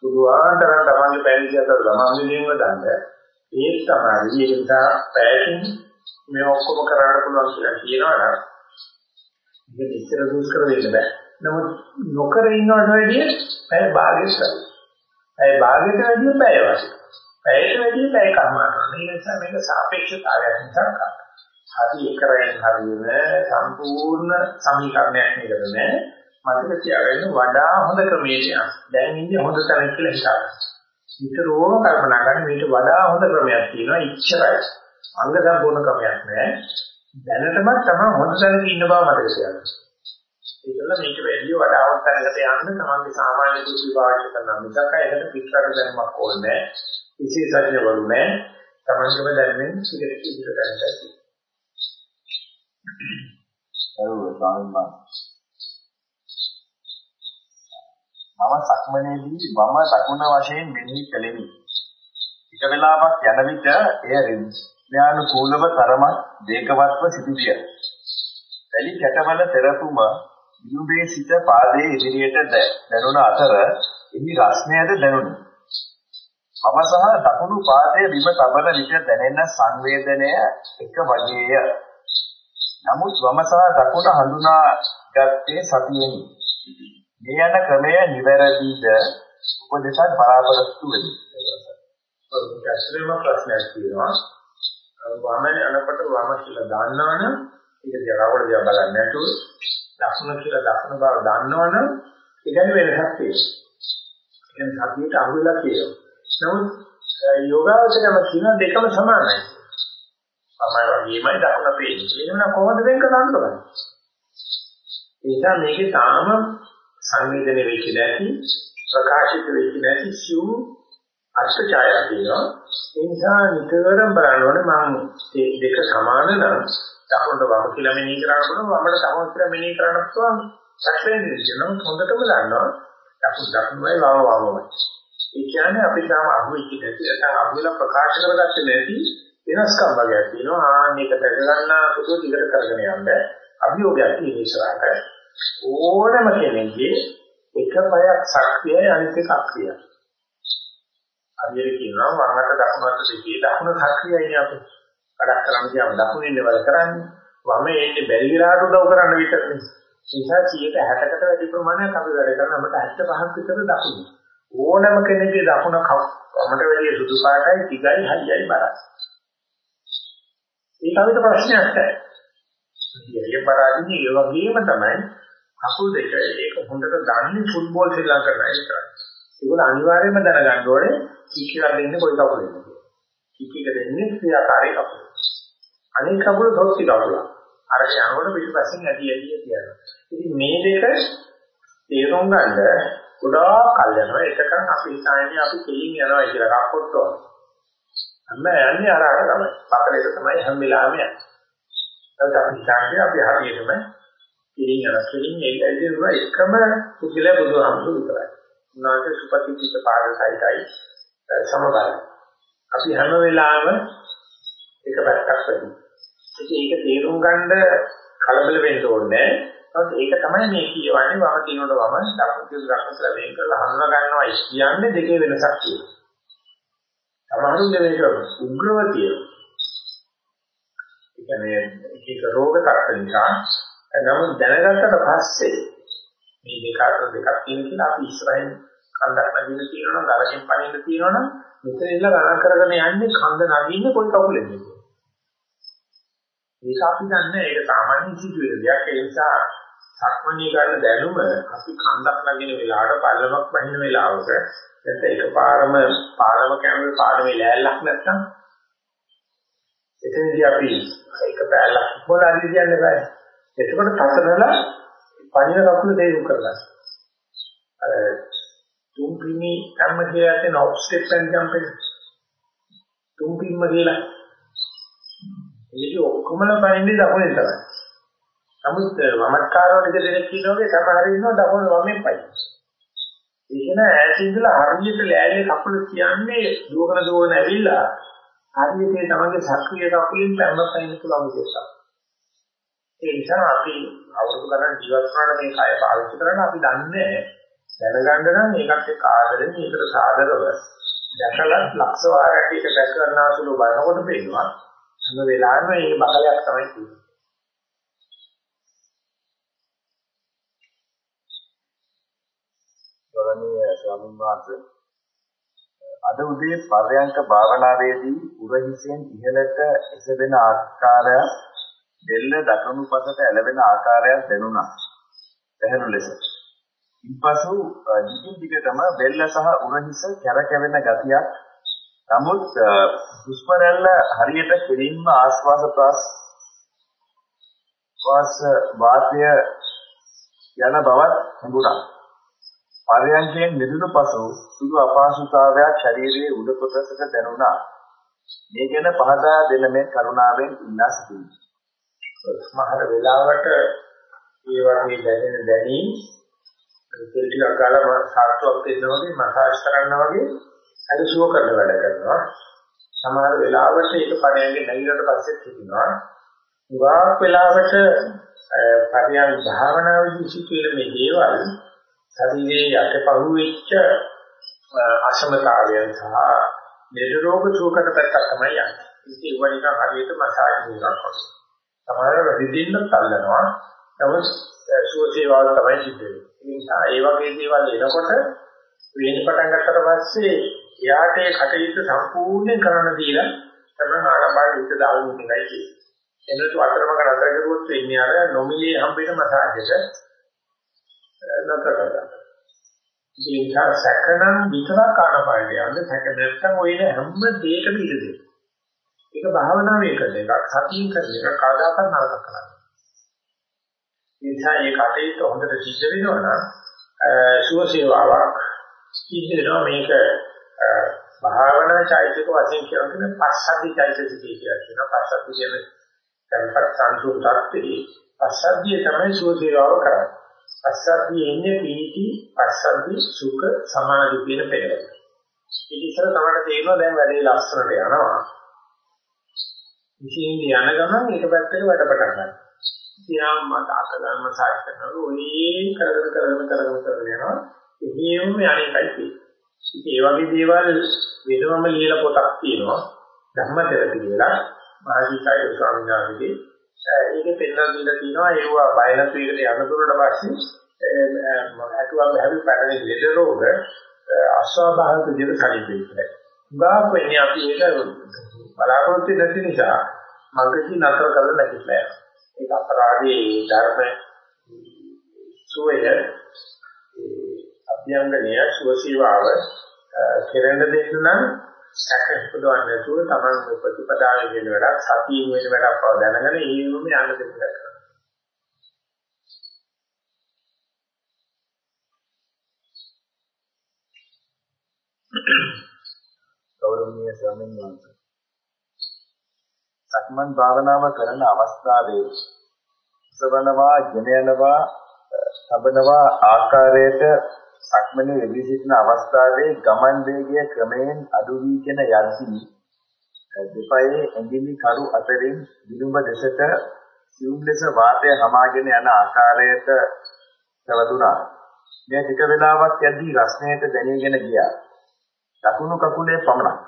බුදුආන්තරන් තමන්ගේ පැය 24 තමන්ගේ දිනුව දන්න. ඒ තමයි ඒක නිසා පැයකින් මේ ඔක්කොම කරන්න පුළුවන් කියලා කියනවනම් ඒක ඉස්සර දුෂ්කර වෙන්න බෑ. නමුත් නොකර ඉන්නවට වැඩිය පැය භාගයක් කරනවා. පැය භාගයට වැඩිය පැය වශයෙන්. පැයට වැඩිය පැය කර්මා කරනවා. ඒ නිසා මේක සාපේක්ෂතාවයක් නිසා කරනවා. හරි එකරෙන් හරියන සම්පූර්ණ සමීකරණයක් නේද නෑ. මතක තියාගන්න වඩා හොඳ ක්‍රමයකට යන්න. දැන් ඉන්නේ හොඳ තැනක කියලා හිතාගන්න. විතරෝම කල්පනා කරන්න මේට වඩා හොඳ ක්‍රමයක් තියෙනවා. ඉච්ඡරයි. අංග සම්පූර්ණ ක්‍රමයක් නෑ. දැනටමත් තමයි හොඳ තැනක ඉන්න බව මතක තියාගන්න. ඒකල මේක වැඩි වඩා හොඳ තැනකට යන්න තමන්ගේ සාමාන්‍ය කුසී භාවිත කරන මිසක ඒකට පිටරට දැනුමක් ඕනේ නෑ. විශේෂඥ වරු නෑ. තමන්ගේම දැනුමෙන් සිගරට් ඉදිරියට ගන්නයි. ඔව් ස්වාමීන් වහන්සේ. මම සක්මනේදී වම දකුණ වශයෙන් මෙනෙහි කළෙමි. එක වෙලාවක් යන විට එය ඥානුකූලව තරමක් වේගවත්ව සිදුවිය. වැලි කැටවල තෙරතුම විදුඹේ සිට පාදයේ ඉදිරියට දැනුණ අතර එහි රස්නයද දැනුනි. වම සහ දකුණු පාදයේ බිම තබන විට දැනෙන සංවේදනය එක වගේය. නමුත් වම සහ දකුණ හඳුනා ගත්තේ සතියෙනි. මේ යන ක්‍රමය නිවැරදිද උපදේශක් බලාපොරොත්තු වෙමි. ඔව් ඇත්තටම ප්‍රශ්නයක් තියෙනවා. වම යනකොට වම කියලා දන්නවනම් ඒක දිහා දිහා බලන්නේ නැතුව දකුණ කියලා දකුණ බව දන්නවනම් ඒකෙන් වෙනසක් තියෙනවා. කියන්නේ සතියට අහු වෙලා තියෙනවා. නමුත් යෝගාවචරම කියන දෙකම සමානයි. තමයි වගේමයි දකුණ පේන්නේ. ඒ වෙන කොහොමද වෙන් කරන්න බලන්න. ඒ නිසා මේකේ තාම සංවේදනය වෙච්ච නැති ප්‍රකාශිත වෙච්ච නැති සිව් අෂ්ටචායය තියෙනවා. ඒ නිසා නිතරම බලන්න ඕනේ මම මේ දෙක සමාන නම් දකුණට වම කියලා මෙනෙහි කරනකොට වමට දකුණ කියලා මෙනෙහි කරන්න පුළුවන්. සැකයෙන් දෙනවා හොඳටම දන්නවා දකුණ දකුණයි වම වමයි. ඒ කියන්නේ අපි තාම අහුවෙච්ච නැති නැත්නම් අහුවෙලා ප්‍රකාශ කරගත්තේ නැති වෙනස්කම් වර්ගයක් තියෙනවා. ආන්නේක දැක ගන්න සුදු ටිකට කරගෙන යන්න අභියෝගයක් තියෙන ඉස්සරහට. ඕනම කෙනෙක්ගේ එක පයක් ශක්තියයි අනිත් එක අක්‍රියයි. හරියට කියනවා වමකට දකුණට දෙකේ දකුණ සක්‍රියයිනේ අපි. වැඩක් කරන්න කියම දකුණින් ඉවර කරන්නේ. වම එන්නේ බැරි විලාට උදව් කරන්න විතරනේ. ඒ නිසා 160කට වැඩි ප්‍රමාණයක් අපි වැඩ කරන අපිට 75ක් විතර දකුණ. ඕනම කෙනෙක්ගේ දකුණ වමට වැඩි සුදු පාටයි, දිගයි, හයියයි බරයි. ඒක අපිට ප්‍රශ්නයක් නැහැ. ඊයේ පරාදිනේ ඒ වගේම තමයි කකුල් දෙක ඒක හොඳට දන්නේ ෆුට්බෝල් ශ්‍රී ලංකාවේ විතරයි. ඒගොල්ලෝ අනිවාර්යයෙන්ම දැනගන්න ඕනේ කික් එකක් දෙන්නේ කොයි කකුලෙන්ද කියලා. කික් එක දෙන්නේ ක්‍රියාකාරී කකුල. අනිත් කකුල සොත්ති කකුල. අර යනකොට පිටිපස්සෙන් ඇදි ඇදි කියනවා. ඉතින් මේ දෙක තේරුම් ගන්න ගොඩාක් කල් යනවා. එතකන් අපි හිතන්නේ අපි කෙලින් යනවා කියලා කප්පොට්ටෝ. හැම යන්නේ අර අර තමයි. පතරේක තමයි හැම වෙලාවෙම යන්නේ. ඒත් අපි හිතන්නේ අපි හරියටම කෙලින් යනවා. කෙලින් එල්ලෙන්නේ එකම පුදුල බුදුහාමුදුරු විතරයි. උනාට සුපතිච්ච පාරසයිතයි සමබරයි. අපි හැම වෙලාවෙම එක පැත්තක් වෙන්නේ. ඉතින් ඒක තේරුම් ගන්න කලබල වෙන්න ඕනේ. නමුත් ඒක තමයි මේ කියවන්නේ වම කියනකොට වම දකුණු කියන දකුණට වෙන් කරලා හඳුනා ගන්නවා කියන්නේ දෙකේ වෙනසක් තියෙනවා. සමහරුන්ගේ මේක උග්‍රව තියෙනවා. ඒ කියන්නේ එක එක රෝග තරක නිසා නමුත් දැනගත්තට පස්සේ මේ දෙක අතර දෙකක් තියෙන කියලා අපි ඉස්සරහින් කන්දක් නැගින්න තියෙනවා නම් ගලකින් පනින්න තියෙනවා නම් මෙතන ඉන්න ගණන් කරගෙන යන්නේ කන්ද නගින්නේ කොයි කකුලෙන්ද කියලා. ඒක අපි දන්නේ ඒක සාමාන්‍ය සිදුවෙන දෙයක් ඒ නිසා සක්මණේ ගන්න දැනුම අපි කන්දක් නගින වෙලාවට පල්ලමක් බහින වෙලාවක නැත්නම් එකපාරම පාරම කැමරේ පාරමේ ලෑල්ලක් නැත්තම් එතනදී අපි එක බෑල්ලක් මොන අදින් කියන්නේ බෑ. එතකොට තතරලා පහින කකුල තේරුම් කරගන්න. අර තුන් පිමි කම්ම කියලා තියෙන ඔෆ් ස්ටෙප් and ජම්ප් එක. තුන් පිම්ම කියලා. ඒක ඔක්කොමල පයින්නේ දකුණෙන් තමයි. නමුත් වමත්කාරව ටික දෙනෙක් කියනෝගේ සමහර ඉන්නවා දකුණ වමෙන් පයි. ඒක න ඈතින්දලා හරියට ලෑල්ලේ කකුල කියන්නේ දුවගෙන දුවගෙන ඇවිල්ලා හරියට ඒ තමන්ගේ සක්‍රීය කකුලෙන් පැම්මක් අයින් පුළුවන් විදිහට. ඒ නිසා අපි අවුරුදු ගණන් ජීවත් වුණාට මේ කය පාවිච්චි කරන්න අපි දන්නේ දැනගන්න නම් මේකට එක්ක ආදරෙන් මේකට සාදරව දැකලා ලක්ෂ වාරයක් එක දැක ගන්නාසුළු බලනකොට පේනවා හැම වෙලාවෙම මේ බකලයක් තමයි තියෙන්නේ. ගෞරවනීය ස්වාමීන් වහන්සේ අද උදේ පර්යංක භාවනාවේදී උරහිසෙන් ඉහළට එසවෙන ආකාරය දෙල්ල දකුණු පසට ඇලවෙන ආකාරයක් දැනුණා. පැහැදිලි ලෙස. ඉන්පසු දිගින් දිගටම බෙල්ල සහ උරහිස කැරකෙවෙන ගතියක් නමුත් හුස්ම රැල්ල හරියට කෙලින්ම ආශ්වාස ප්‍රාශ්වාස වාතය යන බවත් හඳුනා. පරයන්කෙන් නිදුණු පසු සුදු අපහසුතාවයක් ශරීරයේ උඩ කොටසට දැනුණා. මේ ගැන පහදා දෙන මේ කරුණාවෙන් ඉල්ලා සිටිනවා. සමහර වෙලාවට ඒ වගේ දැනෙන දැනීම් තෙල් ටිකක් ගාලා සාර්ථකව දෙන්න වගේ මසාජ් කරනවා වගේ අර සුව කරන වැඩ කරනවා. සමහර වෙලාවට ඒක පරයන්ගේ නැගිලට පස්සෙත් හිටිනවා. උගාක් වෙලාවට පරයන් භාවනාවේදී සිටින මේ දේවල් ශරීරයේ යටපහුවෙච්ච අසමතාවයන් සහ නිරෝග සුවකට පැත්තක් තමයි යන්නේ. ඉතින් ඒවා නිකන් හරියට මසාජ් කරනවා වගේ. සමහරව රිදින්න තල්ලනවා. නමුත් සුව සේවාව තමයි සිද්ධ වෙන්නේ. ඒ නිසා ඒ වගේ දේවල් එනකොට වෙන පටන් ගත්තට පස්සේ එයාට ඒ කටයුතු සම්පූර්ණයෙන් කරන්න දීලා තමයි ආරම්භය විත් දාන්න ඉන්නයි කියන්නේ. එනතු අතරමඟ නතර කරුවොත් වෙන්නේ අර නොමිලේ හම්බෙන මසාජයට නතර කරගන්න. ඒ නිසා සැකනම් විතරක් ආනපානය යන්නේ සැක නැත්තම් ඔය හැම දෙයකම ඉඩ දෙන්න. ඒක භාවනාවේ කරන එකක් සතියින් කරන එකක් කවදාකවත් නරක කරන්නේ. ඒ නිසා මේ කටයුත්ත හොඳට සිද්ධ වෙනවා නම් සුව සේවාවක් සිද්ධ වෙනවා මේක භාවනා චෛතසික වශයෙන් කියන පස්සද්ධි චෛතසිකය කියලා කියනවා. පස්සද්ධි කියන්නේ tempat සංසුප්තත්ති පස්සද්ධිය තමයි සුව සේවාව කරන්නේ. පස්සද්ධිය එන්නේ පීති පස්සද්ධි සුඛ සමාධි කියන පෙරවල. ඉතින් ඉතල තමයි තේරෙනවා දැන් වැඩේ ලස්සනට යනවා. විශේෂයෙන් යන ගමන් එක පැත්තකට වැඩ පටන් ගන්නවා. ඉතින් මම තාක ගන්න සාය කරනවා ඔය කරගෙන කරගෙන කරගෙන කරගෙන යනවා. එහෙම යන්නේයි තියෙන්නේ. ඉතින් ඒ වගේ දේවල් වෙනවම ලියලා පොතක් තියෙනවා. ධම්මදරති කියලා මහජීතය ස්වාමීන් වහන්සේගේ ඒකේ පෙන්වන්න දීලා තියෙනවා ඒවා බයලස් වේගට යන දුරට පස්සේ අටුවා බහැවි පැටලෙන ලෙඩ රෝග අස්වාභාවික විදිහට කඩිපේ කියලා. උගාක් වෙන්නේ අපි ඒක බලාපොරොත්තු නැති නිසා මගදී නතර කරලා නැතිලා යනවා. ඒක අපරාධී ධර්ම සුවය අභ්‍යංගනීය සුවසීවාව කෙරෙන්න දෙන්න නම් සැකසුදවන්නේ නැතුව තමන් ප්‍රතිපදාවේ වෙන වැඩක් සතියින් වෙන වැඩක් බව දැනගෙන ඒවෙම යන්න දෙන්න කරනවා. ගෞරවනීය ස්වාමීන් වහන්සේ සක්මන් භාවනාව කරන අවස්ථාවේ සවනවා ගෙන යනවා සබනවා ආකාරයට සක්මනේ යෙදී සිටින අවස්ථාවේ ගමන් වේගය ක්‍රමයෙන් අඩු වීගෙන යද්දී දෙපයේ ඇඟිලි කරු අතරින් විලුඹ දෙසට සියුම් ලෙස වාතය හමාගෙන යන ආකාරයට සැලදුනා. මේ ටික වේලාවක් යද්දී රස්නයට දැනීගෙන ගියා. දකුණු කකුලේ පමණක්.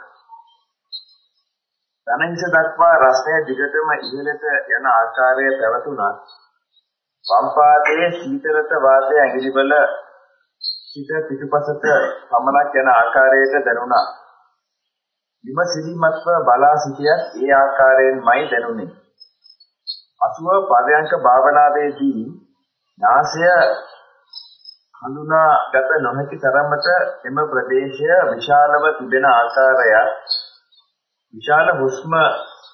ධනහිස දක්වා රස්නය දිගටම ඉහළට යන ආකාරය පැවතුණා. වම් පාදයේ සීතලත වාතය ඇඟිලිවල සිත පිටුපසට පමණක් යන ආකාරයට දැනුණා. විමසිලිමත්ව බලා සිටියත් ඒ ආකාරයෙන්මයි දැනුනේ. අසුව පරයන්ක භාවනාවේදී නාසය හඳුනාගත නොහැකි තරමට එම ප්‍රදේශය විශාලව තිබෙන ආකාරය විශාල හුස්ම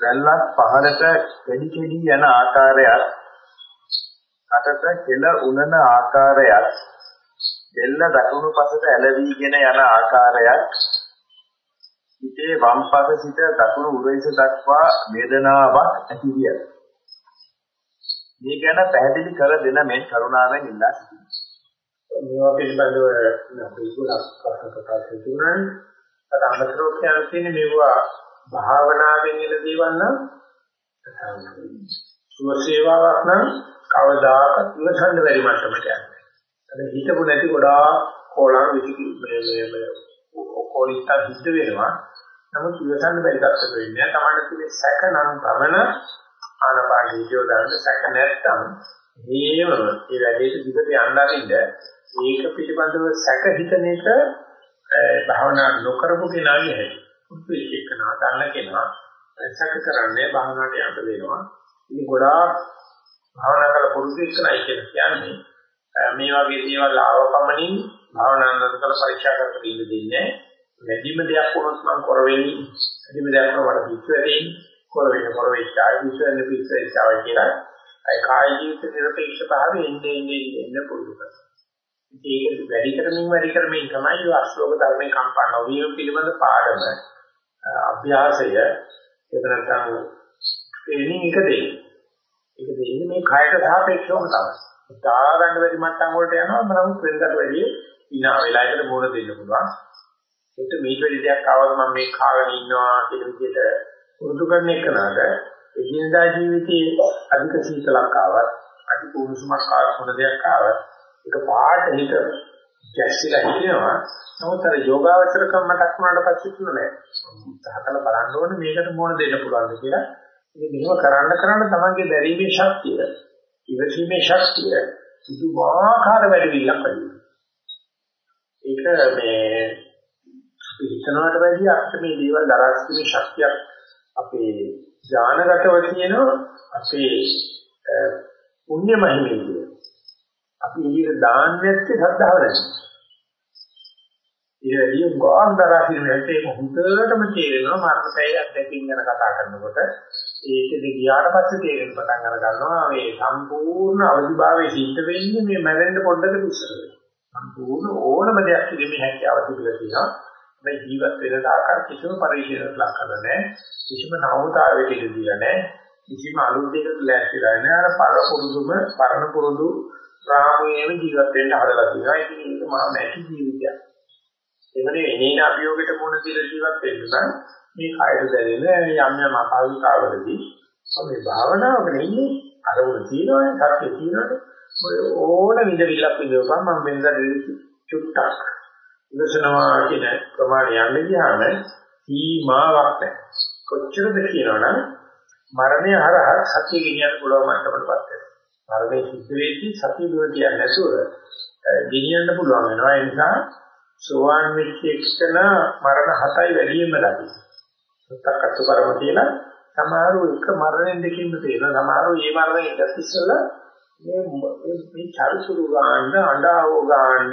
රැල්ලක් පහළට කෙඩි කෙඩි යන ආකාරයක් අතට කෙල උනන ආකාරයක් දෙල්ල දකුණු පසට ඇලවිගෙන යන ආකාරයක් හිතේ වම් පස සිට දකුණු උරහිස දක්වා වේදනාවක් ඇති විය. මේ ගැන පැහැදිලි කර දෙන මේ කරුණාවෙන් ඉල්ලා සිටිනවා. මේවා පිළිබඳව අපි ගොඩක් ප්‍රශ්න ප්‍රකාශ කරනවානේ. අද අමතරව කියන්නේ මේවා භාවනාවෙන් එන දේවල් නම් සුව සේවාවක් නම් කවදාකවත් ඉවසන්න බැරි මට්ටමට යන්නේ. අද හිතපො නැති ගොඩාක් කොලම් විදි මේ මේ මේ කොලිට සිද්ධ වෙනවා. නමුත් ඉවසන්න බැරි තත්ත්වෙ වෙන්නේ. තමන්න තියෙන සැක නම් ගමන ආනපාන විද්‍යෝදාන සැක නැත්තම් මේව ඒ වැඩේට දිගට යන්න අරින්න ඒක පිළිබඳව සැක හිතන එක භාවනා නොකරපු කෙනාගේ හැටි. උත්පේක්ෂ කෙනා දන්න කෙනා සැක කරන්නේ භාවනාවට යන්න දෙනවා. ඉතින් ගොඩාක් භාවනා කරලා පුරුදු වෙන්නයි කියන්නේ. මේ වගේ දේවල් ආව පමණින් භාවනා නතර කරලා පරීක්ෂා කරලා ඉන්න දෙන්නේ වැඩිම දෙයක් වුණොත් මම කර වෙන්නේ වැඩිම දෙයක් වුණාට පිට වෙන්නේ කර වෙන්නේ කර වෙච්ච ආයි පිට වෙන්නේ පිට වෙච්ච ආයි කියලා. ඒ කාය ජීවිත නිරපේක්ෂ භාවය එන්නේ එන්නේ එන්නේ පුරුදු කරනවා. ඒක වැඩි කරමින් වැඩි කරමින් තමයි අශ්ලෝක ධර්මේ කම්පා නොවීම පිළිබඳ පාඩම. අභ්‍යාසය ඒක නැත්නම් එනින් එක දෙන්නේ. ඒක දෙන්නේ මේ කායට සාපේක්ෂවම තමයි. දා ගන්න බැරි මට්ටම් වලට යනවා නමුත් වෙනකට වැඩි ඉනා වෙලාවකට මොන දෙන්න පුළුවන්. ඒත් මේක වැඩි දෙයක් ආවම මම මේ කාගෙන ඉන්නවා කියන විදිහට පුරුදු කරන එක නේද එදිනදා ජීවිතයේ අධික සීතලක් ආවත් අධික උණුසුමක් ආවත් මොන දෙයක් ආවත් ඒක පාට හිත ගැස්සිලා හිටිනවා නමුත් අර යෝගාවචරකම් මතක් වුණාට පස්සේ තුනේ උත්සාහකල බලන්න ඕනේ මේකට මොන දෙන්න පුළුවන්ද කියලා. ඉතින් මෙහෙම කරන්න කරන්න තමන්ගේ දැරීමේ ශක්තිය ඉවසීමේ ශක්තිය පුදුමාකාර වැඩි විලක් වෙනවා. ඒක මේ හිතනවට වැඩිය අපිට මේ දේවල් දරා ගැනීමේ ශක්තියක් අපේ ඥානගතව තියෙනවා. අපේ පුණ්‍ය මහිමේ අපි එළියට දාන්නේ නැත්තේ ශ්‍රද්ධාව නැහැ. ඉතින් ගෝන්දරා කියන්නේ ඒක හොඳටම තේරෙනවා මරණය අත්දැකීම් ගැන කතා කරනකොට ඒකද ගියාට පස්සේ තේරෙන්න පටන් අර ගන්නවා මේ සම්පූර්ණ අවදිභාවයේ සිද්ධ වෙන්නේ මේ මැරෙන්න පොඩ්ඩක් ඉස්සර වෙනවා. සම්පූර්ණ ඕනම දෙයක් පිළිමේ හැකියාව තිබිලා තියෙනවා. මේ ජීවත් වෙන ආකාර කිසිම පරිශීලනයක් ලක් කරලා නැහැ. කිසිම නවතාවයකට ඉඳ දීලා නැහැ. කිසිම අලුත් දෙයකට ලෑස්තිලා නැහැ. අර පර පුරුදුම පරණ පුරුදු රාමුවේම ජීවත් වෙන්න හදලා තියෙනවා. ඉතින් ඒක මහා මැටි ජීවිතයක්. එවනේ එනේන අභියෝගයට මුහුණ දීලා ජීවත් වෙන්න නම් මේ කායද දැනෙන යම් යම් අපාවිකාවලදී මේ භාවනාවක නෙන්නේ අරමුණ තියෙනවනේ සත්‍ය තියෙනවනේ ඔය ඕන විදවිලක් විදවපන් මම වෙනදා චුට්ටක් ඉවසනවා කියන ප්‍රමාණය යන්න ගියාම සීමාවක් නැහැ. කොච්චරද කියනවනම් මරණය හරහා සත්‍ය ගෙනියන්න පුළුවන් මට්ටමකටපත් වෙනවා. මරණය සිද්ධ වෙද්දී සත්‍ය දුර කියන්නේ නැතුව ගෙනියන්න පුළුවන් වෙනවා. ඒ නිසා සෝවාන් වෙච්ච එක්කන මරණ හතයි වැඩිම ලැබි. සත්‍යකත්තු කරම කියලා සමහරව එක මරණයෙන් දෙකින්ම තේරෙනවා. සමහරව මේ මරණය ඉඳත් ඉස්සෙල්ලා මේ මේ චරිසුරු ගාන්න අඬාවෝ ගාන්න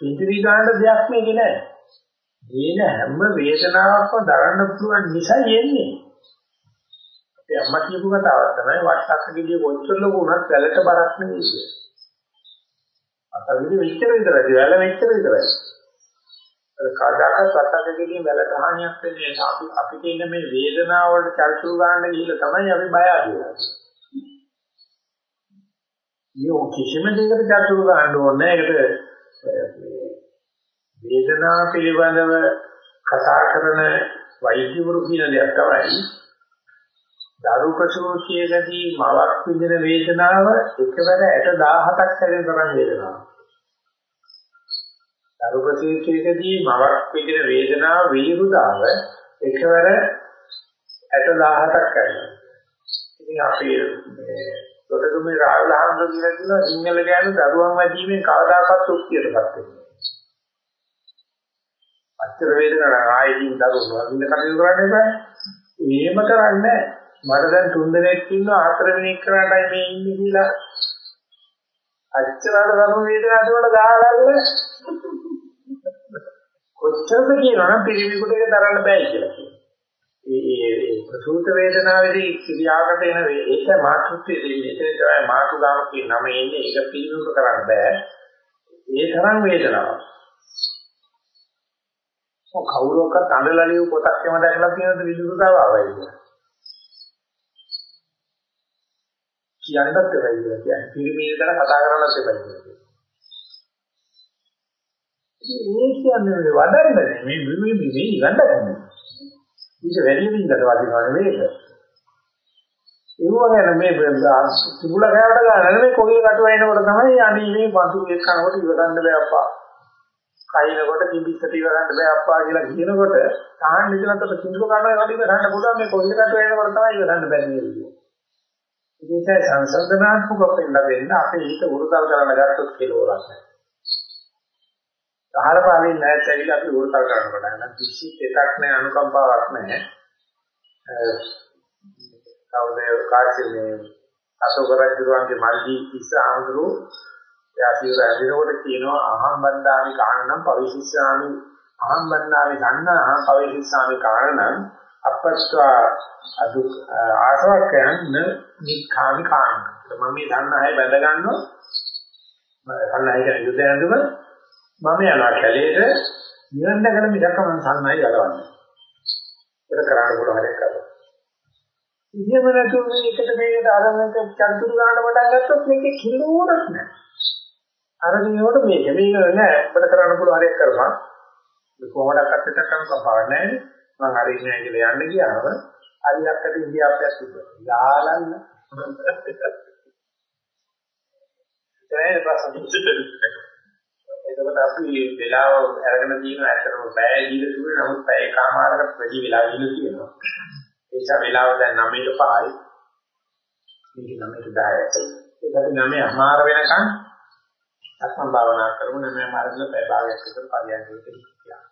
ඉන්ද්‍රිය ගන්න දෙයක් මේක නෑ. මේන හැම වේදනාවක්ම දරන්න පුළුවන් නිසා එන්නේ. අපේ අම්මා කියපු කතාවක් තමයි වට්ටක් ගෙඩිය කොච්චර ලොකු වුණත් වැලට බරක් නෙවෙයි කියන්නේ. අතවිදි මෙච්චර විතරයි වැල මෙච්චර විතරයි. අර කාදාකත් වට්ටක් ගෙඩිය වැලට හානියක් වෙන්නේ අපි අපිට ඉන්න මේ වේදනාව වලට චර්චු ගන්න ගිහිල්ලා තමයි අපි බය අදිනවා. මේ කිසිම දෙයකට චර්චු ගන්න ඕනේ නැහැ. ඒකට වේදනාව පිළිබඳව කතා කරන වෛද්‍යවරු කියන දෙයක් තමයි දරු ප්‍රසූතියේදී මවක් විඳින වේදනාව එකවර 17ක් හැරෙන තරම් වේදනාවක්. දරු ප්‍රසූතියේදී මවක් විඳින වේදනාව විරුදාව එකවර 17ක් හැරෙනවා. ඉතින් අපි මේ කොටගමේ රාහුල හඳු කියලා කියන සිංහල ගෑනු දරුවන් වැඩිමෙන් කවදාකවත් සුක්තියටපත් වෙන්නේ. අච්චර වේදනාවක් ආයෙකින් දරුවෝ වඳින්න කටයුතු කරන්න එපා. එහෙම කරන්නේ මට දැන් තුන් දෙනෙක් ඉන්නවා හතර වෙනෙක් කරාටයි මේ ඉන්නේ කියලා අච්චරට ධර්ම වේදනාවට වල දාගන්න කොච්චරද කියනවනම් පිරිමිකුට ඒක දරන්න බෑ කියලා කියනවා. ඒ ප්‍රසූත වේදනාවේදී ක්‍රියාකට එන ඒක මාතෘත්වයේ දෙන්නේ ඒක තමයි මාතුගාම කියන නම එන්නේ ඒක පිළිබිඹ කරන්න බෑ. ඒ තරම් වේදනාවක්. ඔව් කවුරක්වත් අඬලා ලියු පොතක් එම දැකලා තියෙනද විදුරුතාව ආවයි කියන්නත් එපා කියලා කියන්නේ. පිළිමීද ගැන කතා කරන්නත් එපා කියලා ඒ කියන්නේ මේ වඩන්නේ මේ මේ මේ මේ ගන්නන්නේ. ඊට වැඩි වින්දට වදිනවා නෙවෙයිද? ඒ වගේ මේ තිබුල කෑවට ගන්න මේ කොගේ කටුව එනකොට තමයි අනේ මේ වතු එක් කනකොට ඉවරන්න බෑ අප්පා. කයිනකොට කිඹිස්සට ඉවරන්න බෑ අප්පා කියලා කියනකොට තාන්න ඉතලතට කිඹු කනවා වගේ ගන්න පුළුවන් මේ කොගේ කටුව එනකොට තමයි ඉවරන්න බැරි නේද? ඒක සංසන්දනාත්මකව වෙන්න අපේ හිත උරුතල් කරන්න ගත්තොත් කෙලවරක් නැහැ. සහල පාවෙන්නේ නැත් ඇවිල්ලා අපි උරුතල් කරන්න පටන් ගන්න. කිසි දෙයක් නැහැ අනුකම්පාවක් නැහැ. කවුද කාර්ය මේ අශෝක රජුගේ මල්ලි ඉස්ස ආමතුරු යාසිර ඇදිනකොට කියනවා අහම් බන්දාමි කාණනම් පවිශිස්සාමි අහම් බන්දාමි ගන්න අහම් පවිශිස්සාමි කාණනම් අපස්වා අදු ආසවකයන් නිඛාමි කාණ මම මේ දන්න අය බැඳ ගන්නවා මම කන්නයි කියන යුද්ධ ඇඳුම මම යනවා කැලේට නිවන් දැකලා මිදක මම සන්නයි ගලවන්නේ. ඒක කරන්න පුළුවන් හරියක් කරලා ඉතින් නැතු මේ එකට මේකට අරමුණක චතුරු ගන්න පටන් ගත්තොත් මේකේ කිලෝරක් නැහැ අර දිනේකට මේක මේක නෑ. අපිට කරන්න පුළුවන් හරියක් කරපන්. කොහොමද අක්කට කරන්න කපාවක් නැහැ මම හරියන්නේ නැහැ කියලා යන්න ගියාම අරියක්කට ඉන්දියාවට තිබුණා. යාලන්න. ඒ ප්‍රශ්න. එතකොට අපි වෙලාව අරගෙන තියෙන ඇත්තටම බෑ දීලා තිබුණේ නමුත් පැය කමාරකට වැඩි වෙලා දීලා තියෙනවා. ඒ නිසා වෙලාව දැන් 9ට 5යි. මේක 9ට 10යි. ඒකට 9 අමාර වෙනකන් අත්ම භාවනා කරමු 9 අමාරකට පැය භාගයක් විතර පරියන්කෙ ඉතිරියා.